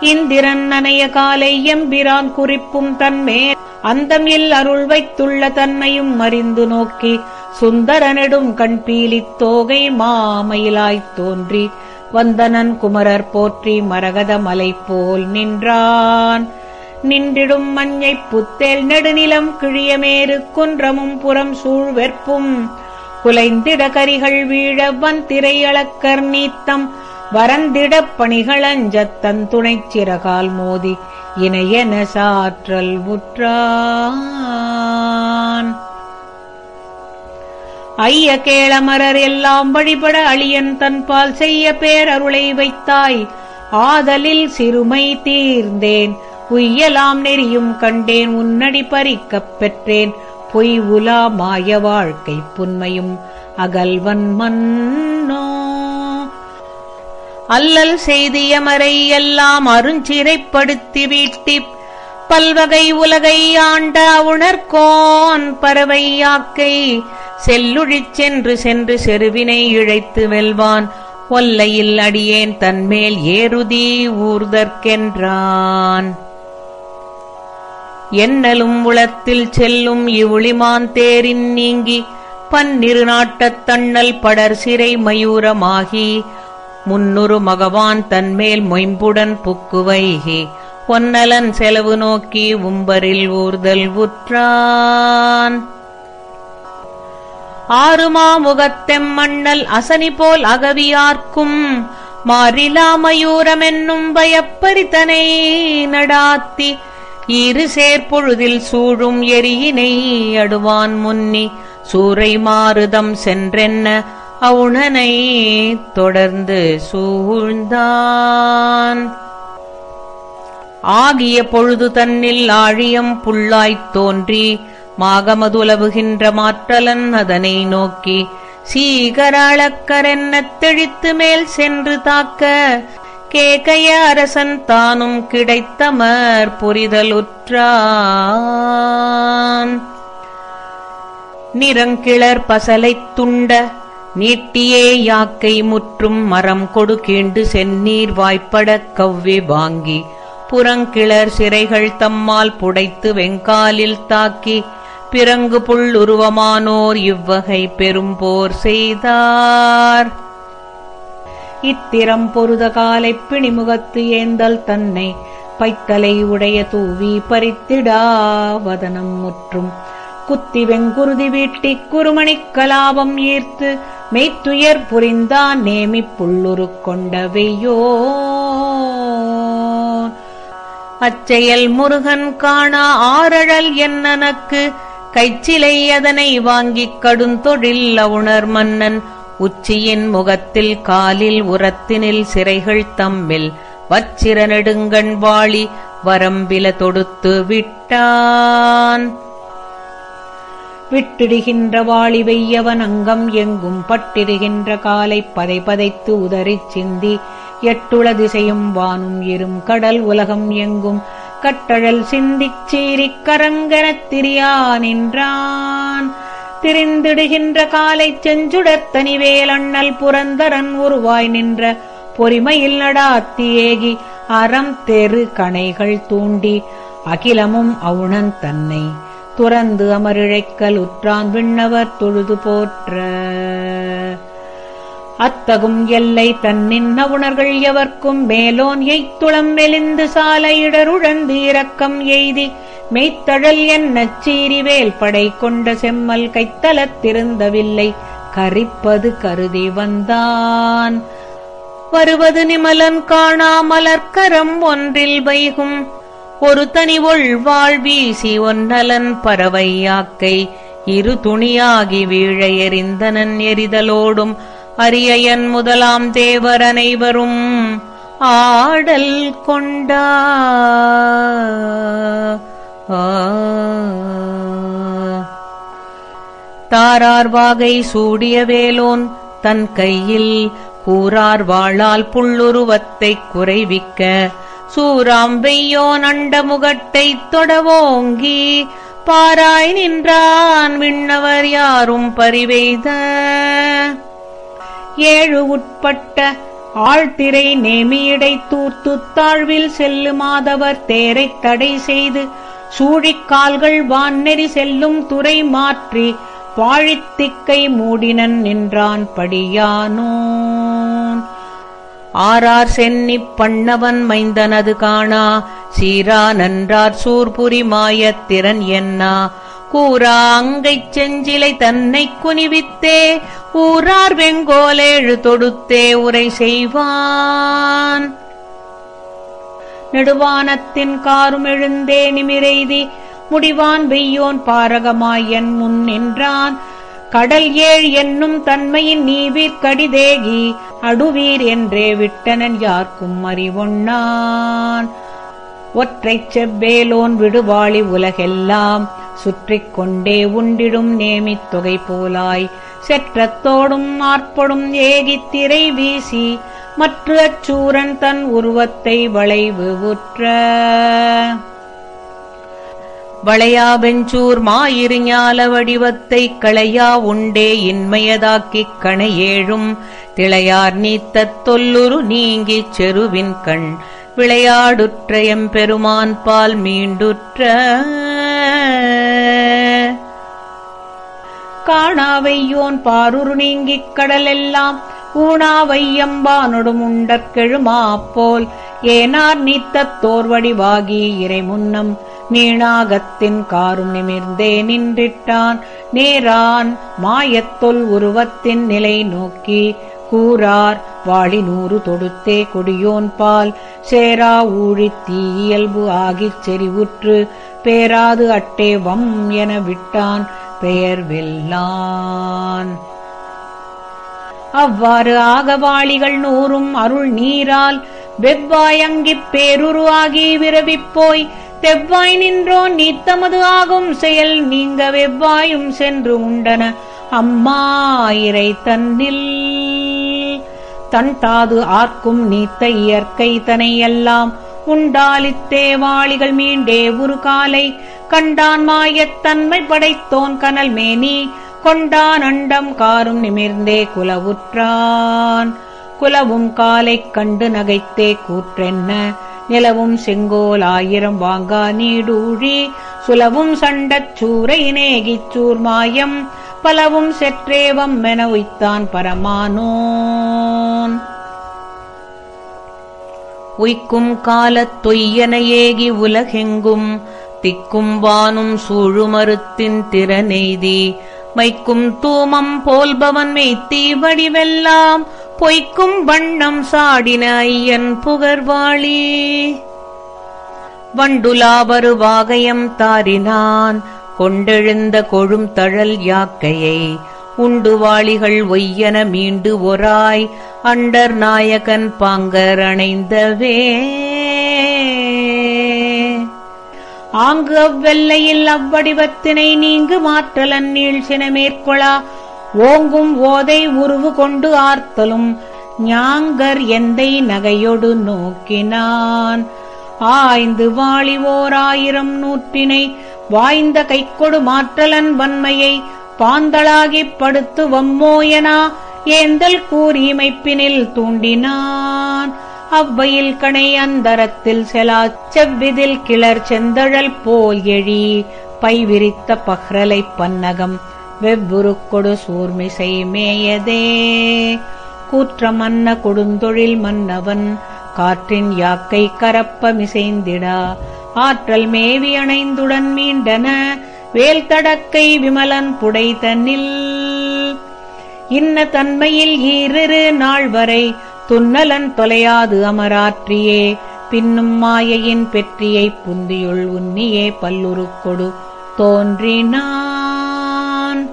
இந்திரன் நனைய காலை எம்பிரான் குறிப்பும் தன்மே. அந்தம் இல் அருள் வைத்துள்ள தன்மையும் அறிந்து நோக்கி சுந்தரனிடும் கண்பீலித் தோகை மாமயிலாய்த் தோன்றி வந்தனன் குமரர் போற்றி மரகத மலை போல் நின்றான். நின்றிடும் மஞ்சைப் புத்தேல் நெடுநிலம் கிழியமேறு குன்றமும் புறம் சூழ் வெற்பும் குலைந்திட கரிகள் வீழ திரையளக்கர் நீத்தம் வரந்திடப் பணிகளஞ்சத் தன் துணைச் சிறகால் மோதி இணையன சாற்றல் உற்றான். ஐய கேளமரர் எல்லாம் வழிபட அழியன் தன்பால் செய்ய பேரருளை வைத்தாய் ஆதலில் சிறுமை தீர்ந்தேன் உய்யலாம் நெறியும் கண்டேன் உன்னடி பறிக்கப் பெற்றேன் பொய் உலா மாய வாழ்க்கை புன்மையும் அகல்வன் மன்னோ. அல்லல் செய்தியமரை எல்லாம் அருஞ்சிறைப்படுத்தி வீட்டிப் பல்வகை உலகை ஆண்ட உணர்கோன் பறவை யாக்கை செல்லுழிச் சென்று சென்று செருவினை இழைத்து வெல்வான். ஒல்லையில் அடியேன் தன்மேல் ஏறுதி ஊர்தற்கென்றான். என்னலும் உளத்தில் செல்லும் இவுளிமான் தேரின் நீங்கி பன்னிரு நாட்டத் தண்ணல் படர் சிறை மயூரமாகி முன்னுரு மகவான் தன்மேல் மொயம்புடன் புக்குவைகி பொன்னலன் செலவு நோக்கி உம்பரில் ஊர்தல் உற்றான். ஆறுமா முகத்தெம்மண்ணல் அசனி போல் அகவியார்க்கும் மாறிலா மயூரமென்னும் பயப்பரித்தனை நடாத்தி இரு சேர்ப்பொழுதில் சூழும் எரியினை அடுவான் முன்னி சூறை மாறுதம் சென்றென்ன அவுணனை தொடர்ந்து சூழ்ந்தான். ஆகிய பொழுது தன்னில் ஆழியம் புல்லாய்த் தோன்றி மாகமதுலவுகின்ற மாற்றலன் அதனை நோக்கி சீகராளக்கரென்னத் தெழித்து மேல் சென்று தாக்க கேகைய அரசன் தானும் கிடைத்தமர் புரிதலுற்றான். நிறங்கிளர் பசலைத் துண்ட நீட்டியே யாக்கை முற்றும் மரம் கொடு கீண்டு செந்நீர் வாய்ப்படக் கவ்வி வாங்கி புறங்கிளர் சிறைகள் தம்மால் புடைத்து வெங்காலில் தாக்கி பிறங்கு புள்ளுருவமானோர் இவ்வகை பெரும்போர் செய்தார். இத்திரம் பொருத காலைப் பிணிமுகத்து ஏந்தல் தன்னை பைத்தலை உடைய தூவி பறித்திடாவதனம் முற்றும். குத்தி வெங்குருதி வீட்டிக் குருமணிக் கலாபம் ஈர்த்து மெய்த்துயர் புரிந்தான் நேமிப் புள்ளுரு கொண்டவையோ. அச்செயல் முருகன் காணா ஆரழல் என்னனக்கு கைச்சிலை அதனை வாங்கிக் கடுந்தொழில் அவுணர் மன்னன். உச்சியின் முகத்தில் காலில் உரத்தினில் சிறைகள் தம்மில். வச்சிர நெடுங்கண் வாளி வரம்பில தொடுத்து விட்டான். விட்டிடுகின்ற வாளி வெய்யவன் அங்கம் எங்கும் பட்டிடுகின்ற காலை பதை பதைத்து உதறிச் சிந்தி. எட்டுள திசையும் வானும் இரும் கடல் உலகம் எங்கும். கட்டழல் சிந்திச் சீரிக் கரங்கனத் திரியா நின்றான். திரிந்திடுகின்ற காலை செஞ்சுடத்தனி வேலண்ணல் புரந்தரன் உருவாய் நின்ற பொறிமையில் நடாத்தியேகி அறம் தெரு கணைகள் தூண்டி அகிலமும் அவுணன் தன்னை துறந்து அமரிழைக்கல் உற்றான் விண்ணவர் தொழுது போற்ற. அத்தகும் எல்லை தன்னின் நவுணர்கள் எவர்க்கும் மேலோன் எய்த்துளம் மெலிந்து சாலையிடருழந்து இரக்கம் எய்தி மெய்த்தழல் என் நச்சீரிவேல் படை கொண்ட செம்மல் கைத்தலத்திருந்தவில்லை கரிப்பது கருதி வந்தான். வருவது நிமலன் காணாமலர்க்கரம் ஒன்றில் வைகும். ஒரு தனி ஒள்வாள் வீசி ஒன்னலன் பறவையாக்கை இரு துணியாகி வீழ எறிந்தனன் எரிதலோடும். அரியயன் முதலாம் தேவர் அனைவரும் ஆடல் கொண்டா. தாரார்வாகை சூடிய வேலோன் தன் கையில் கூறார் வாழால் புள்ளுருவத்தைக் குறைவிக்க. சூராம் வெய்யோன் அண்ட முகட்டைத் தொடவோங்கி பாராய் நின்றான் விண்ணவர் யாரும் பரிவெய்த ஏழு உட்பட்ட ஆழ்திரை நேமியடை தூர்த்துத் தாழ்வில் செல்லுமாதவர் தேரைத் தடை செய்து சூழிக்கால்கள் வான்னெறி செல்லும் துறை மாற்றி வாழித்திக்கை மூடினன் நின்றான் படியானோன். ஆறார் சென்னிப் பண்ணவன் மைந்தனது காணா சீரா நன்றார் சூர்புரி மாயத்திறன் என்னா கூறா அங்கைச் செஞ்சிலை தன்னைக் குனிவித்தே ஊரார் வெங்கோலேழு தொடுத்தே உரை செய்வான். நெடுவானத்தின் காரும் எழுந்தே நிமிரெய்தி முடிவான் வெய்யோன் பாரகமாயன் முன் நின்றான். கடல் ஏழ் என்னும் தன்மையின் நீவீர் கடிதேகி அடுவீர் என்றே விட்டனன் யார்க்கும் அறிவொண்ணான். ஒற்றைச் செவ்வேலோன் விடுவாளி உலகெல்லாம் சுற்றிக் கொண்டே உண்டிடும் நேமித் தொகை போலாய் செற்றத்தோடும் ஆற்படும் ஏகித் திரை வீசி மற்ற அச்சூரன் தன் உருவத்தை வளைவு உற்ற. வளையா வெஞ்சூர் வடிவத்தை களையா உண்டே இன்மையதாக்கிக் கணையேழும். திளையார் நீத்தத் தொல்லுரு நீங்கிச் செருவின் கண். விளையாடுற்ற எம்பெருமான் பால் மீண்டுற்ற. காணாவையோன் பாருரு நீங்கிக் கடலெல்லாம் ஊனாவையம்பானொடும் உண்டற்கெழுமாப்போல் ஏனார் நீத்தத் தோர்வடிவாகி இறை முன்னம் நீணாகத்தின் காரும் நிமிர்ந்தே நின்றிட்டான். நேரான் மாயத்தொல் உருவத்தின் நிலை நோக்கி கூறார் வாளி நூறு தொடுத்தே கொடியோன் பால் சேரா ஊழித் தீயியல்பு ஆகிச் செறிவுற்று பேராது அட்டே வம் என விட்டான் பெயர் வெல்லான் அவ்வாறு ஆகவாளிகள் நூறும் அருள் நீரால் வெவ்வாயங்கிப் பேருரு ஆகி விரவிப் போய் தெவ்வாய் நின்றோன் நீத்தமது ஆகும் செயல் நீங்க வெவ்வாயும் சென்று உண்டன. அம்மா இறை தன்னில் தன் தாது ஆர்க்கும் நீத்த இயற்கை தனையெல்லாம் உண்டாலித்தேவாளிகள் மீண்டே ஒரு காலை கண்டான் மாயத் தன்மை படைத்தோன் கனல் மேனி கொண்டான் அண்டம் காரும் நிமிர்ந்தே குலவுற்றான். குலவும் காலைக் கண்டு நகைத்தே கூற்றென்ன? நிலவும் செங்கோல் ஆயிரம் வாங்கா நீடூழி. சுலவும் சண்டச் சூரை நேகிச் சூர்மாயம். பலவும் செற்றேவம் என உய்த்தான் பரமானோன். உய்க்கும் காலத்தொய்யன ஏகி உலகெங்கும். திக்கும் வானும் சூழுமறுத்தின் திறனெய்தி மைக்கும் தூமம் போல்பவன் மெய்த்தீ வடிவெல்லாம் பொய்க்கும் வண்ணம் சாடின ஐயன் புகர்வாளி. வண்டுலாவரு வாகயம் தாரினான் கொண்டெழுந்த கொழும் தழல் யாக்கையை உண்டுவாளிகள் ஒய்யன மீண்டு ஒராய் அண்டர் நாயகன் பாங்கர் அணைந்தவே. ஆங்கு அவ்வெல்லையில் அவ்வடிவத்தினை நீங்கு மாற்றலன் நீழ்சின மேற்கொளா. ஓங்கும் ஓதை உருவு கொண்டு ஆர்த்தலும் ஞாங்கர் எந்தை நகையொடு நோக்கினான். ஆய்ந்து வாழி ஆயிரம் நூற்றினை வாய்ந்த கைக்கொடு மாற்றலன் வன்மையை பாந்தளாகிப் படுத்து வம்மோயனா ஏந்தல் கூறியமைப்பினில் தூண்டினான். அவ்வையில் கணை அந்தரத்தில் செலா செவ்விதில் கிளர் செந்தழல் போல் எழி பைவிரித்த பஹ்ரலைப் பன்னகம். வெவ்வுருக்கொடு சூர்மிசை மேயதே. கூற்ற மன்ன கொடுந்தொழில் மன்னவன் காற்றின் யாக்கை கரப்ப மிசைந்திடா. ஆற்றல் மேவி அணைந்துடன் மீண்டன வேல் தடக்கை விமலன் புடை தன்னில் இன்ன தன்மையில் ஈரிரு நாள் வரை துன்னலன் தொலையாது அமராற்றியே பின்னும் மாயையின் பெற்றியைப் புந்தியுள் உன்னியே பல்லுருக்கொடு தோன்றினான்.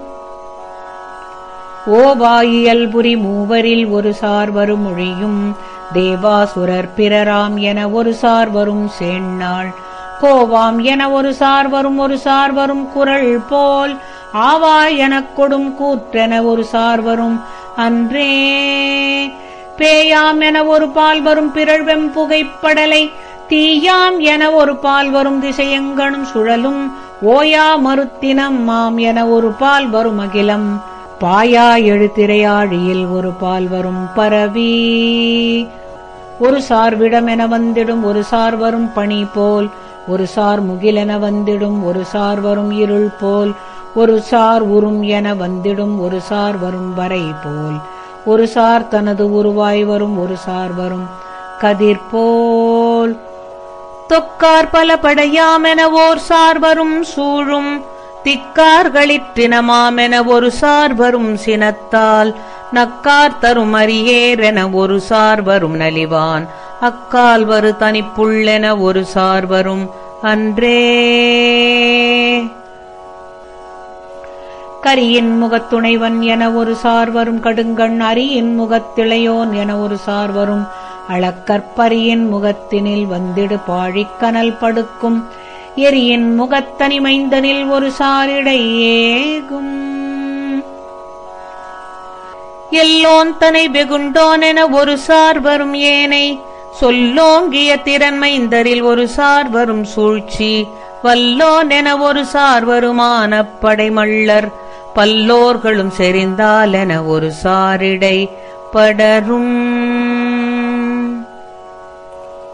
ஓவாயியல்புரி மூவரில் ஒரு சார் வரும் மொழியும் தேவாசுரர் பிறராம் என ஒரு சார் வரும் சேண்ணாள். கோவாம் என ஒரு சார் வரும் ஒரு சார் வரும் குரல் போல் ஆவா எனக் கொடும் கூற்றென ஒரு சார் வரும் அன்றே. பேயாம் என ஒரு பால் வரும் பிறழ்வெம் புகைப்படலை தீயாம் என ஒரு பால் வரும் திசையெங்கனும் சுழலும் ஓயா மறுத்தினம் மாம் என ஒரு பால் வரும் அகிலம். பாயா எழுத்திரையாழியில் ஒரு பால் வரும் பரவி. ஒரு சார் விடம் என வந்திடும் ஒரு சார் வரும் பணி போல். ஒரு சார் முகிலென வந்திடும் ஒரு சார் வரும் இருள் போல். ஒரு சார் உறும் என வந்திடும் ஒரு சார் வரும் வரை போல். ஒரு சார் தனது உருவாய் வரும் ஒரு சார் வரும். கதிர் போல் தொக்கார் பல படையாமென ஓர் சார் வரும் சூழும் திக்கார்களிற்றினமாமென ஒரு சார் வரும் சினத்தால் நக்கார் தரும் அரியேரென ஒரு சார் வரும் நலிவான். அக்கால் வரு தனிப்புள்ளென ஒரு சார் வரும் அன்றே. கரியின் முகத்துணைவன் என ஒரு சார்வரும் கடுங்கண் அரியின் முகத்திளையோன் என ஒரு சார்வரும் அளக்கற்பரியின் முகத்தினில் வந்திடு பாழிக்கனல் படுக்கும். எரியின் முகத்தனிமைந்தனில் ஒரு சாரிடையேகும் எல்லோன் தனை வெகுண்டோன் என ஒரு சார் வரும் ஏனை சொல்லோங்கிய திறன்மைந்தரில் ஒரு சார் வரும் சூழ்ச்சி வல்லோன் என ஒரு சார் வருமான படைமள்ளர் பல்லோர்களும் செறிந்தாலென ஒரு சாரிடை படரும்.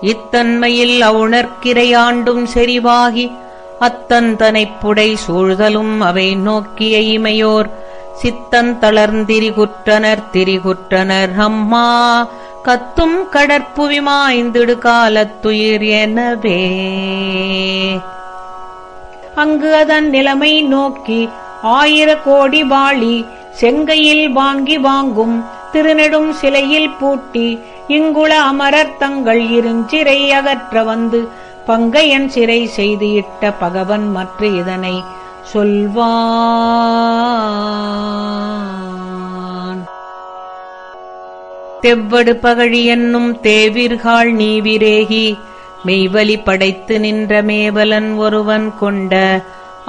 இத்தன்மையில் அவுணர்க்கிரையாண்டும் செறிவாகி அத்தந்தனைப் புடை சூழ்தலும் அவை நோக்கிய இமையோர். சித்தன் தளர்ந்திரிகுற்றனர் திரிகுற்றனர் அம்மா. கத்தும் கடற்புவிமாய்ந்திடு காலத்துயிர் எனவே. அங்கு அதன் நிலைமை நோக்கி ஆயிர கோடி வாளி செங்கையில் வாங்கி வாங்கும் திருநெடும் சிலையில் பூட்டி இங்குள அமரர் தங்கள் இருஞ்சிறை அகற்ற வந்து பங்கையன் சிறை செய்து இட்ட பகவன் மற்ற இதனை சொல்வான். தெவ்வடு பகழி என்னும் தேவிர்காள் நீவிரேகி மெய்வலி படைத்து நின்ற மேவலன் ஒருவன் கொண்ட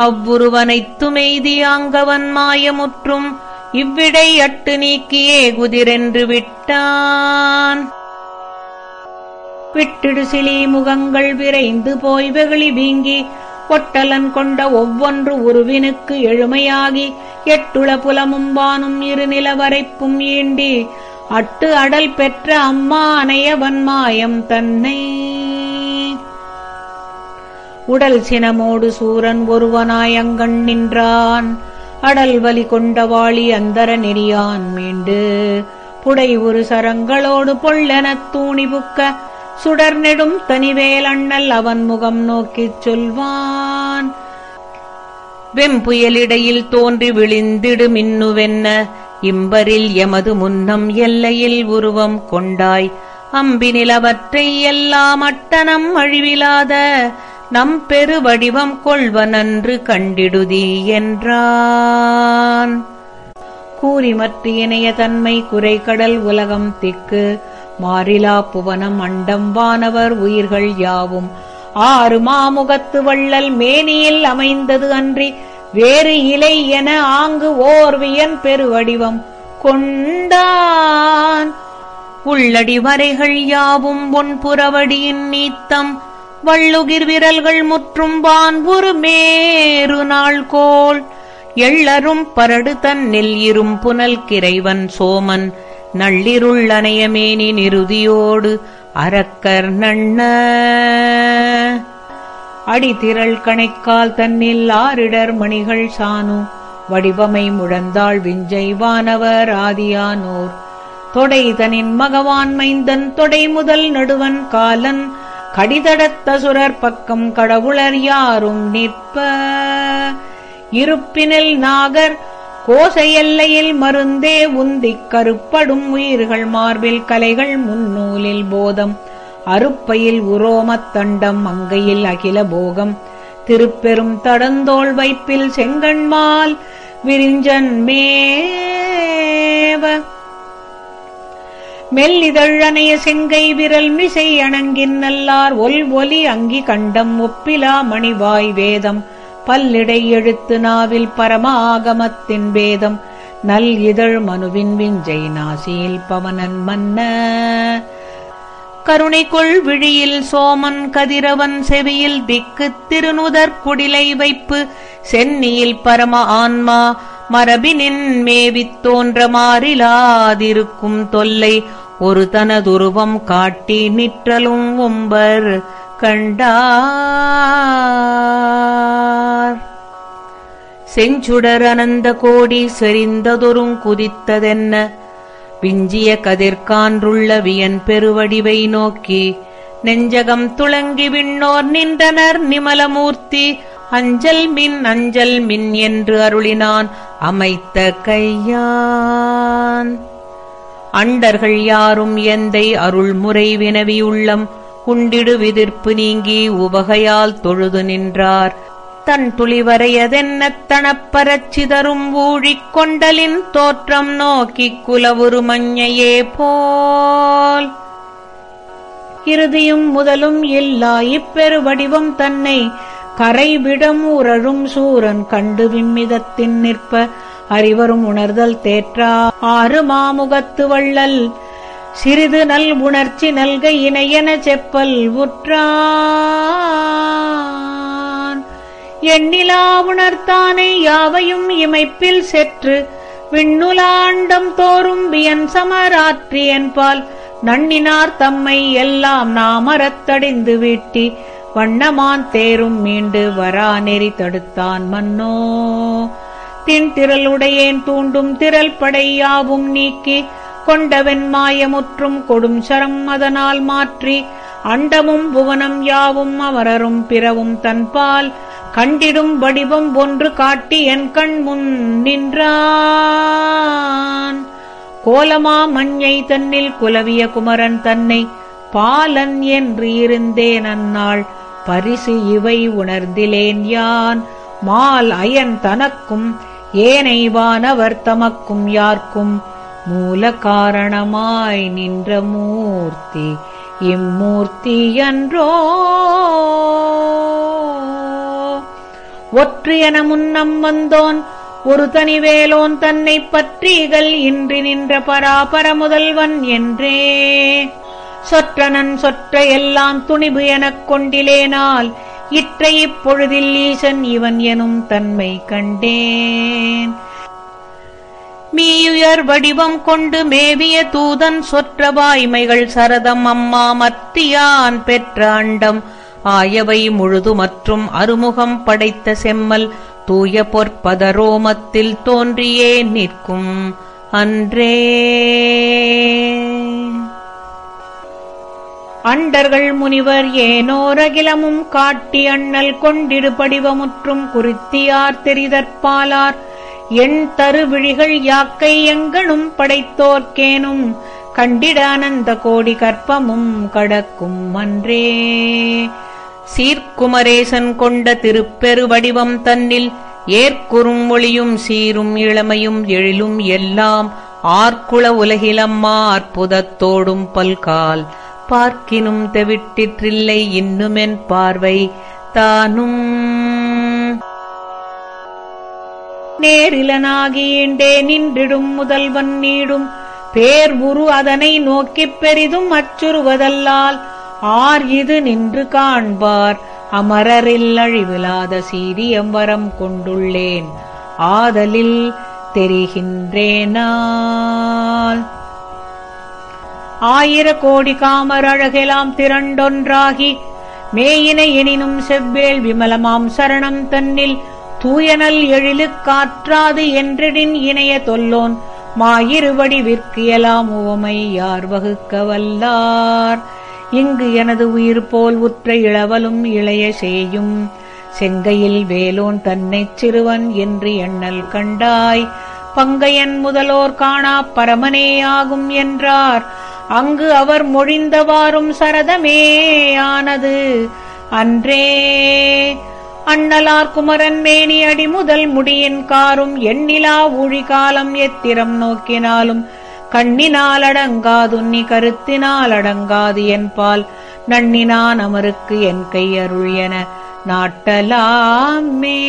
அவ்வுருவனைத்து மெய்தியாங்கவன் மாயமுற்றும் இவ்விடை அட்டு நீக்கியே குதிரென்று விட்டான். விட்டிடு சிலி முகங்கள் விரைந்து போய் வெகுளி வீங்கி ஒட்டலன் கொண்ட ஒவ்வொன்று உருவினுக்கு எழுமையாகி எட்டுள புலமும் வானும் இரு நிலவரைப்பும் ஈண்டி அட்டு அடல் பெற்ற அம்மா அணையவன் மாயம் தன்னை. உடல் சினமோடு சூரன் ஒருவனாய் அங்கண் நின்றான். அடல் வலி கொண்ட வாளி அந்தர நெறியான் மீண்டு. புடை ஒரு சரங்களோடு பொள்ளெனத் தூணி புக்க சுடர் நெடும் தனிவேல் அண்ணல் அவன் முகம் நோக்கிச் சொல்வான். வெம்புயலிடையில் தோன்றி விழிந்திடு மின்னுவென்ன இம்பரில் எமது முன்னம் எல்லையில் உருவம் கொண்டாய். அம்பினிலவற்றை எல்லாம் அட்டனம் அழிவிலாத நம் பெரு வடிவம் கொள்வனன்று கண்டிடுதி என்றான். கூறிமற்று இணைய தன்மை குறைகடல் உலகம் திக்கு மாறிலா புவனம் அண்டம் வானவர் உயிர்கள் யாவும். ஆறு மாமுகத்து வள்ளல் மேனியில் அமைந்தது அன்றி வேறு இலை என ஆங்கு ஓர்வியன் பெருவடிவம் கொண்டான். உள்ளடி வரைகள் யாவும் பொன் புறவடியின் நீத்தம் வள்ளுகிர் விரல்கள் முற்றும் வான்புறு மேரு நாள்கோள் எள்ளரும் பரடு தன்னில் இரும் புனல் கிரைவன் சோமன். நள்ளிருள் அணையமேனி நிறுதியோடு அரக்கர் நண்ண. அடிதிரள் கணைக்கால் தன்னில் ஆரிடர் மணிகள் சானு. வடிவமை முழந்தாள் விஞ்சை வானவர் ஆதியானோர். தொடைதனின் மகவான் மைந்தன் தொடை முதல் நடுவன் காலன். கடிதடத்த சுரர் பக்கம் கடவுளர் யாரும் நிற்ப. இருப்பினில் நாகர் கோசை எல்லையில் மருந்தே உந்திக் கருப்படும் உயிர்கள் மார்பில் கலைகள் முன்னூலில் போதம். அருப்பையில் உரோமத் தண்டம் அங்கையில் அகில போகம். திருப்பெரும் தடந்தோள் வைப்பில் செங்கண்மால் விரிஞ்சன் மேவ. மெல்லிதழனைய செங்கை விரல் மிசை அணங்கின் நல்லார் ஒல் ஒலி அங்கி கண்டம் ஒப்பிலா மணிவாய் வேதம். பல்லிடை எழுத்து நாவில் பரமாகமத்தின் வேதம் நல் இதழ் மனுவின் விஞ்சை நாசியில் பவனன் மன்ன. கருணைக்குள் விழியில் சோமன் கதிரவன் செவியில் திக்குத் திருநுதற் குடிலை வைப்பு. சென்னியில் பரம ஆன்மா மரபினின் மேவித் தோன்ற மாறிலாதிருக்கும் தொல்லை ஒரு தனதுருவம் காட்டி நிற்றலும் ஒம்பர் கண்டார். செஞ்சுடர் அனந்த கோடி செறிந்ததொரும் குதித்ததென்ன? விஞ்சிய கதிர்கான்றுள்ள வியன் பெருவடிவை நோக்கி நெஞ்சகம் துளங்கி விண்ணோர் நின்றனர் நிமலமூர்த்தி அஞ்சல் மின் அஞ்சல் மின் என்று அருளினான் அமைத்த கையான். அண்டர்கள் யாரும் எந்தை அருள்முறை வினவியுள்ளம் குண்டிடு விதிர்ப்பு நீங்கி உவகையால் தொழுது நின்றார். தன் துளிவரையதென்ன தணப்பரச் சிதறும் ஊழிக் கொண்டலின் தோற்றம் நோக்கிக் குலவுரு மஞ்சையே போல். இறுதியும் முதலும் இல்லா இப்பெரு வடிவம் தன்னை கரைவிடம் உரழும் சூரன் கண்டு விம்மிதத்தின் நிற்ப அறிவரும் உணர்தல் தேற்றா. ஆறு மாமுகத்து வள்ளல் சிறிது நல் உணர்ச்சி நல்க இணையென செப்பல் உற்றான். எண்ணிலா உணர்த்தானை யாவையும் இமைப்பில் செற்று விண்ணுலாண்டம் தோறும் வியன் சமராற்றியன்பால் நன்னினார் தம்மை எல்லாம் நாமரத்தடிந்து வீட்டி வண்ணமான் தேரும் மீண்டு வரா நெறி தடுத்தான் மன்னோ. தின் திரளுடையேன் தூண்டும் திரள் படையாவும் நீக்கி கொண்டவன் மாயமுற்றும் கொடும் சரம் அதனால் மாற்றி அண்டமும் புவனம் யாவும் அவரரும் பிறவும் தன்பால் கண்டிடும் வடிவம் ஒன்று காட்டி என் கண் முன் நின்றான். கோலமா மஞ்சை தன்னில் குலவிய குமரன் தன்னை பாலன் என்று இருந்தேன் அந்நாள். பரிசு இவை உணர்ந்திலேன் யான்? மால் அயன் தனக்கும் ஏனை வானவர் தமக்கும் யார்க்கும்? மூல காரணமாய் நின்ற மூர்த்தி இம்மூர்த்தி என்றோ ஒற்று என முன்னம் வந்தோன் ஒரு தனிவேலோன் தன்னைப் பற்றிகள் இன்றி நின்ற பராபர முதல்வன் என்றே. சொற்றனன் சொற்ற எல்லாம் துணிபு எனக் கொண்டிலேனால் இற்றை இப்பொழுதில் ஈசன் இவன் எனும் தன்மை கண்டேன். மீயுயர் வடிவம் கொண்டு மேவிய தூதன் சொற்ற வாய்மைகள் சரதம் அம்மா மத்தியான் பெற்ற அண்டம். ஆயவை முழுது மற்றும் அருமுகம் படைத்த செம்மல் தூய பொற்பதரோமத்தில் தோன்றியே நிற்கும் அன்றே. அண்டர்கள் முனிவர் ஏனோரகிலமும் காட்டி அண்ணல் கொண்டிரு படிவமுற்றும் குறித்தியார் தெரிதற்பாலார் என் தருவிழிகள் யாக்கை எங்கனும் படைத்தோர்க்கேனும். கண்டிட அனந்த கோடி கற்பமும் கடக்கும் அன்றே. சீர்க்குமரேசன் கொண்ட திருப்பெரு வடிவம் தன்னில் ஏற்குறும் ஒளியும் சீரும் இளமையும் எழிலும் எல்லாம் ஆர்க்குள உலகிலம்மா அற்புதத்தோடும் பல்கால். பார்க்கினும் தெவிட்டிற்றில்லை இன்னுமென் பார்வை தானும். நேரிலனாகியேண்டே நின்றிடும் முதல்வன் நீடும். பேர் உரு அதனை நோக்கிப் பெரிதும் அச்சுறுவதல்லால் ஆர் இது நின்று காண்பார். அமரரில் அழிவிலாத சீரியம்பரம் கொண்டுள்ளேன். ஆதலில் தெரிகின்றேனால். ஆயிர கோடி காமர் அழகெலாம் திரண்டொன்றாகி மேயின எனினும் செவ்வேள் விமலமாம் சரணம் தன்னில் தூயனல் எழிலுக் காற்றாது என்றிடின் இணைய தொல்லோன் மாயிருவடி விற்கியலாம் உவமை யார் வகுக்க வல்லார் இங்கு எனது உயிர் போல் உற்ற இளவலும் இளைய செய்யும் செங்கையில் வேலோன் தன்னைச் சிறுவன் என்று எண்ணல் கண்டாய் பங்கையன் முதலோர் காணாப் பரமனேயாகும் என்றார் அங்கு அவர் மொழிந்தவாறும் சரதமே ஆனது. அன்றே அண்ணலார் குமரன் மேனி அடி முதல் முடியின் காரும் எண்ணிலா ஊழிகாலம் எத்திரம் நோக்கினாலும் கண்ணினால் அடங்காதுன்னி கருத்தினால் அடங்காது என்பால் நன்னினான் அமருக்கு என் கையருள் என நாட்டலாமே.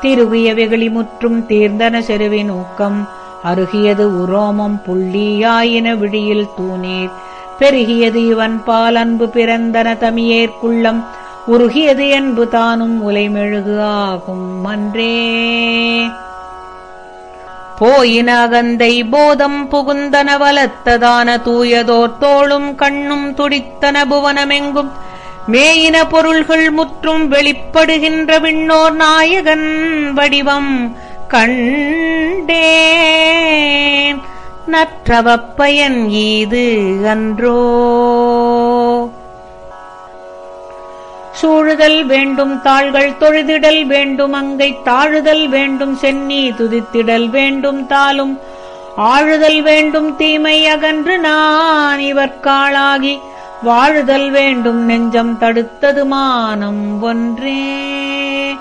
திருவிய வெகுளி முற்றும் தீர்ந்தன செருவின் ஊக்கம் அருகியது உரோமம் புள்ளியாயின விழியில் தூணீர். பெருகியது இவன் பால் அன்பு பிறந்தன தமியேற்குள்ளம். உருகியது என்பு தானும் உலைமெழுகு ஆகும் மன்றே போயின அகந்தை போதம் புகுந்தன வலத்ததான தூயதோர் தோளும் கண்ணும் துடித்தன புவனமெங்கும். மேயின பொருள்கள் முற்றும் வெளிப்படுகின்ற விண்ணோர் நாயகன் வடிவம். கண்டேன். நற்றவப்பயன் ஈது அன்றோ. சூழுதல் வேண்டும் தாள்கள் தொழுதிடல் வேண்டும் அங்கை தாழுதல் வேண்டும் சென்னி துதித்திடல் வேண்டும் தாளும். ஆழுதல் வேண்டும் தீமை அகன்று நான் இவர்காளாகி வாழுதல் வேண்டும் நெஞ்சம் தடுத்தது மானம் ஒன்றே.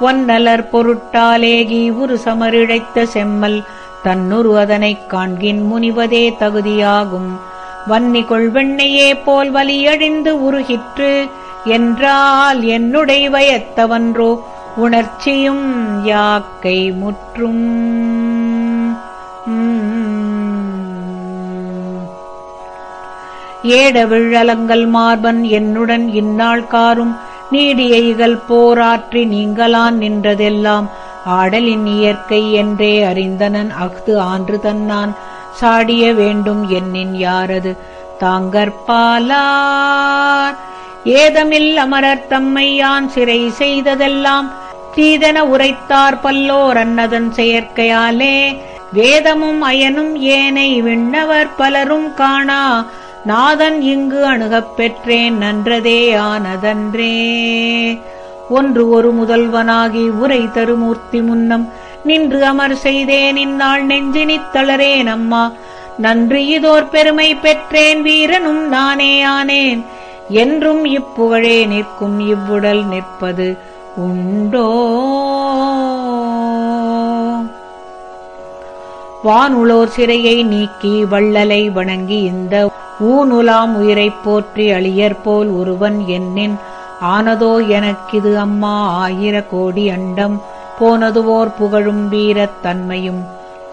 ஒன்னலர் பொருட்டாலேகி உரு சமரிழைத்த செம்மல் தன்னுரு அதனைக் காண்கின் முனிவதே தகுதியாகும். வன்னி கொள்வெண்ணையே போல் வலியழிந்து உருகிற்று என்றால் என்னுடை வயத்தவன்றோ உணர்ச்சியும் யாக்கை முற்றும். ஏடவிழலங்கள் மார்பன் என்னுடன் இந்நாள் காரும் நீடிய இகல் போராற்றி நீங்களான் நின்றதெல்லாம் ஆடலின் இயற்கை என்றே அறிந்தனன் அஃது ஆன்று தன்னான். சாடிய வேண்டும் என்னின் யாரது? தாங்கற்பாலார் ஏதமில் அமரர் தம்மையான் சிறை செய்ததெல்லாம் தீதென உரைத்தார் பல்லோர் அன்னதன் செயற்கையாலே. வேதமும் அயனும் ஏனை விண்ணவர் பலரும் காணா. நாதன் இங்கு அணுகப் பெற்றேன் நன்றதே ஆனதன்றே. ஒன்று ஒரு முதல்வனாகி உரை தருமூர்த்தி முன்னம் நின்று அமர் செய்தேன் இந்நாள் நெஞ்சினித் தளரேன் அம்மா. நன்று இதோர் பெருமை பெற்றேன் வீரனும் நானே ஆனேன். என்றும் இப்புகழே நிற்கும் இவ்வுடல் நிற்பது உண்டோ? வானுளோர் சிறையை நீக்கி வள்ளலை வணங்கி இந்த ஊனுலாம் உயிரைப் போற்றி அழியற்போல் ஒருவன் என்னின். ஆனதோ எனக்கிது அம்மா ஆயிர கோடி அண்டம். போனதுவோர் புகழும் வீரத் தன்மையும்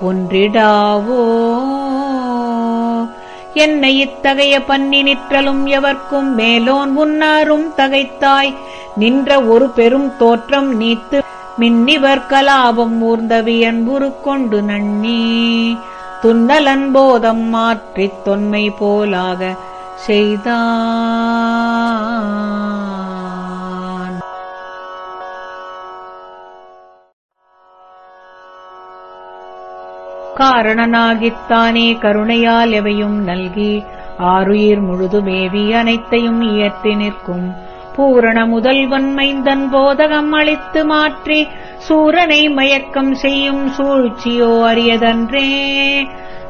பொன்றிடாவோ. என்னை இத்தகைய பன்னி நிற்றலும் எவர்க்கும் மேலோன் உன்னாரும் தகைத்தாய். நின்ற ஒரு பெரும் தோற்றம் நீத்து மின்னிவர் கலாபம் ஊர்ந்தவியன்புரு கொண்டு நன்னி. துன்னலன்போதம் மாற்றித் தொன்மை போலாக செய்தான். காரணனாகித்தானே கருணையால் எவையும் நல்கி ஆருயிர் முழுதுமேவி அனைத்தையும் இயற்றி நிற்கும். பூரண முதல்வன் மைந்தன் போதகம் அளித்து மாற்றி சூரனை மயக்கம் செய்யும் சூழ்ச்சியோ அரியதன்றே.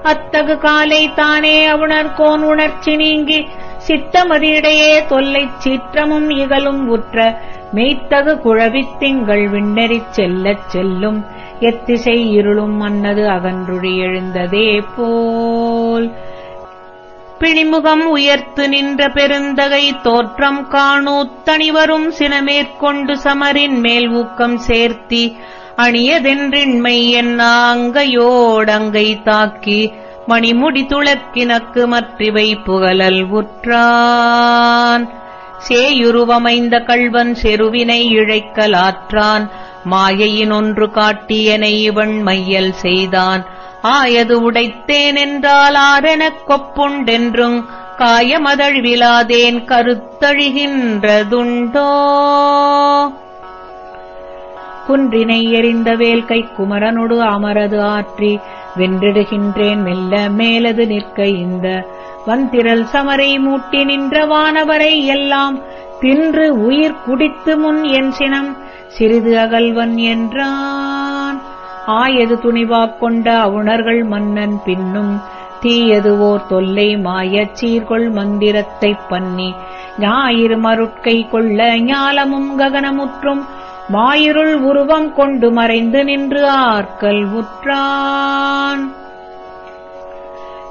அத்தகு காலை தானே அவுணர்கோன் உணர்ச்சி நீங்கி சித்தமதியிடையே தொல்லைச் சீற்றமும் இகலும் உற்ற மெய்த்தகு குழவித் திங்கள் விண்ணெறிச் செல்லச் செல்லும் எத்திசை இருளும் மன்னது அகன்றுழி எழுந்ததே போல். பிணிமுகம் உயர்த்து நின்ற பெருந்தகை தோற்றம் காணூத்தணிவரும் சினமேற்கொண்டு சமரின் மேல் ஊக்கம் சேர்த்தி அணியதென்றின்மை என்னாங்கையோடங்கை தாக்கி மணிமுடி துளக்கினக்கு மற்றிவை புகழல் உற்றான். சேயுருவமைந்த கள்வன் செருவினை இழைக்கலாற்றான். மாயையினொன்று காட்டியனை இவன் மையல் செய்தான். ஆயது உடைத்தேன் என்றால் ஆரெனக் கொப்புண்டென்றும் காயமதழ்விலாதேன் கருத்தழிகின்றதுண்டோ? குன்றினை எறிந்த வேல்கை குமரனொடு அமரது ஆற்றி வென்றிடுகின்றேன் மெல்ல மேலது நிற்க இந்த வந்திரல் சமரை மூட்டி நின்ற வானவரை எல்லாம் தின்று உயிர் குடித்து முன் என் சினம் சிறிது அகல்வன் என்றான். ஆயது துணிவாக் கொண்ட அவுணர்கள் மன்னன் பின்னும் தீயது ஓர் தொல்லை மாயச் சீர்கொள் மந்திரத்தைப் பண்ணி ஞாயிறு மருட்கை கொள்ள ஞாலமும் ககனமுற்றும் மாயிருள் உருவம் கொண்டு மறைந்து நின்று ஆர்க்கல் உற்றான்.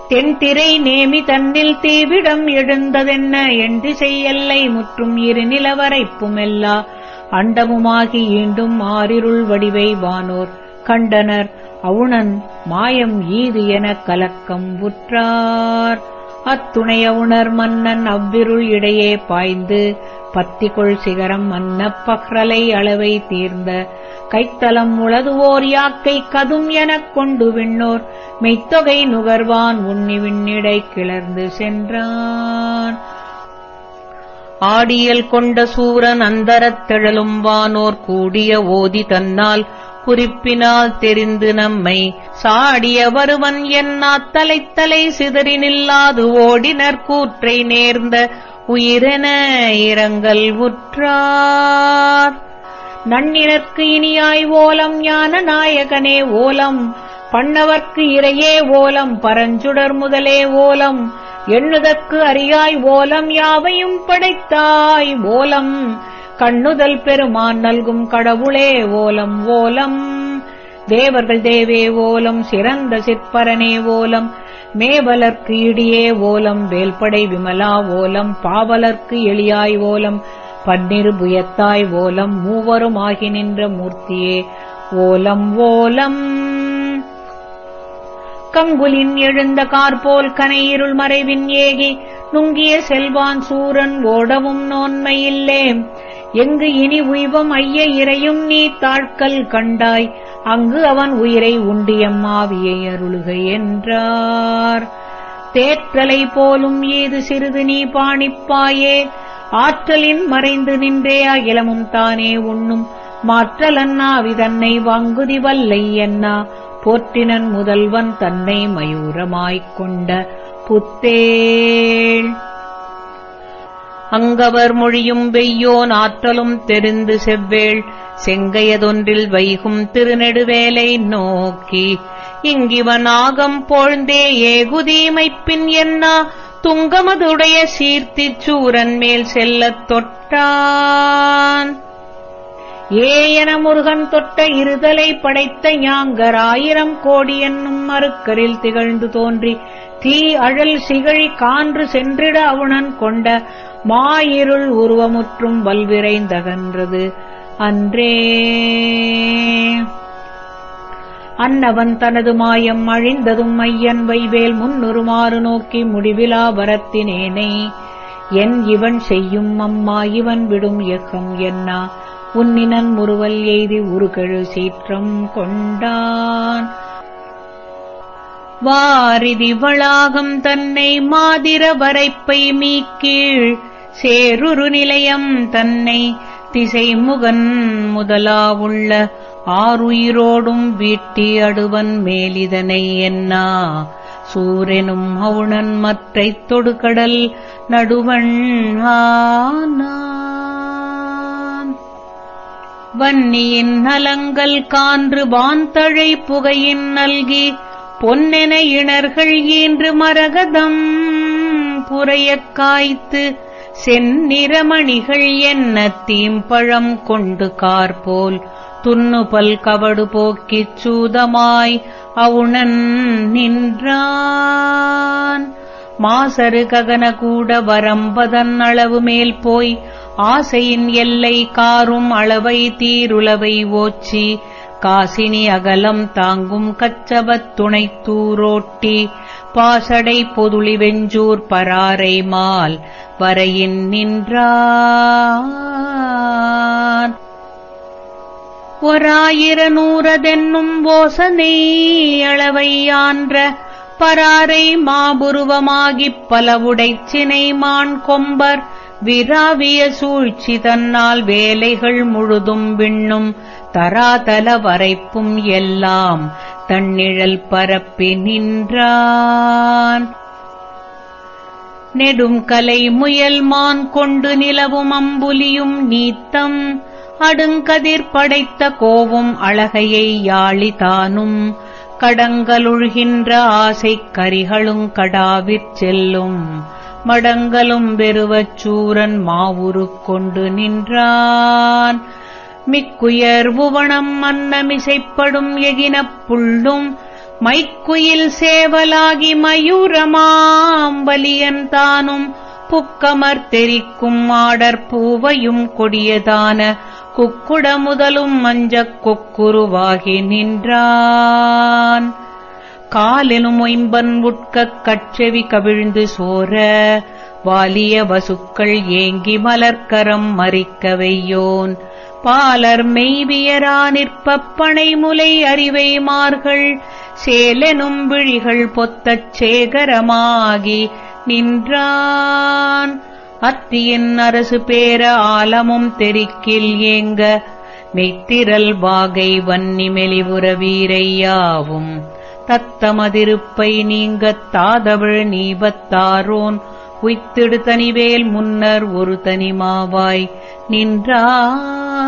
தென்திரை நேமி தன்னில் தீவிடம் எழுந்ததென்ன என்று எல்லை முற்றும் இரு நிலவரைப்புமெல்லா அண்டமுமாகி ஈண்டும் ஆறிருள் வடிவை வானோர். கண்டனர். அவுணன் மாயம் ஈது எனக் கலக்கம் உற்றார் அத்துணையவுணர் மன்னன் அவ்விருள் இடையே பாய்ந்து பத்திகொள் சிகரம் மன்ன பஹ்ரலை அளவை தீர்ந்த கைத்தலம் உளதுவோர் யாக்கை கதும் எனக் கொண்டு விண்ணோர். மெய்த்தொகை நுகர்வான் உண்ணி விண்ணிடை கிளர்ந்து சென்றான். ஆடியல் கொண்ட சூரன் அந்தரத் திழலும் வானோர் கூடிய ஓதி தன்னால் குறிப்பினால் தெரிந்து நம்மை சாடிய வருவன் என்னா தலைத்தலை சிதறி நில்லாது ஓடினர் கூற்றை நேர்ந்த உயிரென இரங்கல் உற்றார். நன்னினர்க்கு இனியாய் ஓலம் ஞான நாயகனே ஓலம் பண்ணவர்க்கு இறையே ஓலம் பரஞ்சுடர் முதலே ஓலம் எண்ணுதற்கு அறியாய் ஓலம் யாவையும் படைத்தாய் ஓலம். கண்ணுதல் பெருமான் நல்கும் கடவுளே ஓலம் ஓலம். தேவர்கள் தேவே ஓலம் சிறந்த சிற்பரனே ஓலம். மேவலர்க்கு இடியே ஓலம் வேல்படை விமலா ஓலம் பாவலர்க்கு எளியாய் ஓலம். பன்னிரு புயத்தாய் ஓலம் மூவரும் ஆகி நின்ற மூர்த்தியே ஓலம் ஓலம். கங்குலின் எழுந்த கார்போல் கனையிருள் மறைவின் ஏகி நுங்கிய செல்வான் சூரன் ஓடவும் நோன்மையில்லே. எங்கு இனி உய்வம் ஐய இறையும் நீ தாழ்க்கல் கண்டாய் அங்கு அவன் உயிரை உண்டியம் ஆவியை அருளுக என்றார். தேற்றலை போலும் ஏது சிறிது நீ பாணிப்பாயே ஆற்றலின் மறைந்து நின்றே அகிலமும் தானே உண்ணும். மாற்றலன்னா விதன்னை வாங்குதி வல்லை என்னா போற்றினன் முதல்வன் தன்னை மயூரமாய்க் கொண்ட புத்தேள். அங்கவர் மொழியும் வெய்யோன் ஆற்றலும் தெரிந்து செவ்வேள். செங்கையதொன்றில் வைகும் திருநெடுவேலை நோக்கி இங்கிவன் ஆகம் போழ்ந்தே ஏகுதீமைப்பின் என்னா? துங்கமதுடைய சீர்த்திச் சூரன் மேல் செல்லத் தொட்டான். ஏயன முருகன் தொட்ட இருதலை படைத்த ஞாங்கர் ஆயிரம் கோடி என்னும் மறுக்கரில் திகழ்ந்து தோன்றி தீ அழல் சிகழி கான்று சென்றிட அவுணன் கொண்ட மாயிருள் உருவமுற்றும் வல்விரைந்தகன்றது. அன்றே. அன்னவன் தனது மாயம் அழிந்ததும் ஐயன் வைவேல் முன்னுருமாறு நோக்கி முடிவிலா வரத்தினேனை. என் இவன் செய்யும் அம்மா இவன் விடும் இயக்கம் என்னா? உன்னினன் முறுவல் எய்தி உருகெழு சீற்றம் கொண்டான். வாரிதி வளாகம் தன்னை மாதிர வரைப்பை மீக்கீழ் சேருரு நிலையம் தன்னை திசைமுகன் முதலாவுள்ள ஆறுயிரோடும் வீட்டி அடுவன் மேலிதனை என்னா சூரியனும் அவுணன் மற்றைத் தொடுகடல் நடுவன் வன்னியின் நலங்கள் கான்று வான்தழை புகையின் நல்கி பொன்னென இணர்கள் ஈன்று மரகதம் புறையக் காய்த்து செந்நிறமணிகள் என்ன தீம்பழம் கொண்டு கார்போல்? துன்னுபல் கவடு போக்கிச் சூதமாய் அவுணன் நின்றான். மாசரு ககன கூட வரம்பதன் அளவு மேல் போய் ஆசையின் எல்லை காரும் அளவை தீருளவை ஓச்சி. காசினி அகலம் தாங்கும் கச்சபத் துணைத்தூரோட்டி பாசடை பொதுளி வெஞ்சூர் பராரை மால் வரையின் நின்றான் ஒராயிரநூறதென்னும் ஓசனை அளவையான்ற பராரை மாபுருவமாகிப் பலவுடைச் சினைமான் கொம்பர் விராவிய சூழ்ச்சி தன்னால் வேலைகள் முழுதும் விண்ணும் தராதல வரைப்பும் எல்லாம் தன்னிழல் பரப்பி நின்றான். நெடும் கலை முயல் மான் கொண்டு நிலவும் அம்புலியும் நீத்தம். அடுங்கதிர் படைத்த கோவும் அழகையை யாழிதானும் கடங்களுழ்கின்ற ஆசைக் கரிகளுங் கடாவிற் செல்லும். மடங்கலும் வெறுவச் சூரன் மாவுரு கொண்டு நின்றான். மிக்குயர்வுவனம் மன்னமிசைப்படும் எகினப் புள்ளும் மைக்குயில் சேவலாகி மயூரமாம்பலியன் தானும் புக்கமர் தெரிக்கும் ஆடற்பூவையும் கொடியதான குக்குட முதலும் மஞ்சக் கொக்குருவாகி நின்றான். காலெனும் ஒய்ம்பன் உட்கக் கட்செவி கவிழ்ந்து சோர வாலிய வசுக்கள் ஏங்கி மலர்க்கரம் மறிக்கவையோன். பாலர் மெய்வியரா நிற்பப் பனைமுலை அறிவை மார்கள் சேலெனும் விழிகள் பொத்தச் சேகரமாகி நின்றான். அத்தியின் அரசு பேர ஆலமும் தெரிக்கில் ஏங்க மெய்த்திரல் வாகை வன்னி மெலிவுற வீரையாவும். தத்தமதிருப்பை நீங்கத் தாதவள் நீபத்தாரோன் உய்த்திடு தனிவேல் முன்னர் ஒரு தனிமாவாய் நின்றான்.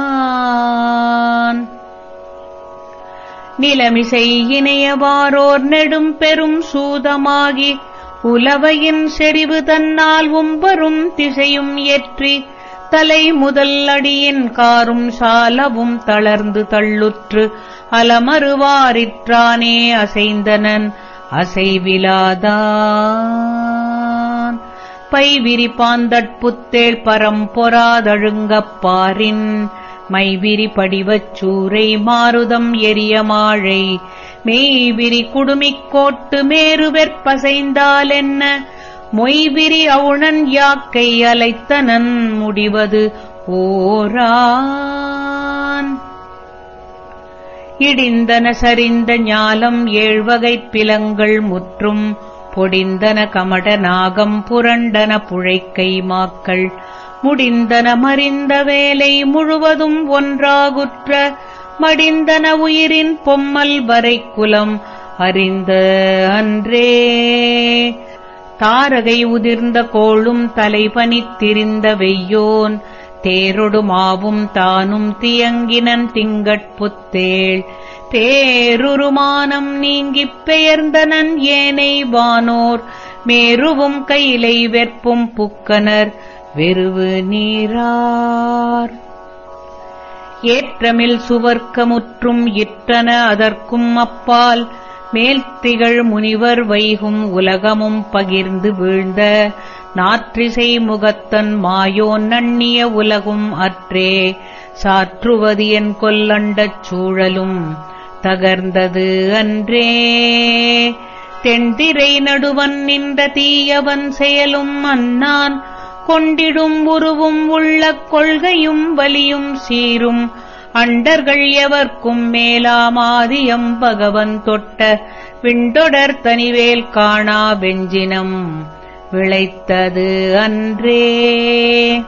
நிலமிசை இணையவாரோர் நெடும் பெரும் சூதமாகி உலவையின் செறிவு தன்னால் உம்பரும் திசையும் ஏற்றி தலை முதல் அடியின் காரும் சாலவும் தளர்ந்து தள்ளுற்று அலமறுவாரிற்றானே அசைந்தனன் அசைவிலாதான். பைவிரிப்பாந்தட்புத்தேள் பரம்பொராதழுங்கப்பாரின் பாரின் மைவிரி படிவச் சூரை மாருதம் எரிய மாழை. மெய்விரி குடுமிக் கோட்டு மேருவெற்பசைந்தாலென்ன மொய்விரி அவுணன் யாக்கை அலைத்தனன் முடிவது ஓரான். இடிந்தன சரிந்த ஞாலம் ஏழ்வகைப் பிலங்கள் முற்றும் பொடிந்தன கமட நாகம் புரண்டன புழைக்கை மாக்கள். முடிந்தன மறிந்த வேலை முழுவதும் ஒன்றாகுற்ற மடிந்தன உயிரின் பொம்மல் வரைக்குலம் அறிந்த அன்றே. தாரகை உதிர்ந்த கோளும் தலைபனித்திரிந்த வெய்யோன் தேரொடு மாவும் தானும் தியங்கினன் திங்கட்புத்தேள் தேருருமானம் நீங்கிப் பெயர்ந்தனன் ஏனை வானோர் மேருவும் கையிலை வெற்பும் புக்கனர். வெறுவு நீரார். ஏற்றமில் சுவர்க்கமுற்றும் இற்றன அதற்கும் அப்பால் மேல்த்திகள் முனிவர் வைகும் உலகமும் பகிர்ந்து வீழ்ந்த நாற்றிசை முகத்தன் மாயோன் நண்ணிய உலகும் அற்றே. சாற்றுவது என் கொல்லண்டச் சூழலும் தகர்ந்தது அன்றே. தென்திரை நடுவன் நின்ற தீயவன் செயலும் அன்னான் கொண்டிடும் உருவும் உள்ள கொள்கையும் வலியும் சீரும். அண்டர்கள் எவர்க்கும் மேலாமாதியம் பகவன் தொட்ட விண்டொடர் தனிவேல் காணா வெஞ்சினம். விளைத்தது அன்றே.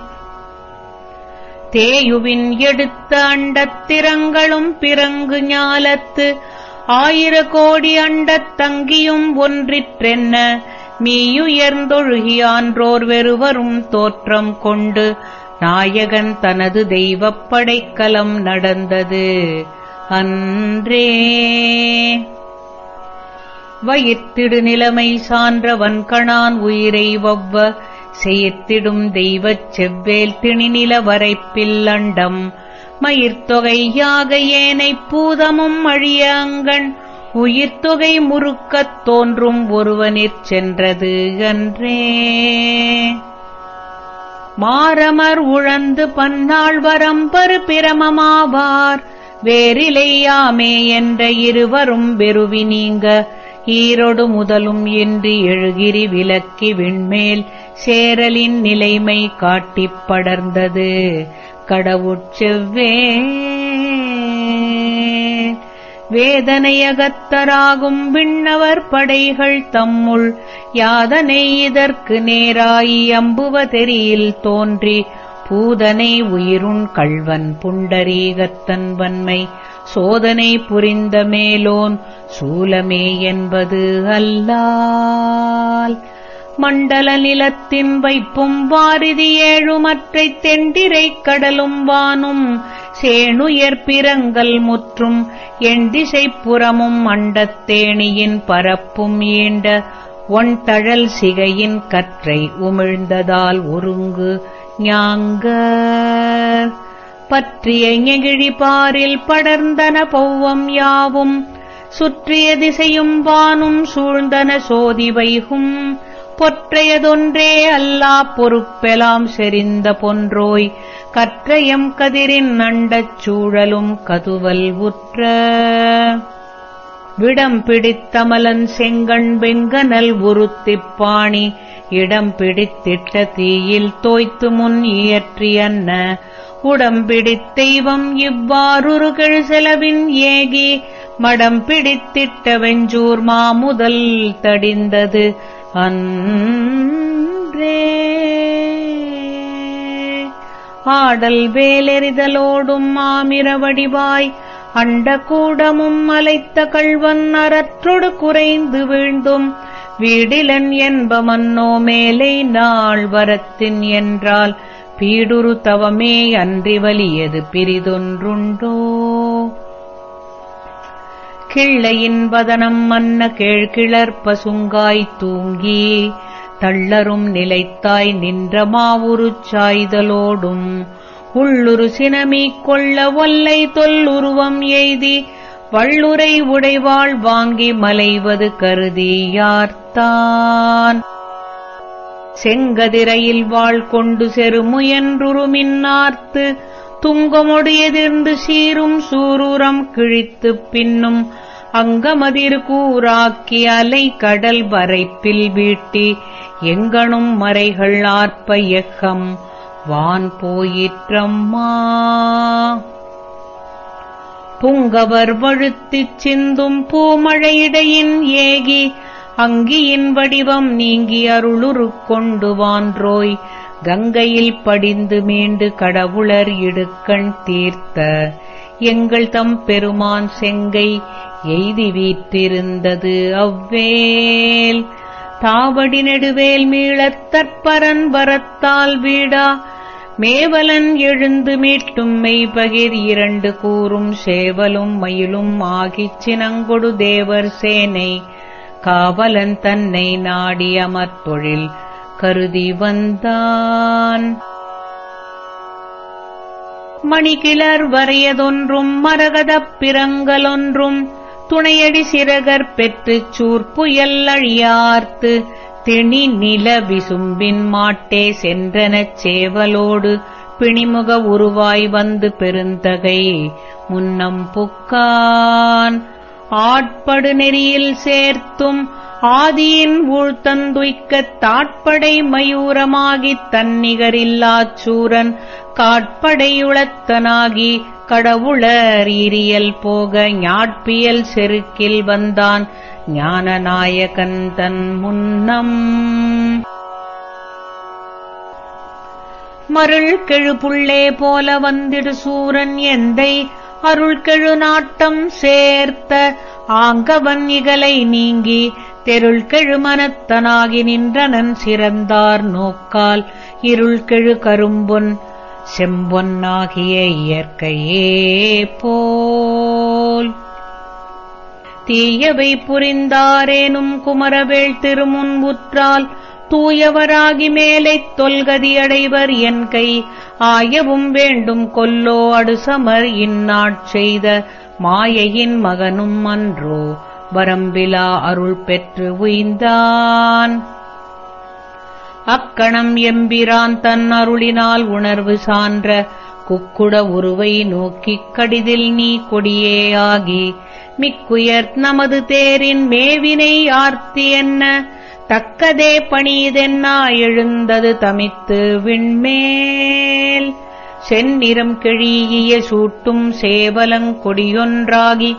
தேயுவின் எடுத்த அண்டத்திரங்களும் பிறங்கு ஞாலத்து. ஆயிர கோடி அண்டத் தங்கியும் ஒன்றிற்றென்ன மீயுயர்ந்தொழுகியான்றோர் வெறுவரும் தோற்றம் கொண்டு நாயகன் தனது தெய்வப் படைக்கலம் நடந்தது. அன்றே. வயிற்றிடு நிலைமை சான்ற வன்கணான் உயிரை வவ்வ செயத்திடும் தெய்வச் செவ்வேல் திணிநில வரைப்பில்லண்டம் மயிர்த்தொகை யாக ஏனைப் பூதமும் அழிய அங்கண் உயிர்த்தொகை முறுக்கத் தோன்றும் ஒருவனிற் சென்றது அன்றே. மாரமர் உழந்து பன்னாள் வரம்பரு பிரமமாவார். வேறிலையாமே என்ற இருவரும் வெறுவி நீங்க. ஈரொடு முதலும் என்று எழுகிரி விலக்கி விண்மேல். சேரலின் நிலைமை காட்டிப் படர்ந்தது. கடவுட்செவ்வே வேதனையகத்தராகும் விண்ணவர் படைகள் தம்முள். யாதனை இதற்கு நேராயி அம்புவ தெரியில் தோன்றி. பூதனை உயிருண் கள்வன் புண்டரீகத்தன் வன்மை. சோதனை புரிந்த மேலோன் சூலமே என்பது அல்லால். மண்டல நிலத்தின் வைப்பும் வாரிதி ஏழுமற்றைத் தெண்டிரைக் கடலும் வானும் சேணுயர் பிறங்கல் முற்றும் எண்டிசைப்புறமும் அண்டத்தேணியின் பரப்பும் ஈண்ட ஒன்தழல் சிகையின் கற்றை உமிழ்ந்ததால் ஒருங்கு ஞாங்க. பற்றிய நெகிழிபாரில் படர்ந்தன பௌவம் யாவும் சுற்றிய திசையும் வானும் சூழ்ந்தன சோதி வைகும். பொற்றையதொன்றே அல்லா பொறுப்பெலாம் செறிந்த பொன்றோய். கற்றையம் கதிரின் நண்டச் சூழலும் கதுவல் உற்ற. விடம் பிடித்தமலன் செங்கண் வெங்கனல் உருத்திப்பாணி இடம் பிடித்திட்ட தீயில் தோய்த்து முன் இயற்றியன்ன உடம்பிடித் தெய்வம் இவ்வாறுரு செலவின் ஏகி. மடம் பிடித்திட்ட வெஞ்சூர் மாமுதல் தடிந்தது. அன்றே. ஆடல் வேலெறிதலோடும் மாமிர வடிவாய் அண்டகூடமும் அலைத்த கள்வன் அறற்றொடு குறைந்து வீழ்ந்தும். வீடிலன் என்ப மன்னோ மேலை நாள் வரத்தின் என்றால் பீடுரு தவமே அன்றி வலியது பிரிதொன்றுண்டோ கிள்ளையின் வதனம் மன்ன கேழ்கிளர் பசுங்காய் தூங்கி தள்ளரும் நிலைத்தாய் நின்ற மாவுரு சாய்தலோடும் உள்ளுரு சினமி கொள்ள ஒல்லை தொல்லுருவம் எய்தி வள்ளுரை உடைவாள் வாங்கி மலைவது கருதி யார்த்தான்? செங்கதிரையில் வாழ் கொண்டு செருமுயன்றுருமின்னார்த்து துங்கமுடையதிர்ந்து சீரும் சூருரம் கிழித்துப் பின்னும் அங்கமதிர் கூறாக்கி அலை கடல் வரைப்பில் வீட்டி எங்கனும் மறைகள் ஆர்ப்ப எக்கம் வான் போயிற்றம்மா. புங்கவர் வழுத்திச் சிந்தும் பூமழையிடையின் ஏகி அங்கியின் வடிவம் நீங்கி அருளுரு கொண்டு வான்றோய். கங்கையில் படிந்து மீண்டு கடவுளர் இடுக்கண் தீர்த்த எங்கள் தம் பெருமான் செங்கை எய்தி வீற்றிருந்தது அவ்வேல். தாவடி நெடுவேல் மீளத் தற்பரன் வரத்தால் வீடா. மேவலன் எழுந்து மீட்டும் மெய்பகிர் இரண்டு கூறும் சேவலும் மயிலும் ஆகிச் சினங்கொடு தேவர் சேனை. காவலன் தன்னை நாடி அமர்த்தொழில். கருதி வந்தான். மணிகிளர் வரையதொன்றும் மரகதப் பிறங்கலொன்றும் துணையடி சிறகர் பெற்றுச் சூர்ப்புயல் அழியார்த்து திணி நில விசும்பின் மாட்டே சென்றனச் சேவலோடு பிணிமுக உருவாய் வந்து பெருந்தகை முன்னம் புக்கான். ஆட்படு நெறியில் சேர்த்தும் ஆதியின் ஊழ்த்தந்துய்க்கத் தாட்படை மயூரமாகித் தன்னிகரில்லாச் சூரன் காட்படையுளத்தனாகி கடவுளர் இரியல் போக ஞாட்பியல் செருக்கில் வந்தான் ஞானநாயகன் தன் முன்னம். மருள் கெழுபுள்ளே போல வந்திடு சூரன் எந்தை அருள் கெழு நாட்டம் சேர்த்த ஆங்கவன் இகலை நீங்கி தெருள்கெழு மனத்தனாகி நின்றனன் சிறந்தார் நோக்கால். இருள் கெழு கரும்பொன் செம்பொன்னாகிய இயற்கையே போல். தீயவை புரிந்தாரேனும் குமரவேள் திருமுன் உற்றால். தூயவராகி மேலைத் தொல்கதி அடைவர் என் கை. ஆயவும் வேண்டும் கொல்லோ அடுசமர் இந்நாட் செய்த. மாயையின் மகனும் அன்றோ. வரம்பிலா அருள் பெற்று உய்ந்தான். அக்கணம் எம்பிரான் தன் அருளினால் உணர்வு சான்ற குக்குட உருவை நோக்கிக் கடிதில் நீ கொடியேயாகி மிக்குயர் நமது தேரின் மேவினை ஆர்த்தி என்ன? தக்கதே பணியதென்னா எழுந்தது தமித்து விண்மேல். செந்நிறம் கிழியிய சூட்டும் சேவலங்கொடியொன்றாகி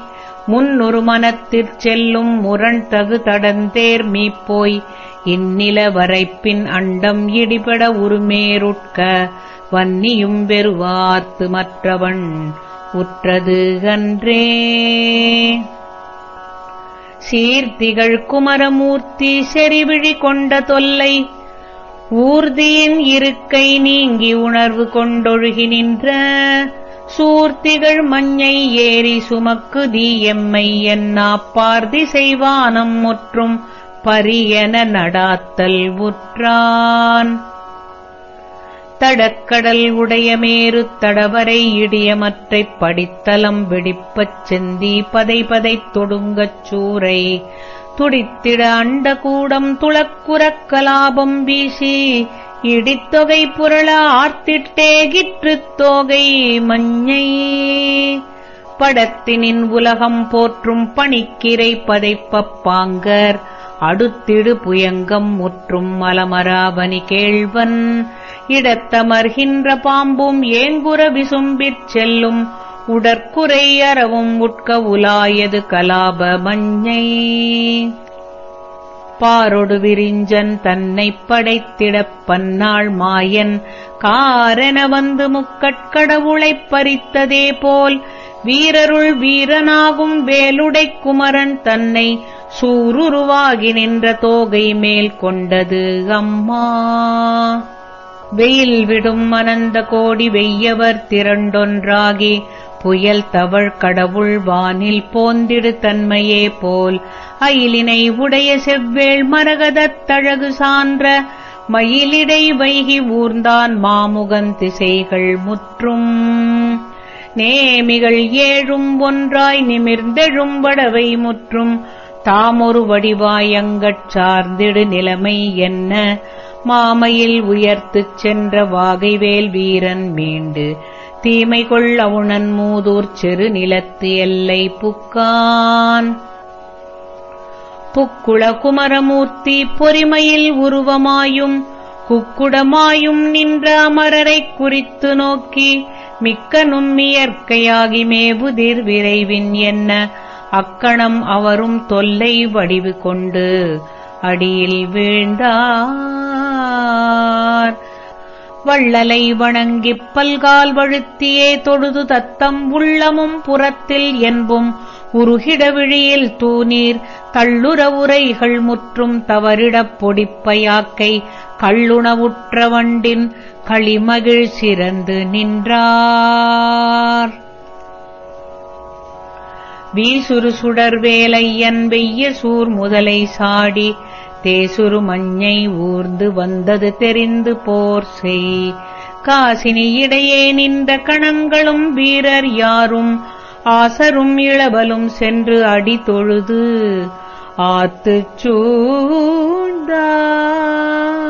முன்னொருமனத்திற் செல்லும் முரண்தகு தடந்தேர் மீப்போய் இந்நில வரைப்பின் அண்டம் இடிபட உருமேருட்க வன்னியும் பெறுவார்த்து மற்றவன் உற்றது அன்றே. சீர்த்திகள் குமரமூர்த்தி செறிவிழி கொண்ட தொல்லை ஊர்தியின் இருக்கை நீங்கி உணர்வு கொண்டொழுகி நின்ற சூர்த்திகள் மஞ்சை ஏறி சுமக்கு தீயம்மை என்னா செய்வானம் முற்றும் பரியன நடாத்தல் உற்றான். தடக்கடல் உடையமேறு தடவரை இடியமற்றைப் படித்தலம் வெடிப்பச் செந்தி பதை பதைத் தொடுங்கச் சூரை. துடித்திட அண்டகூடம் கூடம் கலாபம் வீசி இடித்தொகை புரள ஆர்த்திட்டேகிற்றுத் தொகை மஞ்சை. படத்தினின் உலகம் போற்றும் பணிக்கிரை பதைப்பப்பாங்கர் அடுத்திடு புயங்கம் முற்றும் மலமராவனி கேழ்வன் இடத்தமர்கின்ற பாம்பும் ஏங்குற விசும்பிற் செல்லும் உடற்குறை அறவும் உட்க உலாயது கலாப மஞ்சை. பாரொடு விரிஞ்சன் தன்னைப் படைத்திடப் பன்னாள் மாயன். காரென வந்து முக்கட்கடவுளைப் பறித்ததே போல் வீரருள் வீரனாகும் வேலுடை குமரன் தன்னை சூருருவாகி நின்ற தோகை மேல் கொண்டது அம்மா. வெயில் விடும் அனந்த கோடி வெய்யவர் திரண்டொன்றாகி புயல் தவழ் கடவுள் வானில் போந்திடு தன்மையே போல். அயிலினை உடைய செவ்வேள் மரகதத் தழகு சான்ற மயிலிடை வைகி ஊர்ந்தான் மாமுகன் திசைகள் முற்றும். நேமிகள் ஏழும் ஒன்றாய் நிமிர்ந்தெழும் வடவை முற்றும். தாமொரு வடிவாயங்கட் சார்ந்திடு நிலைமை என்ன? மாமையில் உயர்த்துச் சென்ற வாகைவேல் வீரன் மீண்டு தீமை கொள் அவுணன் மூதூர் செரு நிலத்து எல்லை புக்கான். புக்குள குமரமூர்த்தி பொறிமையில் உருவமாயும் குக்குடமாயும் நின்ற அமரரைக் குறித்து நோக்கி மிக்க நும்மியற்கையாகி மேபுதிர் விரைவின் என்ன அக்கணம் அவரும் தொல்லை வடிவு கொண்டு அடியில் வீழ்ந்தார். வள்ளலை வணங்கிப் பல்கால் வழுத்தியே தொழுது தத்தம் உள்ளமும் புறத்தில் என்பும் உருகிட விழியில் தூநீர் தள்ளுற உரைகள் முற்றும் தவறிடப் பொடிப்பையாக்கை கள்ளுணவுற்ற வண்டின் களிமகிழ் சிறந்து நின்றார். வீசுறு சுடர் வேலையன் வெய்ய சூர் முதலை சாடி தேசுரு மஞ்சை ஊர்ந்து வந்தது தெரிந்து போர் செய். காசினி இடையே நின்ற கணங்களும் வீரர் யாரும்? ஆசரும் இளவலும் சென்று அடி தொழுது. ஆத்துச் சூழ்ந்தார்